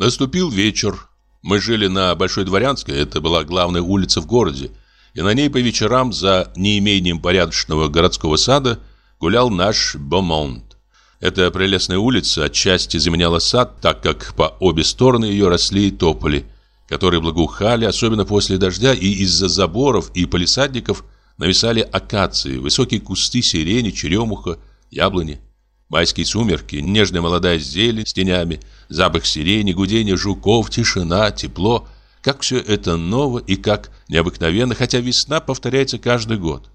Наступил вечер. Мы жили на Большой Дворянской, это была главная улица в городе, и на ней по вечерам за неимением порядочного городского сада – гулял наш Бомонт. Эта прелестная улица отчасти заменяла сад, так как по обе стороны ее росли тополи, которые благоухали, особенно после дождя, и из-за заборов и полисадников нависали акации, высокие кусты сирени, черемуха, яблони. Майские сумерки, нежная молодая зелень с тенями, запах сирени, гудение жуков, тишина, тепло. Как все это ново и как необыкновенно, хотя весна повторяется каждый год.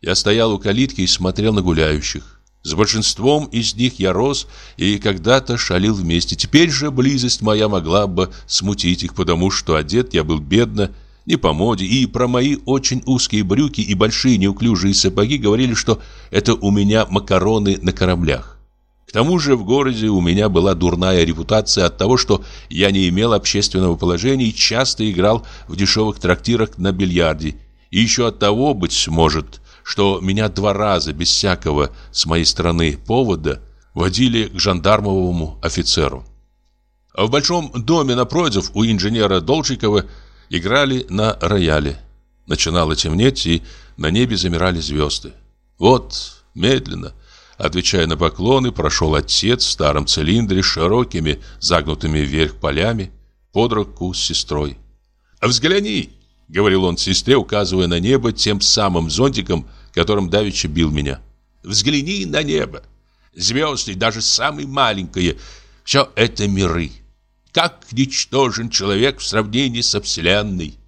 Я стоял у калитки и смотрел на гуляющих. С большинством из них я рос и когда-то шалил вместе. Теперь же близость моя могла бы смутить их, потому что одет я был бедно, не по моде, и про мои очень узкие брюки и большие неуклюжие сапоги говорили, что это у меня макароны на кораблях. К тому же в городе у меня была дурная репутация от того, что я не имел общественного положения и часто играл в дешевых трактирах на бильярде. И еще от того, быть может, что меня два раза без всякого с моей стороны повода водили к жандармовому офицеру. А в большом доме напротив у инженера Долчикова играли на рояле. Начинало темнеть, и на небе замирали звезды. Вот, медленно, отвечая на поклоны, прошел отец в старом цилиндре с широкими, загнутыми вверх полями, под руку с сестрой. «Взгляни!» — говорил он сестре, указывая на небо тем самым зонтиком, которым давеча бил меня. Взгляни на небо. Звезды, даже самые маленькие, все это миры. Как ничтожен человек в сравнении со Вселенной.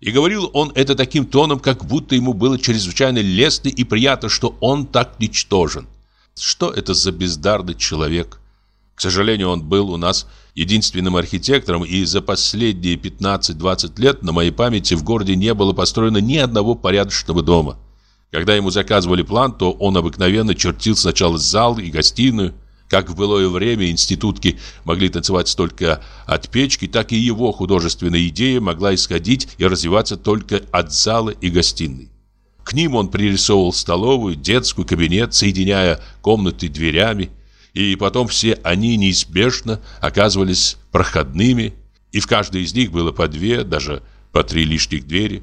И говорил он это таким тоном, как будто ему было чрезвычайно лестно и приятно, что он так ничтожен. Что это за бездарный человек? К сожалению, он был у нас единственным архитектором, и за последние 15-20 лет на моей памяти в городе не было построено ни одного порядочного дома. Когда ему заказывали план, то он обыкновенно чертил сначала зал и гостиную. Как в былое время институтки могли танцевать только от печки, так и его художественная идея могла исходить и развиваться только от зала и гостиной. К ним он пририсовывал столовую, детскую, кабинет, соединяя комнаты дверями, и потом все они неизбежно оказывались проходными, и в каждой из них было по две, даже по три лишних двери.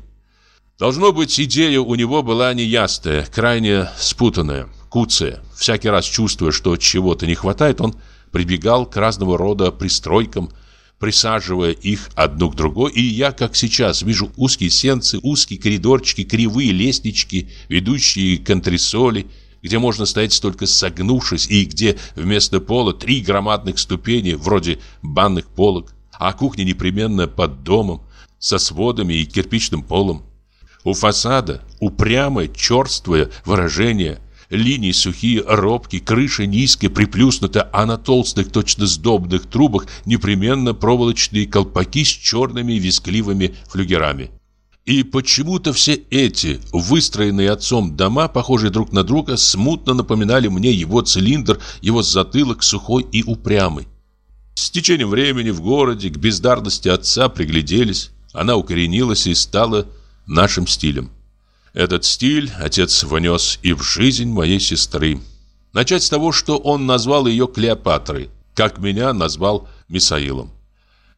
Должно быть, идея у него была неясная, крайне спутанная, куцая. Всякий раз чувствуя, что чего-то не хватает, он прибегал к разного рода пристройкам, присаживая их одну к другой, и я, как сейчас, вижу узкие сенцы, узкие коридорчики, кривые лестнички, ведущие к антресоли, где можно стоять только согнувшись, и где вместо пола три громадных ступени, вроде банных полок, а кухня непременно под домом, со сводами и кирпичным полом. У фасада упрямое, черствое выражение, линии сухие, робкие, крыша низкая, приплюснута, а на толстых, точно сдобных трубах непременно проволочные колпаки с черными вискливыми флюгерами. И почему-то все эти, выстроенные отцом дома, похожие друг на друга, смутно напоминали мне его цилиндр, его затылок сухой и упрямый. С течением времени в городе к бездарности отца пригляделись, она укоренилась и стала нашим стилем. Этот стиль отец внес и в жизнь моей сестры. Начать с того, что он назвал ее Клеопатрой, как меня назвал Мисаилом.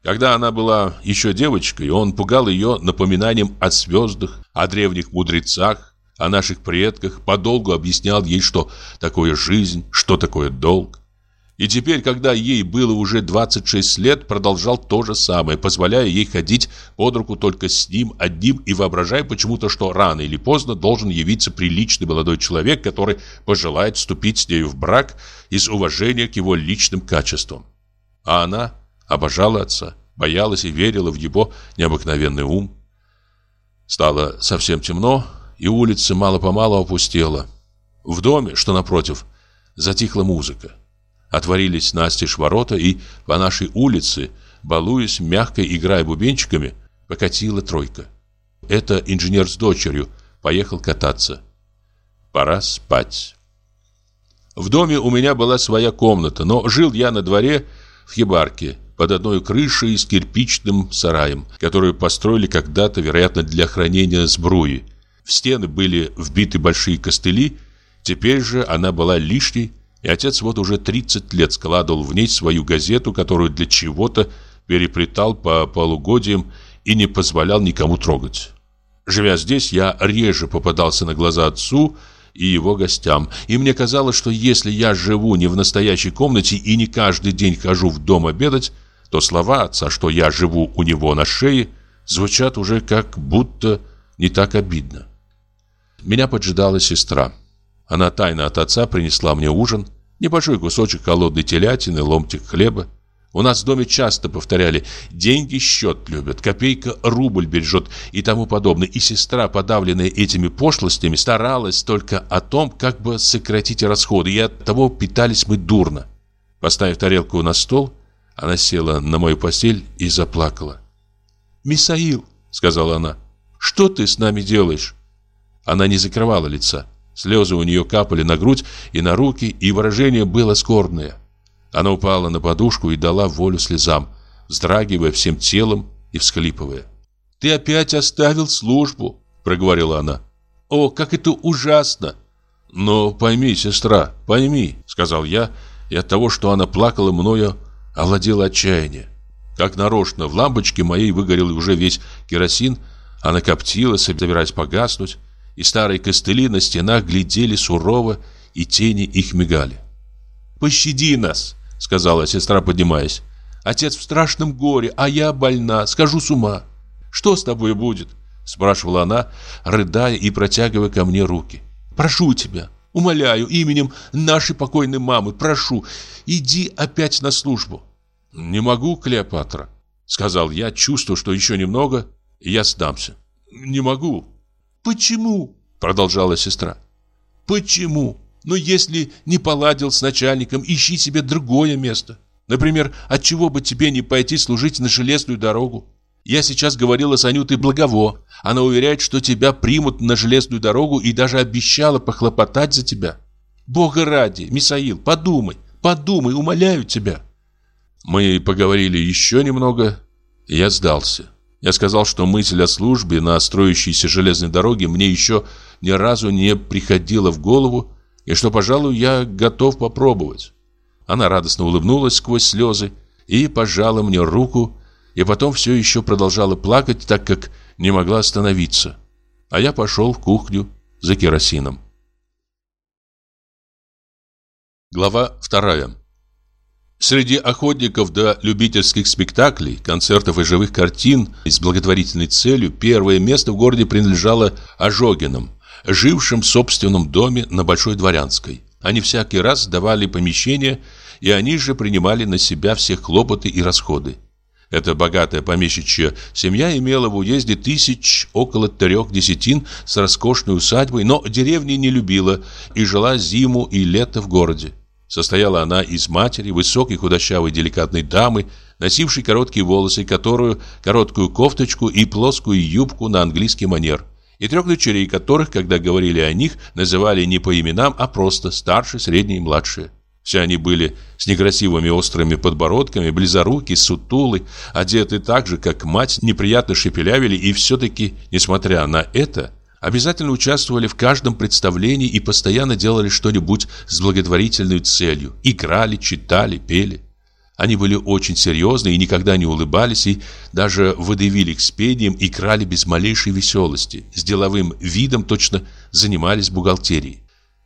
Когда она была еще девочкой, он пугал ее напоминанием о звездах, о древних мудрецах, о наших предках, подолгу объяснял ей, что такое жизнь, что такое долг. И теперь, когда ей было уже 26 лет, продолжал то же самое, позволяя ей ходить под руку только с ним одним и воображая почему-то, что рано или поздно должен явиться приличный молодой человек, который пожелает вступить с нею в брак из уважения к его личным качествам. А она обожала отца, боялась и верила в его необыкновенный ум. Стало совсем темно, и улица мало-помалу опустела. В доме, что напротив, затихла музыка. Отворились настежь ворота, и по нашей улице, балуясь, мягко играя бубенчиками, покатила тройка. Это инженер с дочерью поехал кататься. Пора спать. В доме у меня была своя комната, но жил я на дворе в хибарке, под одной крышей с кирпичным сараем, которую построили когда-то, вероятно, для хранения сбруи. В стены были вбиты большие костыли, теперь же она была лишней, и отец вот уже 30 лет складывал в ней свою газету, которую для чего-то переплетал по полугодиям и не позволял никому трогать. Живя здесь, я реже попадался на глаза отцу и его гостям, и мне казалось, что если я живу не в настоящей комнате и не каждый день хожу в дом обедать, то слова отца, что я живу у него на шее, звучат уже как будто не так обидно. Меня поджидала сестра. Она тайно от отца принесла мне ужин, небольшой кусочек холодной телятины, ломтик хлеба. У нас в доме часто повторяли «деньги счет любят, копейка рубль бережет» и тому подобное. И сестра, подавленная этими пошлостями, старалась только о том, как бы сократить расходы, и от того питались мы дурно. Поставив тарелку на стол, она села на мою постель и заплакала. «Мисаил», — сказала она, — «что ты с нами делаешь?» Она не закрывала лица. Слезы у нее капали на грудь и на руки, и выражение было скорбное. Она упала на подушку и дала волю слезам, вздрагивая всем телом и всхлипывая. «Ты опять оставил службу», — проговорила она. «О, как это ужасно!» «Но пойми, сестра, пойми», — сказал я, и от того, что она плакала мною, овладело отчаяние. Как нарочно, в лампочке моей выгорел уже весь керосин, она коптила, собираясь погаснуть и старые костыли на стенах глядели сурово, и тени их мигали. «Пощади нас!» — сказала сестра, поднимаясь. «Отец в страшном горе, а я больна, скажу с ума. Что с тобой будет?» — спрашивала она, рыдая и протягивая ко мне руки. «Прошу тебя, умоляю, именем нашей покойной мамы, прошу, иди опять на службу». «Не могу, Клеопатра», — сказал я, чувствуя, что еще немного, и я сдамся. «Не могу». «Почему?» – продолжала сестра. «Почему? Но если не поладил с начальником, ищи себе другое место. Например, от чего бы тебе не пойти служить на железную дорогу? Я сейчас говорила с Анютой Благово. Она уверяет, что тебя примут на железную дорогу и даже обещала похлопотать за тебя. Бога ради, Мисаил, подумай, подумай, умоляю тебя». Мы поговорили еще немного, я сдался. Я сказал, что мысль о службе на строящейся железной дороге мне еще ни разу не приходила в голову, и что, пожалуй, я готов попробовать. Она радостно улыбнулась сквозь слезы и пожала мне руку, и потом все еще продолжала плакать, так как не могла остановиться. А я пошел в кухню за керосином. Глава вторая. Среди охотников до любительских спектаклей, концертов и живых картин с благотворительной целью первое место в городе принадлежало Ожогинам, жившим в собственном доме на Большой Дворянской. Они всякий раз давали помещение, и они же принимали на себя все хлопоты и расходы. Эта богатая помещичья семья имела в уезде тысяч около трех десятин с роскошной усадьбой, но деревни не любила и жила зиму и лето в городе. Состояла она из матери, высокой худощавой деликатной дамы, носившей короткие волосы, которую короткую кофточку и плоскую юбку на английский манер, и трех дочерей, которых, когда говорили о них, называли не по именам, а просто старшие, средние и младшие. Все они были с некрасивыми острыми подбородками, близоруки, сутулы, одеты так же, как мать, неприятно шепелявили и все-таки, несмотря на это, обязательно участвовали в каждом представлении и постоянно делали что-нибудь с благотворительной целью. Играли, читали, пели. Они были очень серьезны и никогда не улыбались, и даже выдавили экспедием и крали без малейшей веселости. С деловым видом точно занимались бухгалтерией.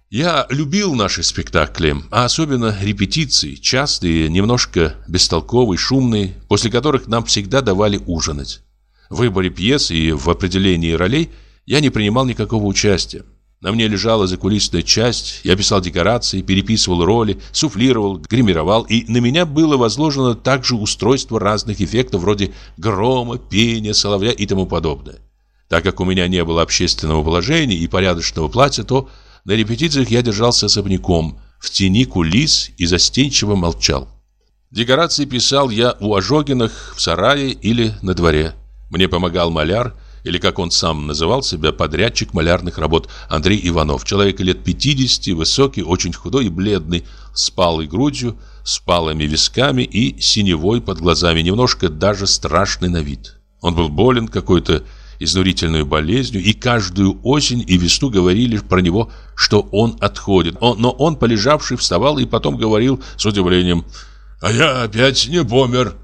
Я любил наши спектакли, а особенно репетиции, частые, немножко бестолковые, шумные, после которых нам всегда давали ужинать. В выборе пьес и в определении ролей я не принимал никакого участия. На мне лежала закулисная часть, я писал декорации, переписывал роли, суфлировал, гримировал, и на меня было возложено также устройство разных эффектов вроде грома, пения, соловья и тому подобное. Так как у меня не было общественного положения и порядочного платья, то на репетициях я держался особняком, в тени кулис и застенчиво молчал. Декорации писал я у Ожогиных в сарае или на дворе. Мне помогал маляр, или как он сам называл себя, подрядчик малярных работ Андрей Иванов. Человек лет 50, высокий, очень худой и бледный, с палой грудью, с палыми висками и синевой под глазами, немножко даже страшный на вид. Он был болен какой-то изнурительной болезнью, и каждую осень и весну говорили про него, что он отходит. Но он, полежавший, вставал и потом говорил с удивлением «А я опять не помер».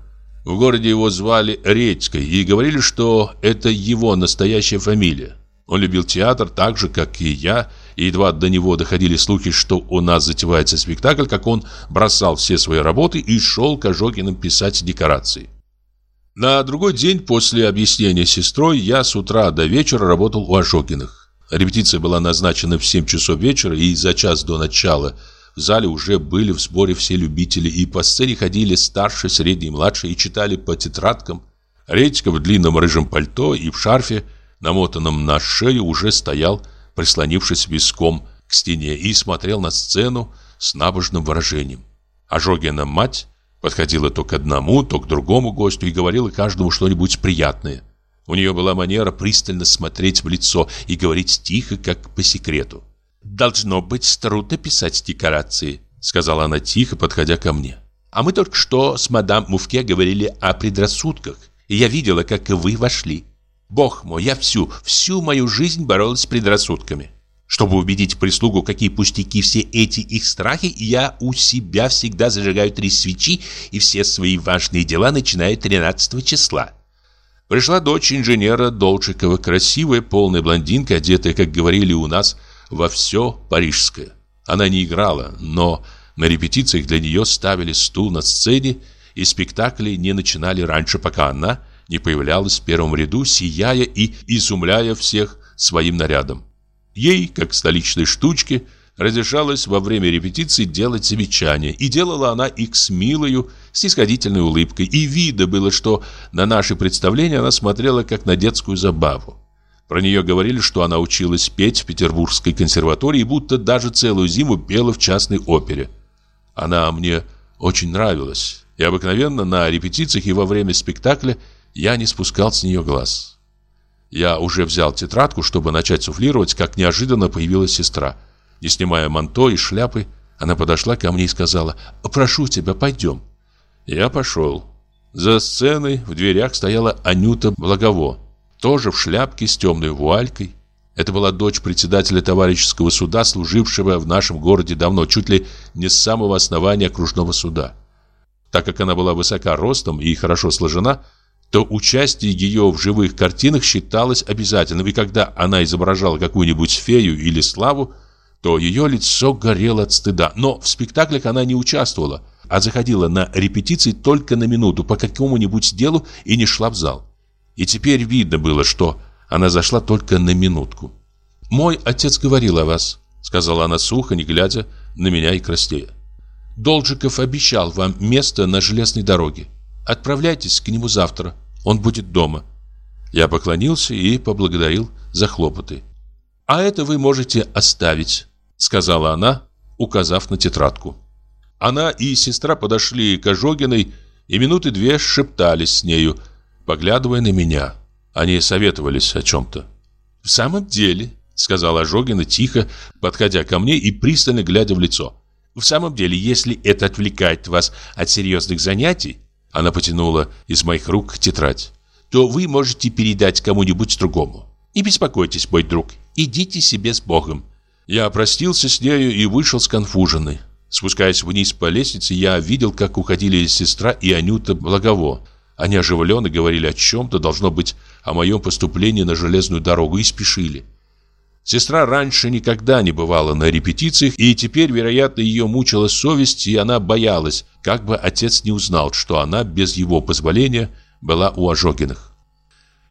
В городе его звали Редькой и говорили, что это его настоящая фамилия. Он любил театр так же, как и я, и едва до него доходили слухи, что у нас затевается спектакль, как он бросал все свои работы и шел к Ожогиным писать декорации. На другой день после объяснения с сестрой я с утра до вечера работал у Ожогиных. Репетиция была назначена в 7 часов вечера, и за час до начала в зале уже были в сборе все любители, и по сцене ходили старшие, средние и младшие, и читали по тетрадкам. Редька в длинном рыжем пальто и в шарфе, намотанном на шею, уже стоял, прислонившись виском к стене, и смотрел на сцену с набожным выражением. Ожогина мать Подходила то к одному, то к другому гостю и говорила каждому что-нибудь приятное. У нее была манера пристально смотреть в лицо и говорить тихо, как по секрету. «Должно быть трудно писать декорации», — сказала она тихо, подходя ко мне. «А мы только что с мадам Муфке говорили о предрассудках, и я видела, как вы вошли. Бог мой, я всю, всю мою жизнь боролась с предрассудками. Чтобы убедить прислугу, какие пустяки все эти их страхи, я у себя всегда зажигаю три свечи и все свои важные дела начинаю 13 числа. Пришла дочь инженера Долчикова, красивая, полная блондинка, одетая, как говорили у нас, во все парижское. Она не играла, но на репетициях для нее ставили стул на сцене, и спектакли не начинали раньше, пока она не появлялась в первом ряду, сияя и изумляя всех своим нарядом. Ей, как столичной штучке, разрешалось во время репетиции делать замечания, и делала она их с милою, снисходительной улыбкой, и видно было, что на наши представления она смотрела как на детскую забаву. Про нее говорили, что она училась петь в Петербургской консерватории, будто даже целую зиму пела в частной опере. Она мне очень нравилась, и обыкновенно на репетициях и во время спектакля я не спускал с нее глаз. Я уже взял тетрадку, чтобы начать суфлировать, как неожиданно появилась сестра. Не снимая манто и шляпы, она подошла ко мне и сказала «Прошу тебя, пойдем». Я пошел. За сценой в дверях стояла Анюта Благово, тоже в шляпке с темной вуалькой. Это была дочь председателя товарищеского суда, служившего в нашем городе давно, чуть ли не с самого основания окружного суда. Так как она была высока ростом и хорошо сложена, то участие ее в живых картинах считалось обязательным, и когда она изображала какую-нибудь фею или славу, то ее лицо горело от стыда. Но в спектаклях она не участвовала, а заходила на репетиции только на минуту по какому-нибудь делу и не шла в зал. И теперь видно было, что она зашла только на минутку. «Мой отец говорил о вас», — сказала она сухо, не глядя на меня и краснея. «Должиков обещал вам место на железной дороге. Отправляйтесь к нему завтра. Он будет дома. Я поклонился и поблагодарил за хлопоты. А это вы можете оставить, сказала она, указав на тетрадку. Она и сестра подошли к Ожогиной и минуты две шептались с нею, поглядывая на меня. Они советовались о чем-то. «В самом деле», — сказала Ожогина тихо, подходя ко мне и пристально глядя в лицо. «В самом деле, если это отвлекает вас от серьезных занятий, она потянула из моих рук тетрадь, то вы можете передать кому-нибудь другому. Не беспокойтесь, мой друг, идите себе с Богом». Я простился с нею и вышел с конфуженной. Спускаясь вниз по лестнице, я видел, как уходили сестра и Анюта Благово. Они оживленно говорили о чем-то, должно быть, о моем поступлении на железную дорогу и спешили. Сестра раньше никогда не бывала на репетициях, и теперь, вероятно, ее мучила совесть, и она боялась, как бы отец не узнал, что она без его позволения была у Ожогиных.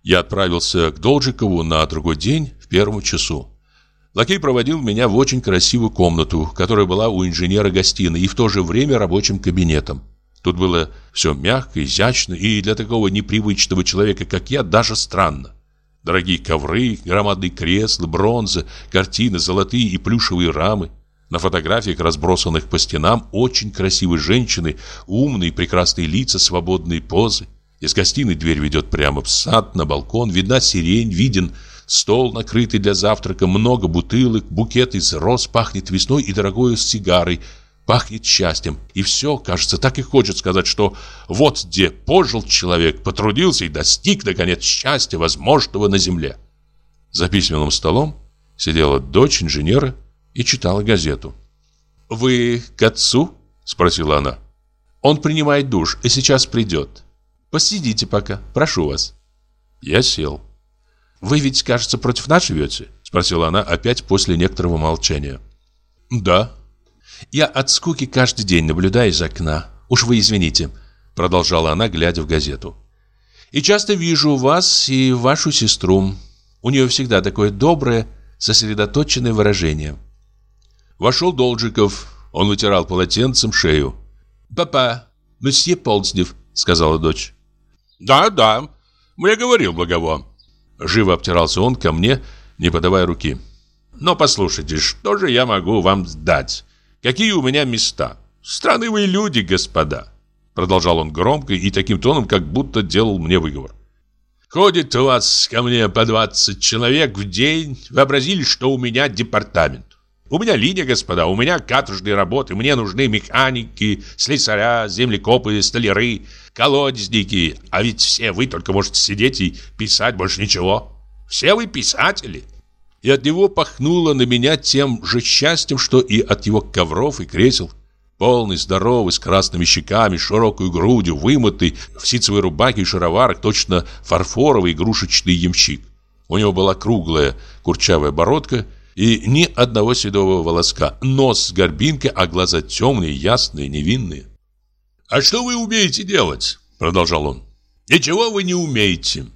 Я отправился к Должикову на другой день в первом часу. Лакей проводил меня в очень красивую комнату, которая была у инженера гостиной и в то же время рабочим кабинетом. Тут было все мягко, изящно и для такого непривычного человека, как я, даже странно. Дорогие ковры, громадные кресла, бронза, картины, золотые и плюшевые рамы. На фотографиях, разбросанных по стенам, очень красивые женщины, умные, прекрасные лица, свободные позы. Из гостиной дверь ведет прямо в сад, на балкон, видна сирень, виден стол, накрытый для завтрака, много бутылок, букет из роз, пахнет весной и дорогой сигарой – пахнет счастьем. И все, кажется, так и хочет сказать, что вот где пожил человек, потрудился и достиг, наконец, счастья, возможного на земле. За письменным столом сидела дочь инженера и читала газету. «Вы к отцу?» – спросила она. «Он принимает душ и сейчас придет. Посидите пока, прошу вас». Я сел. «Вы ведь, кажется, против нас живете?» – спросила она опять после некоторого молчания. «Да», я от скуки каждый день наблюдаю из окна. Уж вы извините, продолжала она, глядя в газету. И часто вижу вас и вашу сестру. У нее всегда такое доброе, сосредоточенное выражение. Вошел Должиков. Он вытирал полотенцем шею. «Папа, месье Ползнев», — сказала дочь. «Да, да, мне говорил Благово». Живо обтирался он ко мне, не подавая руки. «Но послушайте, что же я могу вам сдать? Какие у меня места? Странные вы люди, господа!» Продолжал он громко и таким тоном, как будто делал мне выговор. «Ходит у вас ко мне по 20 человек в день. Вообразили, что у меня департамент. У меня линия, господа, у меня каторжные работы. Мне нужны механики, слесаря, землекопы, столяры, колодезники. А ведь все вы только можете сидеть и писать, больше ничего. Все вы писатели и от него пахнуло на меня тем же счастьем, что и от его ковров и кресел. Полный, здоровый, с красными щеками, широкой грудью, вымытый, в ситцевой рубахе и шароварах, точно фарфоровый игрушечный ямщик. У него была круглая курчавая бородка и ни одного седого волоска, нос с горбинкой, а глаза темные, ясные, невинные. «А что вы умеете делать?» – продолжал он. «Ничего вы не умеете.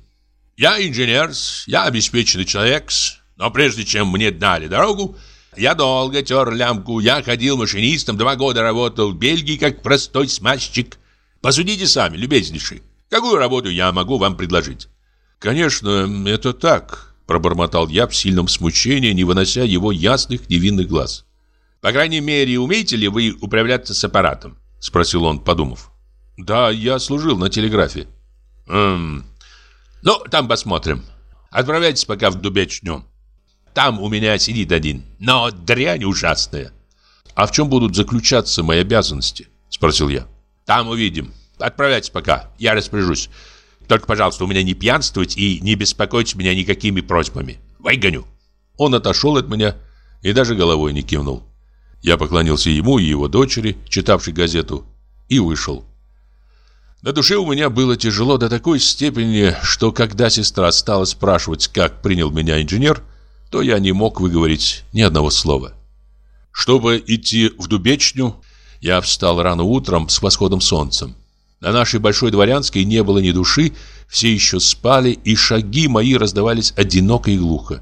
Я инженер, я обеспеченный человек, но прежде чем мне дали дорогу, я долго тер лямку. Я ходил машинистом, два года работал в Бельгии как простой смазчик. Посудите сами, любезнейший. Какую работу я могу вам предложить? Конечно, это так, пробормотал я в сильном смущении, не вынося его ясных невинных глаз. По крайней мере, умеете ли вы управляться с аппаратом? Спросил он, подумав. Да, я служил на телеграфе. Эм, ну, там посмотрим. Отправляйтесь пока в Дубечню. Там у меня сидит один, но дрянь ужасная. А в чем будут заключаться мои обязанности? Спросил я. Там увидим. Отправляйтесь пока, я распоряжусь. Только, пожалуйста, у меня не пьянствовать и не беспокоить меня никакими просьбами. Выгоню. Он отошел от меня и даже головой не кивнул. Я поклонился ему и его дочери, читавшей газету, и вышел. На душе у меня было тяжело до такой степени, что когда сестра стала спрашивать, как принял меня инженер, то я не мог выговорить ни одного слова. Чтобы идти в Дубечню, я встал рано утром с восходом солнцем. На нашей Большой Дворянской не было ни души, все еще спали, и шаги мои раздавались одиноко и глухо.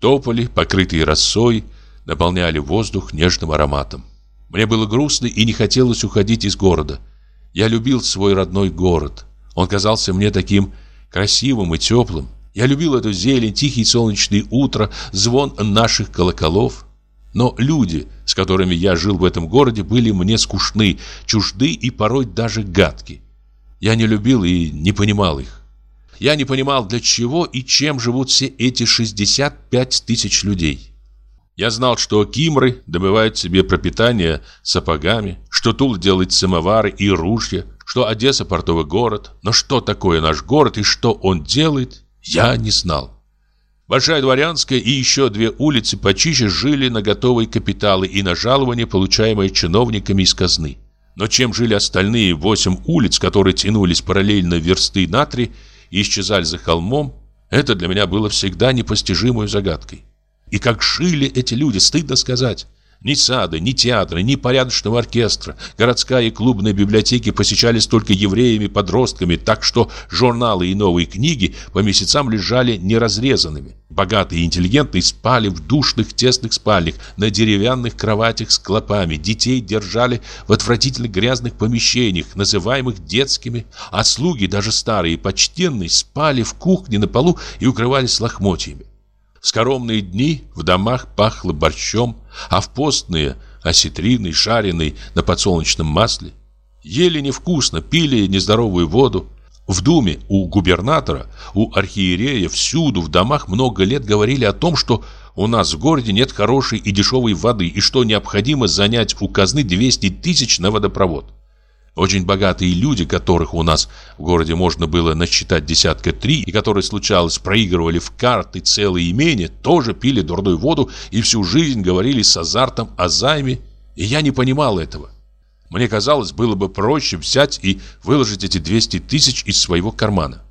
Тополи, покрытые росой, наполняли воздух нежным ароматом. Мне было грустно и не хотелось уходить из города. Я любил свой родной город. Он казался мне таким красивым и теплым. Я любил эту зелень, тихие солнечные утра, звон наших колоколов. Но люди, с которыми я жил в этом городе, были мне скучны, чужды и порой даже гадки. Я не любил и не понимал их. Я не понимал, для чего и чем живут все эти 65 тысяч людей. Я знал, что кимры добывают себе пропитание сапогами, что Тул делает самовары и ружья, что Одесса портовый город, но что такое наш город и что он делает, я не знал. Большая Дворянская и еще две улицы почище жили на готовые капиталы и на жалования, получаемые чиновниками из казны. Но чем жили остальные восемь улиц, которые тянулись параллельно версты на три и исчезали за холмом, это для меня было всегда непостижимой загадкой. И как жили эти люди, стыдно сказать. Ни сада, ни театра, ни порядочного оркестра. Городская и клубная библиотеки посещались только евреями-подростками, так что журналы и новые книги по месяцам лежали неразрезанными. Богатые и интеллигентные спали в душных тесных спальнях, на деревянных кроватях с клопами. Детей держали в отвратительно грязных помещениях, называемых детскими, а слуги, даже старые и почтенные, спали в кухне на полу и укрывались лохмотьями. В скоромные дни в домах пахло борщом, а в постные – осетриной, жареной на подсолнечном масле. Ели невкусно, пили нездоровую воду. В думе у губернатора, у архиерея, всюду в домах много лет говорили о том, что у нас в городе нет хорошей и дешевой воды и что необходимо занять у казны 200 тысяч на водопровод. Очень богатые люди, которых у нас в городе можно было насчитать десятка три, и которые, случалось, проигрывали в карты целые имения, тоже пили дурную воду и всю жизнь говорили с азартом о займе, и я не понимал этого. Мне казалось, было бы проще взять и выложить эти 200 тысяч из своего кармана.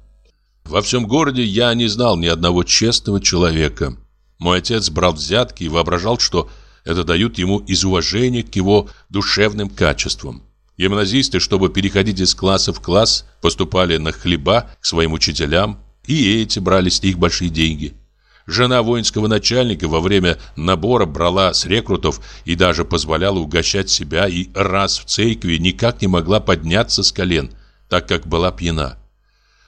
Во всем городе я не знал ни одного честного человека. Мой отец брал взятки и воображал, что это дают ему из уважения к его душевным качествам. Гимназисты, чтобы переходить из класса в класс, поступали на хлеба к своим учителям, и эти брали с них большие деньги. Жена воинского начальника во время набора брала с рекрутов и даже позволяла угощать себя и раз в церкви никак не могла подняться с колен, так как была пьяна.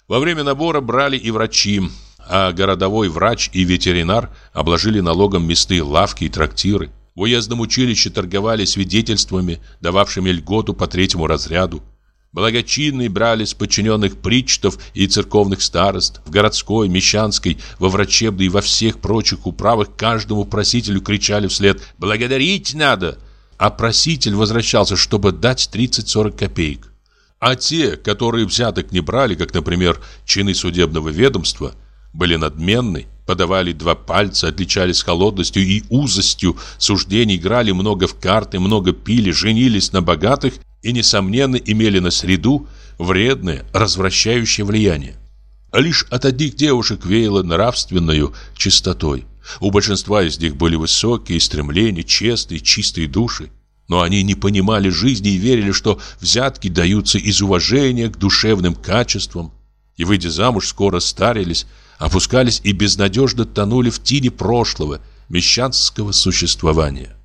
Во время набора брали и врачи, а городовой врач и ветеринар обложили налогом месты, лавки и трактиры. В уездном училище торговали свидетельствами, дававшими льготу по третьему разряду. Благочинные брали с подчиненных причтов и церковных старост. В городской, мещанской, во врачебной и во всех прочих управах каждому просителю кричали вслед «Благодарить надо!» А проситель возвращался, чтобы дать 30-40 копеек. А те, которые взяток не брали, как, например, чины судебного ведомства, были надменны подавали два пальца, отличались холодностью и узостью суждений, играли много в карты, много пили, женились на богатых и, несомненно, имели на среду вредное, развращающее влияние. Лишь от одних девушек веяло нравственную чистотой. У большинства из них были высокие стремления, честные, чистые души. Но они не понимали жизни и верили, что взятки даются из уважения к душевным качествам. И, выйдя замуж, скоро старились, опускались и безнадежно тонули в тени прошлого, мещанского существования.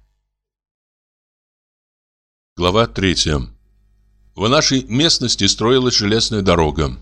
Глава 3. В нашей местности строилась железная дорога.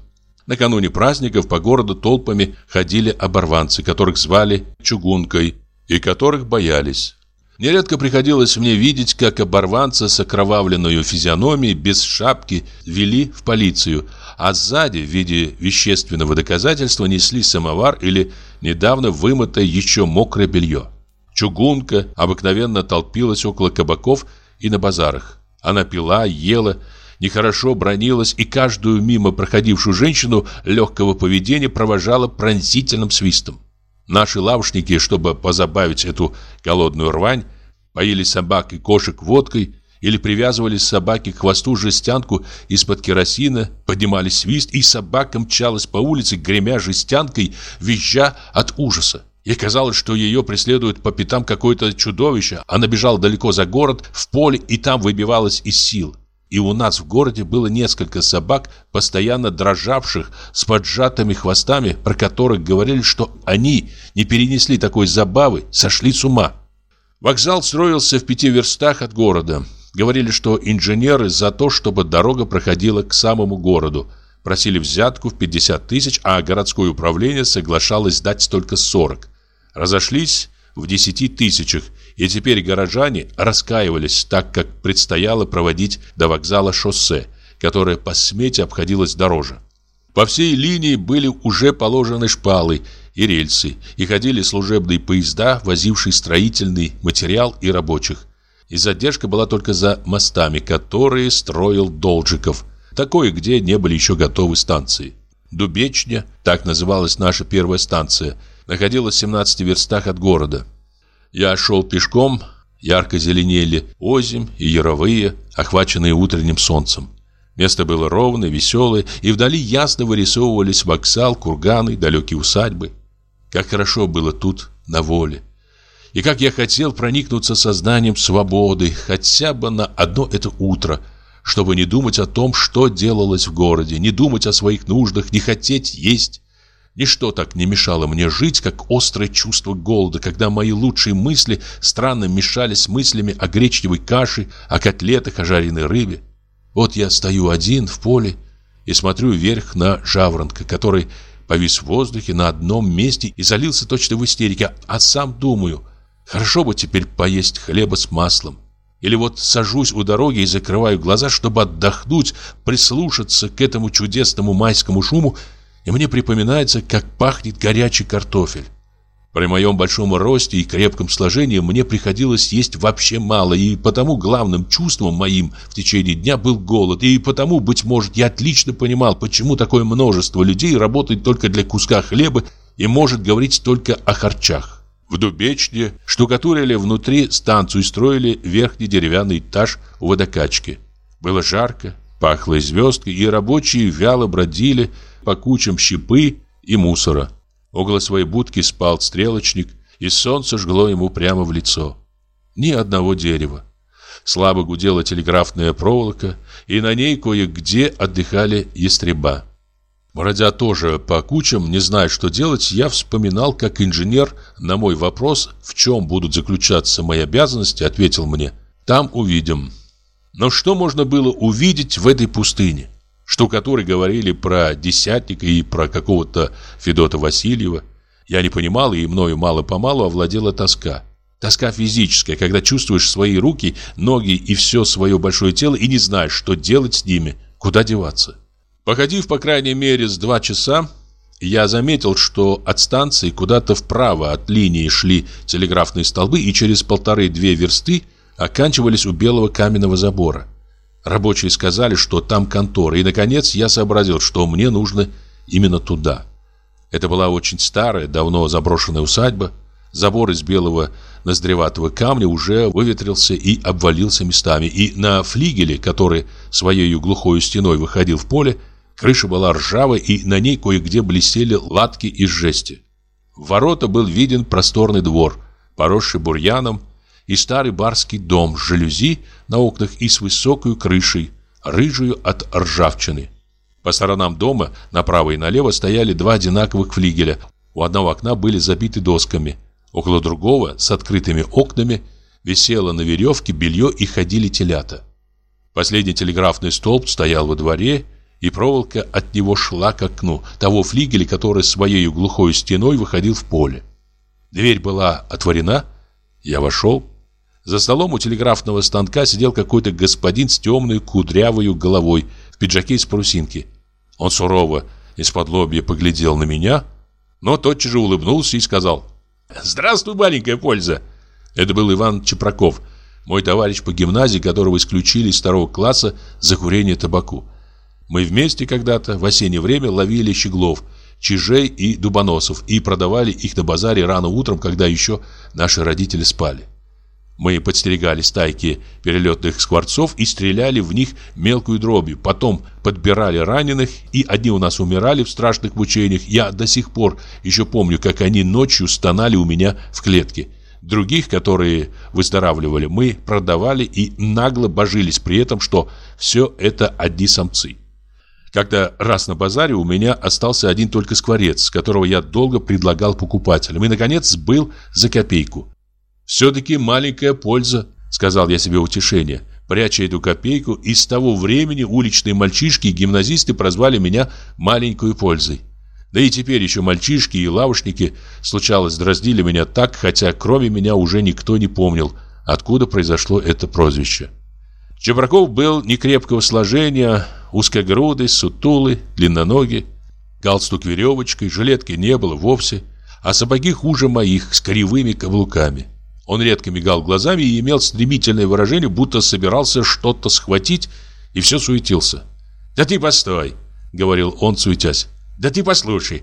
Накануне праздников по городу толпами ходили оборванцы, которых звали Чугункой и которых боялись. Нередко приходилось мне видеть, как оборванца с окровавленной физиономией без шапки вели в полицию, а сзади в виде вещественного доказательства несли самовар или недавно вымытое еще мокрое белье. Чугунка обыкновенно толпилась около кабаков и на базарах. Она пила, ела, нехорошо бронилась и каждую мимо проходившую женщину легкого поведения провожала пронзительным свистом. Наши лавушники, чтобы позабавить эту голодную рвань, поили собак и кошек водкой или привязывали собаке к хвосту жестянку из-под керосина, поднимали свист, и собака мчалась по улице, гремя жестянкой, визжа от ужаса. Ей казалось, что ее преследует по пятам какое-то чудовище. Она бежала далеко за город, в поле, и там выбивалась из сил. И у нас в городе было несколько собак, постоянно дрожавших, с поджатыми хвостами, про которых говорили, что они не перенесли такой забавы, сошли с ума. Вокзал строился в пяти верстах от города. Говорили, что инженеры за то, чтобы дорога проходила к самому городу. Просили взятку в 50 тысяч, а городское управление соглашалось дать только 40. Разошлись в 10 тысячах, и теперь горожане раскаивались, так как предстояло проводить до вокзала шоссе, которое по смете обходилось дороже. По всей линии были уже положены шпалы и рельсы, и ходили служебные поезда, возившие строительный материал и рабочих. И задержка была только за мостами, которые строил Должиков, такое, где не были еще готовы станции. Дубечня, так называлась наша первая станция, находилась в 17 верстах от города. Я шел пешком, ярко зеленели озимь и яровые, охваченные утренним солнцем. Место было ровное, веселое, и вдали ясно вырисовывались вокзал, курганы, далекие усадьбы. Как хорошо было тут, на воле. И как я хотел проникнуться сознанием свободы хотя бы на одно это утро, чтобы не думать о том, что делалось в городе, не думать о своих нуждах, не хотеть есть. Ничто так не мешало мне жить, как острое чувство голода, когда мои лучшие мысли странно мешались с мыслями о гречневой каше, о котлетах, о жареной рыбе. Вот я стою один в поле и смотрю вверх на жаворонка, который повис в воздухе на одном месте и залился точно в истерике, а сам думаю, хорошо бы теперь поесть хлеба с маслом. Или вот сажусь у дороги и закрываю глаза, чтобы отдохнуть, прислушаться к этому чудесному майскому шуму, и мне припоминается, как пахнет горячий картофель. При моем большом росте и крепком сложении мне приходилось есть вообще мало, и потому главным чувством моим в течение дня был голод, и потому, быть может, я отлично понимал, почему такое множество людей работает только для куска хлеба и может говорить только о харчах. В Дубечне штукатурили внутри станцию и строили верхний деревянный этаж у водокачки. Было жарко, пахло звездкой, и рабочие вяло бродили по кучам щепы и мусора. Около своей будки спал стрелочник, и солнце жгло ему прямо в лицо. Ни одного дерева. Слабо гудела телеграфная проволока, и на ней кое-где отдыхали ястреба. Бродя тоже по кучам, не зная, что делать, я вспоминал, как инженер на мой вопрос, в чем будут заключаться мои обязанности, ответил мне «Там увидим». Но что можно было увидеть в этой пустыне? Штукатуры говорили про десятника и про какого-то Федота Васильева. Я не понимал, и мною мало-помалу овладела тоска. Тоска физическая, когда чувствуешь свои руки, ноги и все свое большое тело и не знаешь, что делать с ними, куда деваться. Походив, по крайней мере, с два часа, я заметил, что от станции куда-то вправо от линии шли телеграфные столбы и через полторы-две версты оканчивались у белого каменного забора. Рабочие сказали, что там контора, и, наконец, я сообразил, что мне нужно именно туда. Это была очень старая, давно заброшенная усадьба. Забор из белого ноздреватого камня уже выветрился и обвалился местами, и на флигеле, который своей глухой стеной выходил в поле, крыша была ржавой, и на ней кое-где блестели латки из жести. В ворота был виден просторный двор, поросший бурьяном, и старый барский дом с жалюзи на окнах и с высокой крышей, рыжую от ржавчины. По сторонам дома направо и налево стояли два одинаковых флигеля. У одного окна были забиты досками. Около другого, с открытыми окнами, висело на веревке белье и ходили телята. Последний телеграфный столб стоял во дворе, и проволока от него шла к окну того флигеля, который своей глухой стеной выходил в поле. Дверь была отворена, я вошел. За столом у телеграфного станка сидел какой-то господин с темной кудрявой головой в пиджаке из парусинки. Он сурово из-под лобья поглядел на меня, но тотчас же улыбнулся и сказал «Здравствуй, маленькая польза!» Это был Иван Чепраков, мой товарищ по гимназии, которого исключили из второго класса за курение табаку. Мы вместе когда-то в осеннее время ловили щеглов, чижей и дубоносов и продавали их на базаре рано утром, когда еще наши родители спали. Мы подстерегали стайки перелетных скворцов и стреляли в них мелкую дробью. Потом подбирали раненых, и одни у нас умирали в страшных мучениях. Я до сих пор еще помню, как они ночью стонали у меня в клетке. Других, которые выздоравливали, мы продавали и нагло божились при этом, что все это одни самцы. Когда раз на базаре у меня остался один только скворец, которого я долго предлагал покупателям, и, наконец, был за копейку. «Все-таки маленькая польза», — сказал я себе утешение, пряча эту копейку, и с того времени уличные мальчишки и гимназисты прозвали меня «маленькую пользой». Да и теперь еще мальчишки и лавочники, случалось, дразнили меня так, хотя кроме меня уже никто не помнил, откуда произошло это прозвище. Чебраков был некрепкого сложения, узкогрудый, сутулый, длинноногий. Галстук веревочкой, жилетки не было вовсе, а сапоги хуже моих, с кривыми каблуками. Он редко мигал глазами и имел стремительное выражение, будто собирался что-то схватить и все суетился. «Да ты постой!» — говорил он, суетясь. Да ты послушай,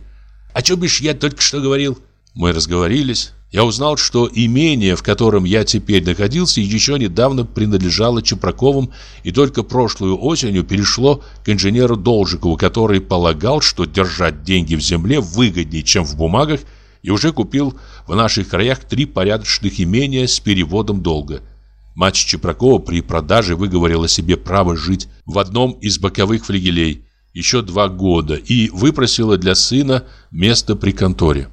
о чем бишь я только что говорил? Мы разговорились. Я узнал, что имение, в котором я теперь находился, еще недавно принадлежало Чепраковым и только прошлую осенью перешло к инженеру Должикову, который полагал, что держать деньги в земле выгоднее, чем в бумагах, и уже купил в наших краях три порядочных имения с переводом долга. Мать Чепракова при продаже выговорила себе право жить в одном из боковых флигелей – еще два года и выпросила для сына место при конторе.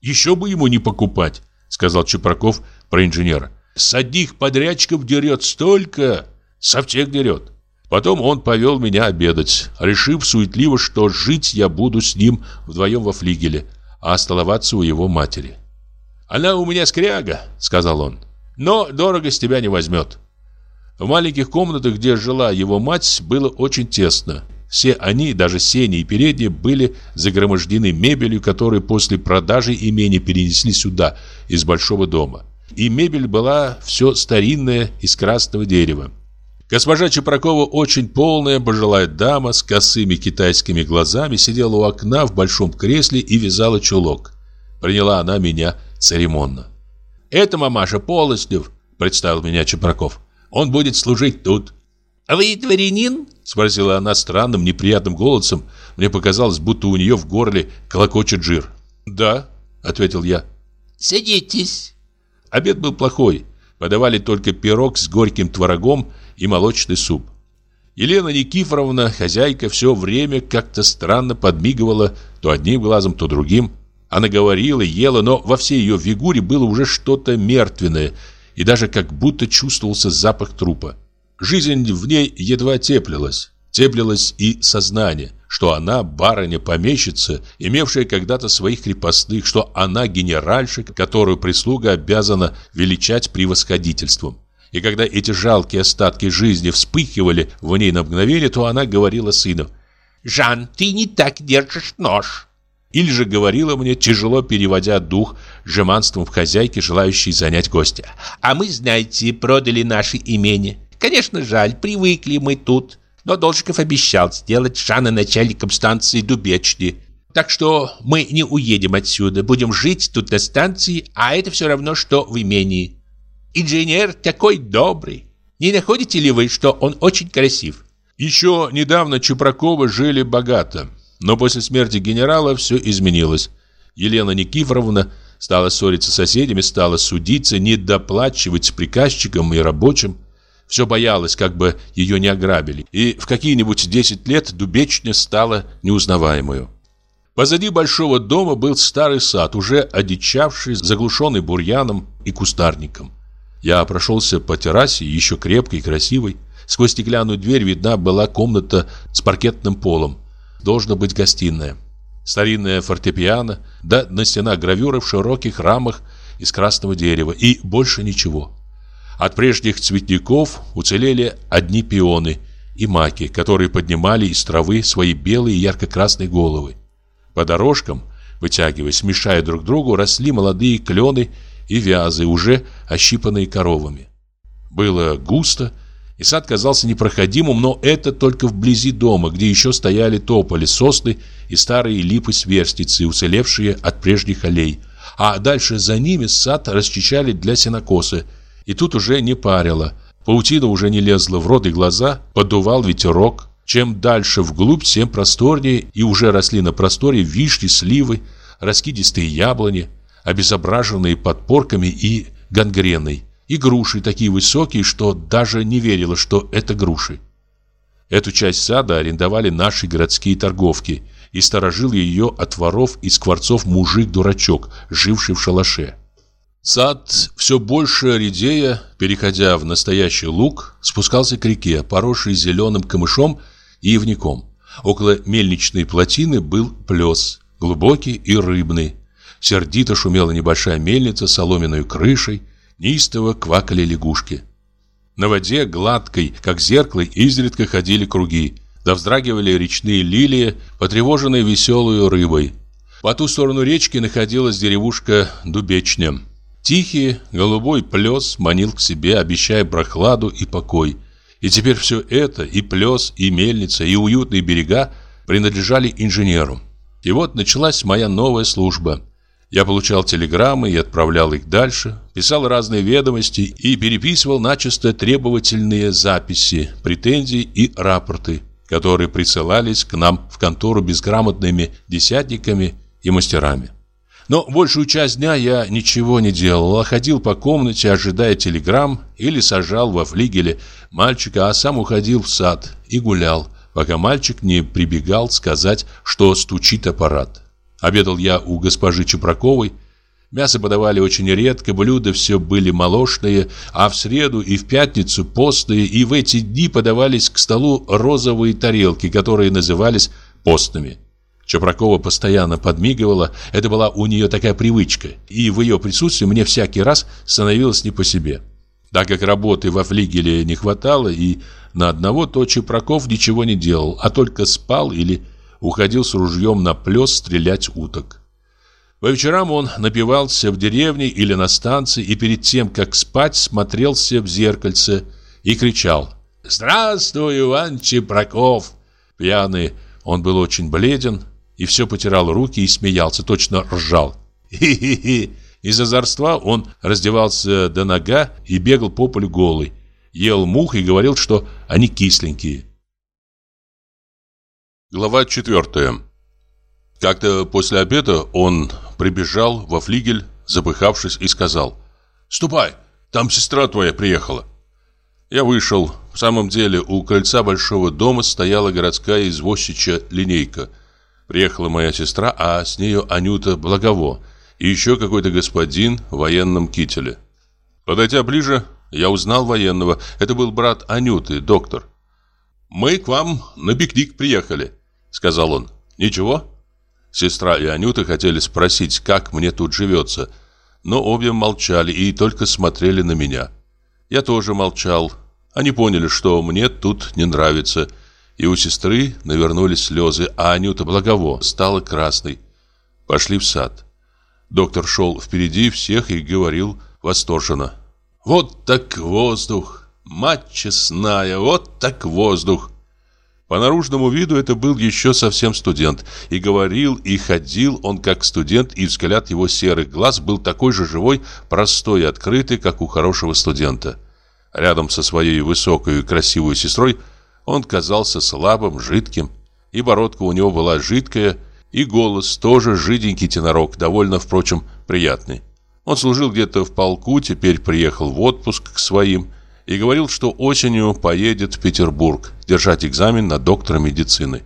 «Еще бы ему не покупать», — сказал Чепраков про инженера. «С одних подрядчиков дерет столько, со всех дерет». Потом он повел меня обедать, решив суетливо, что жить я буду с ним вдвоем во флигеле, а столоваться у его матери. «Она у меня скряга», — сказал он, — «но дорого с тебя не возьмет». В маленьких комнатах, где жила его мать, было очень тесно. Все они, даже сени и передние, были загромождены мебелью, которую после продажи имения перенесли сюда, из большого дома. И мебель была все старинная, из красного дерева. Госпожа Чепракова, очень полная, пожилая дама с косыми китайскими глазами, сидела у окна в большом кресле и вязала чулок. Приняла она меня церемонно. «Это мамаша Полостев», — представил меня Чепраков. «Он будет служить тут». «А вы дворянин?» Спросила она странным, неприятным голосом. Мне показалось, будто у нее в горле колокочет жир. «Да», — ответил я. «Садитесь». Обед был плохой. Подавали только пирог с горьким творогом и молочный суп. Елена Никифоровна, хозяйка, все время как-то странно подмигивала то одним глазом, то другим. Она говорила, ела, но во всей ее фигуре было уже что-то мертвенное, и даже как будто чувствовался запах трупа. Жизнь в ней едва теплилась. Теплилось и сознание, что она барыня-помещица, имевшая когда-то своих крепостных, что она генеральша, которую прислуга обязана величать превосходительством. И когда эти жалкие остатки жизни вспыхивали в ней на мгновение, то она говорила сыну «Жан, ты не так держишь нож». Или же говорила мне, тяжело переводя дух, жеманством в хозяйке, желающей занять гостя. «А мы, знаете, продали наши имение. Конечно, жаль, привыкли мы тут. Но Должиков обещал сделать Шана начальником станции Дубечни. Так что мы не уедем отсюда, будем жить тут на станции, а это все равно, что в имении. Инженер такой добрый. Не находите ли вы, что он очень красив? Еще недавно Чупраковы жили богато, но после смерти генерала все изменилось. Елена Никифоровна стала ссориться с соседями, стала судиться, недоплачивать приказчикам и рабочим все боялась, как бы ее не ограбили, и в какие-нибудь 10 лет Дубечня стала неузнаваемую. Позади большого дома был старый сад, уже одичавший, заглушенный бурьяном и кустарником. Я прошелся по террасе, еще крепкой и красивой. Сквозь стеклянную дверь видна была комната с паркетным полом. Должна быть гостиная. Старинная фортепиано, да на стенах гравюры в широких рамах из красного дерева и больше ничего. От прежних цветников уцелели одни пионы и маки, которые поднимали из травы свои белые ярко-красные головы. По дорожкам, вытягиваясь, мешая друг другу, росли молодые клены и вязы, уже ощипанные коровами. Было густо, и сад казался непроходимым, но это только вблизи дома, где еще стояли тополи, сосны и старые липы-сверстицы, уцелевшие от прежних аллей. А дальше за ними сад расчищали для сенокоса, и тут уже не парило. Паутина уже не лезла в рот и глаза, подувал ветерок. Чем дальше вглубь, тем просторнее, и уже росли на просторе вишни, сливы, раскидистые яблони, обезображенные подпорками и гангреной, и груши такие высокие, что даже не верило, что это груши. Эту часть сада арендовали наши городские торговки, и сторожил ее от воров и скворцов мужик-дурачок, живший в шалаше. Сад, все больше редея, переходя в настоящий луг, спускался к реке, поросшей зеленым камышом и ивником. Около мельничной плотины был плес, глубокий и рыбный. Сердито шумела небольшая мельница с соломенной крышей, неистово квакали лягушки. На воде, гладкой, как зеркало, изредка ходили круги, да вздрагивали речные лилии, потревоженные веселой рыбой. По ту сторону речки находилась деревушка Дубечня. Тихий голубой плес манил к себе, обещая прохладу и покой. И теперь все это, и плес, и мельница, и уютные берега, принадлежали инженеру. И вот началась моя новая служба. Я получал телеграммы и отправлял их дальше, писал разные ведомости и переписывал начисто требовательные записи, претензии и рапорты, которые присылались к нам в контору безграмотными десятниками и мастерами. Но большую часть дня я ничего не делал, а ходил по комнате, ожидая телеграмм, или сажал во флигеле мальчика, а сам уходил в сад и гулял, пока мальчик не прибегал сказать, что стучит аппарат. Обедал я у госпожи Чепраковой. Мясо подавали очень редко, блюда все были молочные, а в среду и в пятницу постные, и в эти дни подавались к столу розовые тарелки, которые назывались постными. Чепракова постоянно подмигивала, это была у нее такая привычка, и в ее присутствии мне всякий раз становилось не по себе. Так как работы во флигеле не хватало, и на одного, то Чепраков ничего не делал, а только спал или уходил с ружьем на плес стрелять уток. По вечерам он напивался в деревне или на станции и перед тем, как спать, смотрелся в зеркальце и кричал «Здравствуй, Иван Чепраков!» Пьяный, он был очень бледен и все потирал руки и смеялся, точно ржал. «Хи-хи-хи!» Из озорства он раздевался до нога и бегал по полю голый, ел мух и говорил, что они кисленькие. Глава четвертая. Как-то после обеда он прибежал во флигель, запыхавшись, и сказал «Ступай, там сестра твоя приехала». Я вышел. В самом деле у крыльца большого дома стояла городская извозчичья линейка. Приехала моя сестра, а с нею Анюта Благово и еще какой-то господин в военном кителе. Подойдя ближе, я узнал военного. Это был брат Анюты, доктор. «Мы к вам на пикник приехали», — сказал он. «Ничего?» Сестра и Анюта хотели спросить, как мне тут живется, но обе молчали и только смотрели на меня. Я тоже молчал. Они поняли, что мне тут не нравится, и у сестры навернулись слезы, а Анюта Благово стала красной. Пошли в сад. Доктор шел впереди всех и говорил восторженно. «Вот так воздух! Мать честная, вот так воздух!» По наружному виду это был еще совсем студент. И говорил, и ходил он как студент, и взгляд его серых глаз был такой же живой, простой и открытый, как у хорошего студента. Рядом со своей высокой и красивой сестрой он казался слабым, жидким. И бородка у него была жидкая, и голос тоже жиденький тенорок, довольно, впрочем, приятный. Он служил где-то в полку, теперь приехал в отпуск к своим – и говорил, что осенью поедет в Петербург держать экзамен на доктора медицины.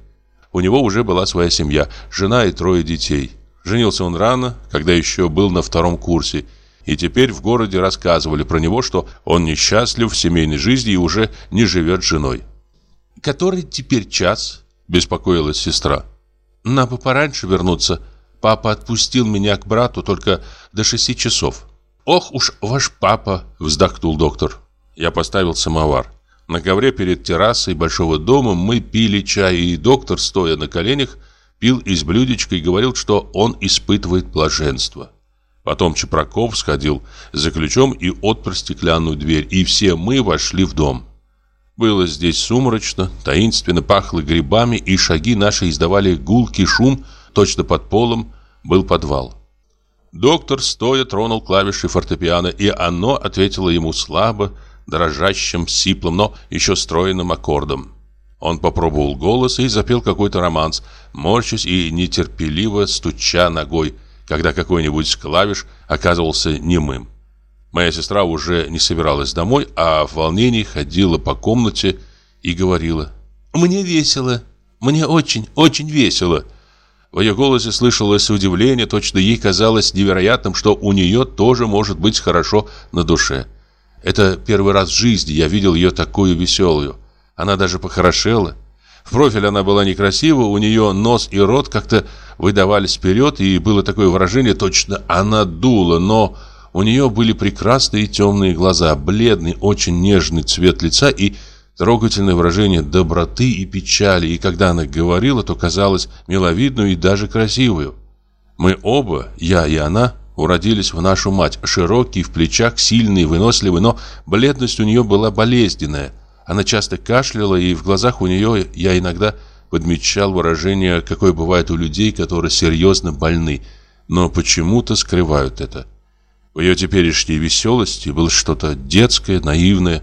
У него уже была своя семья, жена и трое детей. Женился он рано, когда еще был на втором курсе, и теперь в городе рассказывали про него, что он несчастлив в семейной жизни и уже не живет с женой. «Который теперь час?» – беспокоилась сестра. «Нам бы пораньше вернуться. Папа отпустил меня к брату только до шести часов». «Ох уж ваш папа!» – вздохнул доктор. Я поставил самовар. На ковре перед террасой большого дома мы пили чай, и доктор, стоя на коленях, пил из блюдечка и говорил, что он испытывает блаженство. Потом Чепраков сходил за ключом и отпер стеклянную дверь, и все мы вошли в дом. Было здесь сумрачно, таинственно пахло грибами, и шаги наши издавали гулкий шум, точно под полом был подвал. Доктор стоя тронул клавиши фортепиано, и оно ответило ему слабо, дрожащим, сиплым, но еще стройным аккордом. Он попробовал голос и запел какой-то романс, морщась и нетерпеливо стуча ногой, когда какой-нибудь клавиш оказывался немым. Моя сестра уже не собиралась домой, а в волнении ходила по комнате и говорила «Мне весело, мне очень, очень весело». В ее голосе слышалось удивление, точно ей казалось невероятным, что у нее тоже может быть хорошо на душе. Это первый раз в жизни я видел ее такую веселую. Она даже похорошела. В профиль она была некрасива, у нее нос и рот как-то выдавались вперед, и было такое выражение, точно она дула, но у нее были прекрасные темные глаза, бледный, очень нежный цвет лица и трогательное выражение доброты и печали, и когда она говорила, то казалась миловидную и даже красивую. Мы оба, я и она, уродились в нашу мать, широкие в плечах, сильные, выносливые, но бледность у нее была болезненная – она часто кашляла, и в глазах у нее я иногда подмечал выражение, какое бывает у людей, которые серьезно больны, но почему-то скрывают это. В ее теперешней веселости было что-то детское, наивное,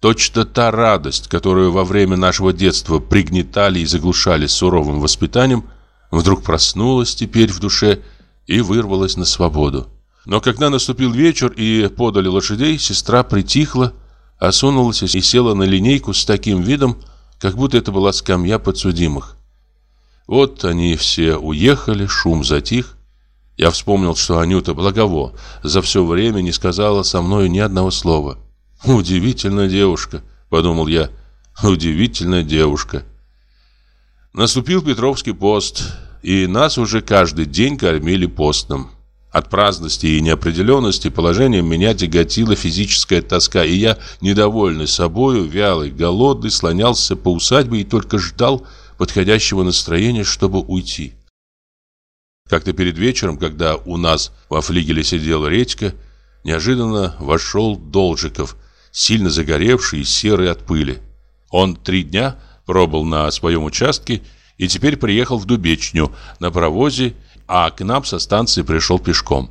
точно та радость, которую во время нашего детства пригнетали и заглушали суровым воспитанием, вдруг проснулась теперь в душе и вырвалась на свободу. Но когда наступил вечер и подали лошадей, сестра притихла, осунулась и села на линейку с таким видом, как будто это была скамья подсудимых. Вот они все уехали, шум затих. Я вспомнил, что Анюта Благово за все время не сказала со мной ни одного слова. «Удивительная девушка», — подумал я, — «удивительная девушка». Наступил Петровский пост, и нас уже каждый день кормили постным. От праздности и неопределенности положения меня тяготила физическая тоска, и я, недовольный собою, вялый, голодный, слонялся по усадьбе и только ждал подходящего настроения, чтобы уйти. Как-то перед вечером, когда у нас во флигеле сидел Редька, неожиданно вошел Должиков, сильно загоревший и серый от пыли. Он три дня пробыл на своем участке и теперь приехал в Дубечню на паровозе а к нам со станции пришел пешком.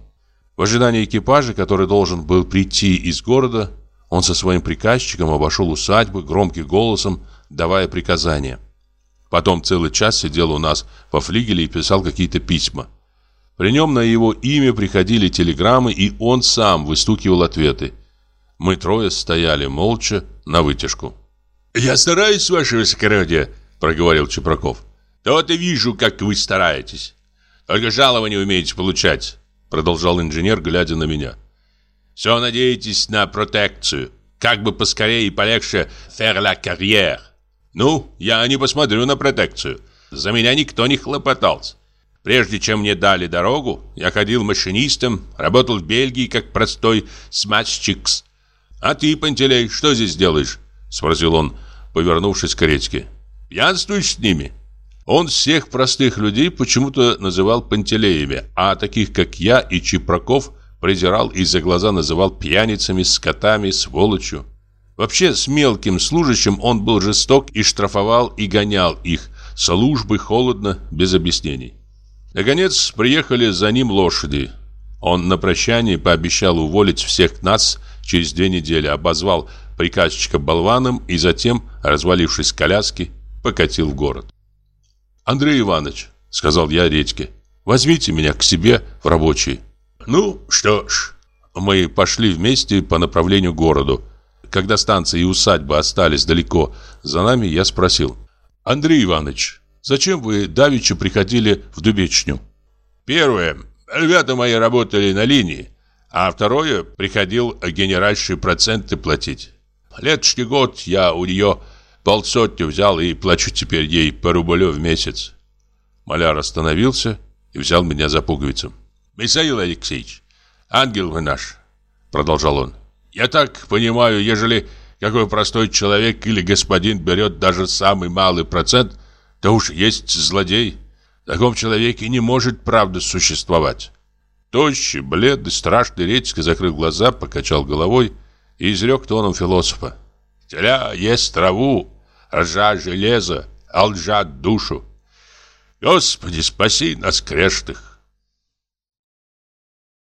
В ожидании экипажа, который должен был прийти из города, он со своим приказчиком обошел усадьбы громким голосом, давая приказания. Потом целый час сидел у нас по флигеле и писал какие-то письма. При нем на его имя приходили телеграммы, и он сам выстукивал ответы. Мы трое стояли молча на вытяжку. «Я стараюсь, ваше высокородие», — проговорил Чепраков. «То-то вижу, как вы стараетесь. Только жалование умеете получать, продолжал инженер, глядя на меня. Все надеетесь на протекцию. Как бы поскорее и полегче faire la carrière. Ну, я не посмотрю на протекцию. За меня никто не хлопотался. Прежде чем мне дали дорогу, я ходил машинистом, работал в Бельгии как простой смазчикс. А ты, Пантелей, что здесь делаешь? Спросил он, повернувшись к Редьке. Пьянствуешь с ними? Он всех простых людей почему-то называл Пантелеями, а таких, как я и Чепраков, презирал и за глаза называл пьяницами, скотами, сволочью. Вообще, с мелким служащим он был жесток и штрафовал и гонял их, службы холодно, без объяснений. Наконец, приехали за ним лошади. Он на прощание пообещал уволить всех нас через две недели, обозвал приказчика болваном и затем, развалившись в коляске, покатил в город. «Андрей Иванович», — сказал я Редьке, — «возьмите меня к себе в рабочий». «Ну, что ж». Мы пошли вместе по направлению к городу. Когда станция и усадьба остались далеко за нами, я спросил. «Андрей Иванович, зачем вы давеча приходили в Дубечню?» «Первое. Ребята мои работали на линии. А второе, приходил генеральшие проценты платить. Летошний год я у нее Полсотни взял и плачу теперь ей по рублю в месяц. Маляр остановился и взял меня за пуговицу. «Михаил Алексеевич, ангел вы наш», — продолжал он. «Я так понимаю, ежели какой простой человек или господин берет даже самый малый процент, то уж есть злодей. В таком человеке не может правда существовать». Тощий, бледный, страшный редько закрыл глаза, покачал головой и изрек тоном философа. «Теля ест траву, ржа железо, а лжа душу. Господи, спаси нас грешных.